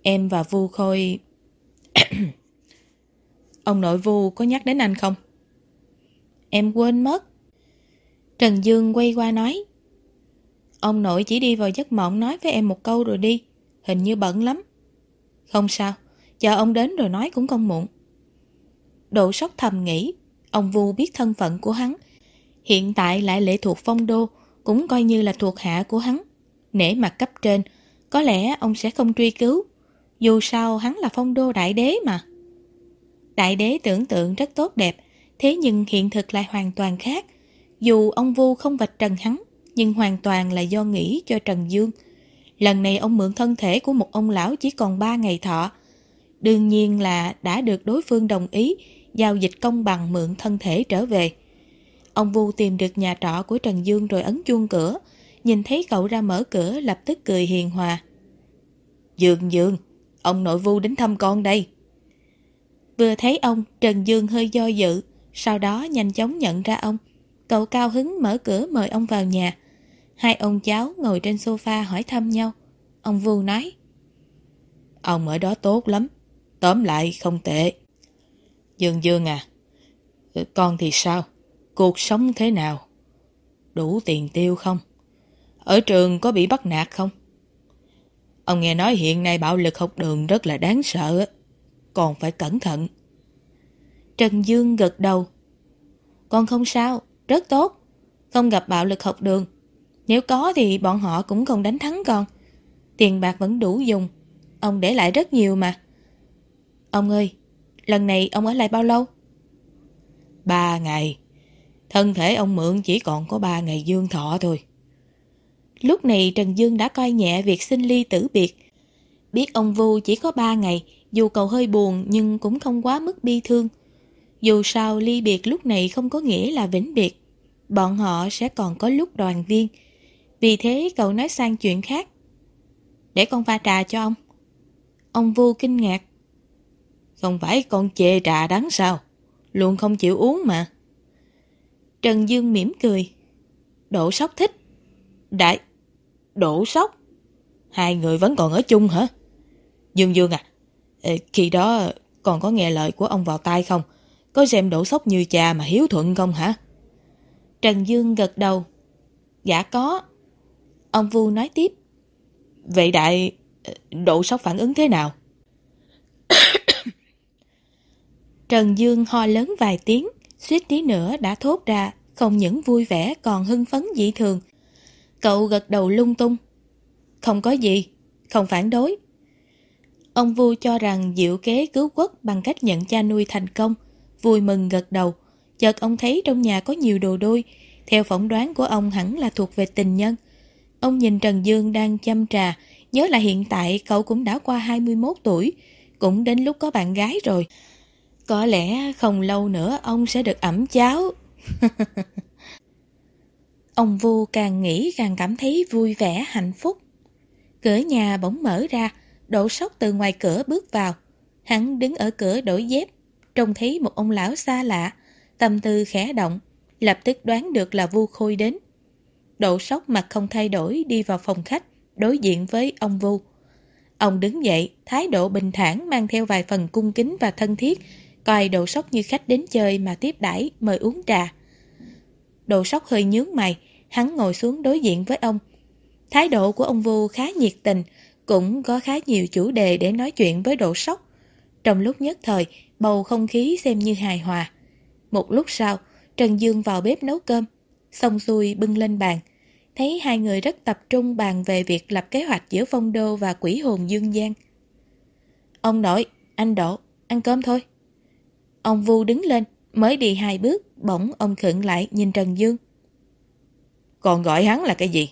Em và Vu Khôi... Ông nội Vu có nhắc đến anh không? Em quên mất. Trần Dương quay qua nói. Ông nội chỉ đi vào giấc mộng nói với em một câu rồi đi. Hình như bận lắm. Không sao, chờ ông đến rồi nói cũng không muộn. Độ sốc thầm nghĩ, ông Vu biết thân phận của hắn. Hiện tại lại lệ thuộc phong đô, cũng coi như là thuộc hạ của hắn. Nể mặt cấp trên, có lẽ ông sẽ không truy cứu. Dù sao hắn là phong đô đại đế mà. Đại đế tưởng tượng rất tốt đẹp, thế nhưng hiện thực lại hoàn toàn khác. Dù ông Vu không vạch trần hắn, nhưng hoàn toàn là do nghĩ cho Trần Dương. Lần này ông mượn thân thể của một ông lão chỉ còn 3 ngày thọ. Đương nhiên là đã được đối phương đồng ý giao dịch công bằng mượn thân thể trở về. Ông Vu tìm được nhà trọ của Trần Dương rồi ấn chuông cửa, nhìn thấy cậu ra mở cửa lập tức cười hiền hòa. Dương Dương, ông nội Vu đến thăm con đây. Vừa thấy ông, Trần Dương hơi do dự, sau đó nhanh chóng nhận ra ông. Cậu cao hứng mở cửa mời ông vào nhà. Hai ông cháu ngồi trên sofa hỏi thăm nhau. Ông Vu nói. Ông ở đó tốt lắm. Tóm lại không tệ. Dương Dương à, con thì sao? Cuộc sống thế nào? Đủ tiền tiêu không? Ở trường có bị bắt nạt không? Ông nghe nói hiện nay bạo lực học đường rất là đáng sợ, còn phải cẩn thận. Trần Dương gật đầu. Con không sao, rất tốt. Không gặp bạo lực học đường. Nếu có thì bọn họ cũng không đánh thắng con. Tiền bạc vẫn đủ dùng. Ông để lại rất nhiều mà. Ông ơi, lần này ông ở lại bao lâu? Ba ngày. Thân thể ông mượn chỉ còn có ba ngày dương thọ thôi. Lúc này Trần Dương đã coi nhẹ việc sinh ly tử biệt. Biết ông Vu chỉ có ba ngày, dù cậu hơi buồn nhưng cũng không quá mức bi thương. Dù sao ly biệt lúc này không có nghĩa là vĩnh biệt. Bọn họ sẽ còn có lúc đoàn viên. Vì thế cậu nói sang chuyện khác. Để con pha trà cho ông. Ông vô kinh ngạc. Không phải con chê trà đắng sao? luôn không chịu uống mà. Trần Dương mỉm cười. Đỗ sóc thích. Đại, Đỗ sóc. Hai người vẫn còn ở chung hả? Dương Dương à, Ờ, khi đó còn có nghe lời của ông vào tai không? Có xem đổ sốc như cha mà hiếu thuận không hả? Trần Dương gật đầu. Dạ có. Ông Vu nói tiếp. Vậy đại, ờ, độ sốc phản ứng thế nào? Trần Dương ho lớn vài tiếng, suýt tí nữa đã thốt ra, không những vui vẻ còn hưng phấn dị thường. Cậu gật đầu lung tung. Không có gì, không phản đối. Ông Vu cho rằng diệu kế cứu quốc bằng cách nhận cha nuôi thành công, vui mừng gật đầu. Chợt ông thấy trong nhà có nhiều đồ đôi, theo phỏng đoán của ông hẳn là thuộc về tình nhân. Ông nhìn Trần Dương đang chăm trà, nhớ là hiện tại cậu cũng đã qua 21 tuổi, cũng đến lúc có bạn gái rồi. Có lẽ không lâu nữa ông sẽ được ẩm cháo. ông Vu càng nghĩ càng cảm thấy vui vẻ hạnh phúc. Cửa nhà bỗng mở ra, Đỗ sóc từ ngoài cửa bước vào. Hắn đứng ở cửa đổi dép, trông thấy một ông lão xa lạ, tâm tư khẽ động, lập tức đoán được là Vu Khôi đến. Đỗ sóc mặt không thay đổi đi vào phòng khách, đối diện với ông Vu. Ông đứng dậy, thái độ bình thản mang theo vài phần cung kính và thân thiết, coi Đỗ sóc như khách đến chơi mà tiếp đãi mời uống trà. Đỗ sóc hơi nhướng mày, hắn ngồi xuống đối diện với ông. Thái độ của ông Vu khá nhiệt tình, cũng có khá nhiều chủ đề để nói chuyện với độ sốc. Trong lúc nhất thời, bầu không khí xem như hài hòa. Một lúc sau, Trần Dương vào bếp nấu cơm, xong xuôi bưng lên bàn. Thấy hai người rất tập trung bàn về việc lập kế hoạch giữa phong đô và quỷ hồn dương gian. Ông nội, anh Độ, ăn cơm thôi. Ông Vu đứng lên, mới đi hai bước, bỗng ông khựng lại nhìn Trần Dương. Còn gọi hắn là cái gì?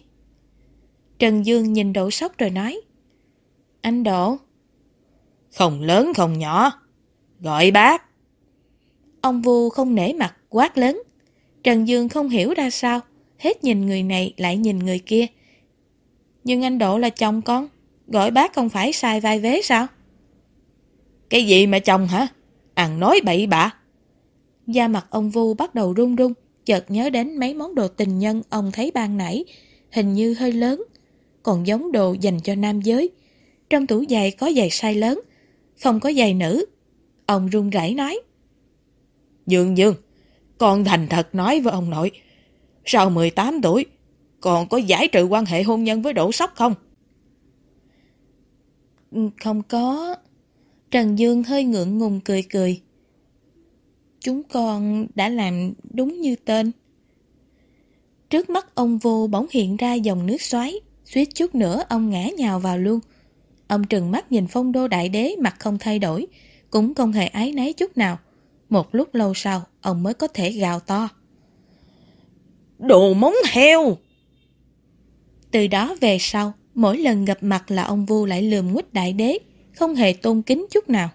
Trần Dương nhìn Độ sốc rồi nói. Anh Độ. Không lớn không nhỏ. Gọi bác. Ông Vu không nể mặt quát lớn. Trần Dương không hiểu ra sao. Hết nhìn người này lại nhìn người kia. Nhưng anh Độ là chồng con. Gọi bác không phải sai vai vế sao? Cái gì mà chồng hả? Ăn nói bậy bạ. Da mặt ông Vu bắt đầu run run. Chợt nhớ đến mấy món đồ tình nhân ông thấy ban nãy. Hình như hơi lớn. Còn giống đồ dành cho nam giới. Trong tủ giày có giày size lớn, không có giày nữ. Ông run rẩy nói. Dương Dương, con thành thật nói với ông nội. Sau 18 tuổi, còn có giải trừ quan hệ hôn nhân với Đỗ Sóc không? Ừ, không có. Trần Dương hơi ngượng ngùng cười cười. Chúng con đã làm đúng như tên. Trước mắt ông vô bỗng hiện ra dòng nước xoáy, suýt chút nữa ông ngã nhào vào luôn. Ông trừng mắt nhìn phong đô đại đế mặt không thay đổi, cũng không hề ái náy chút nào. Một lúc lâu sau, ông mới có thể gào to. Đồ móng heo! Từ đó về sau, mỗi lần gặp mặt là ông Vu lại lườm nguyết đại đế, không hề tôn kính chút nào.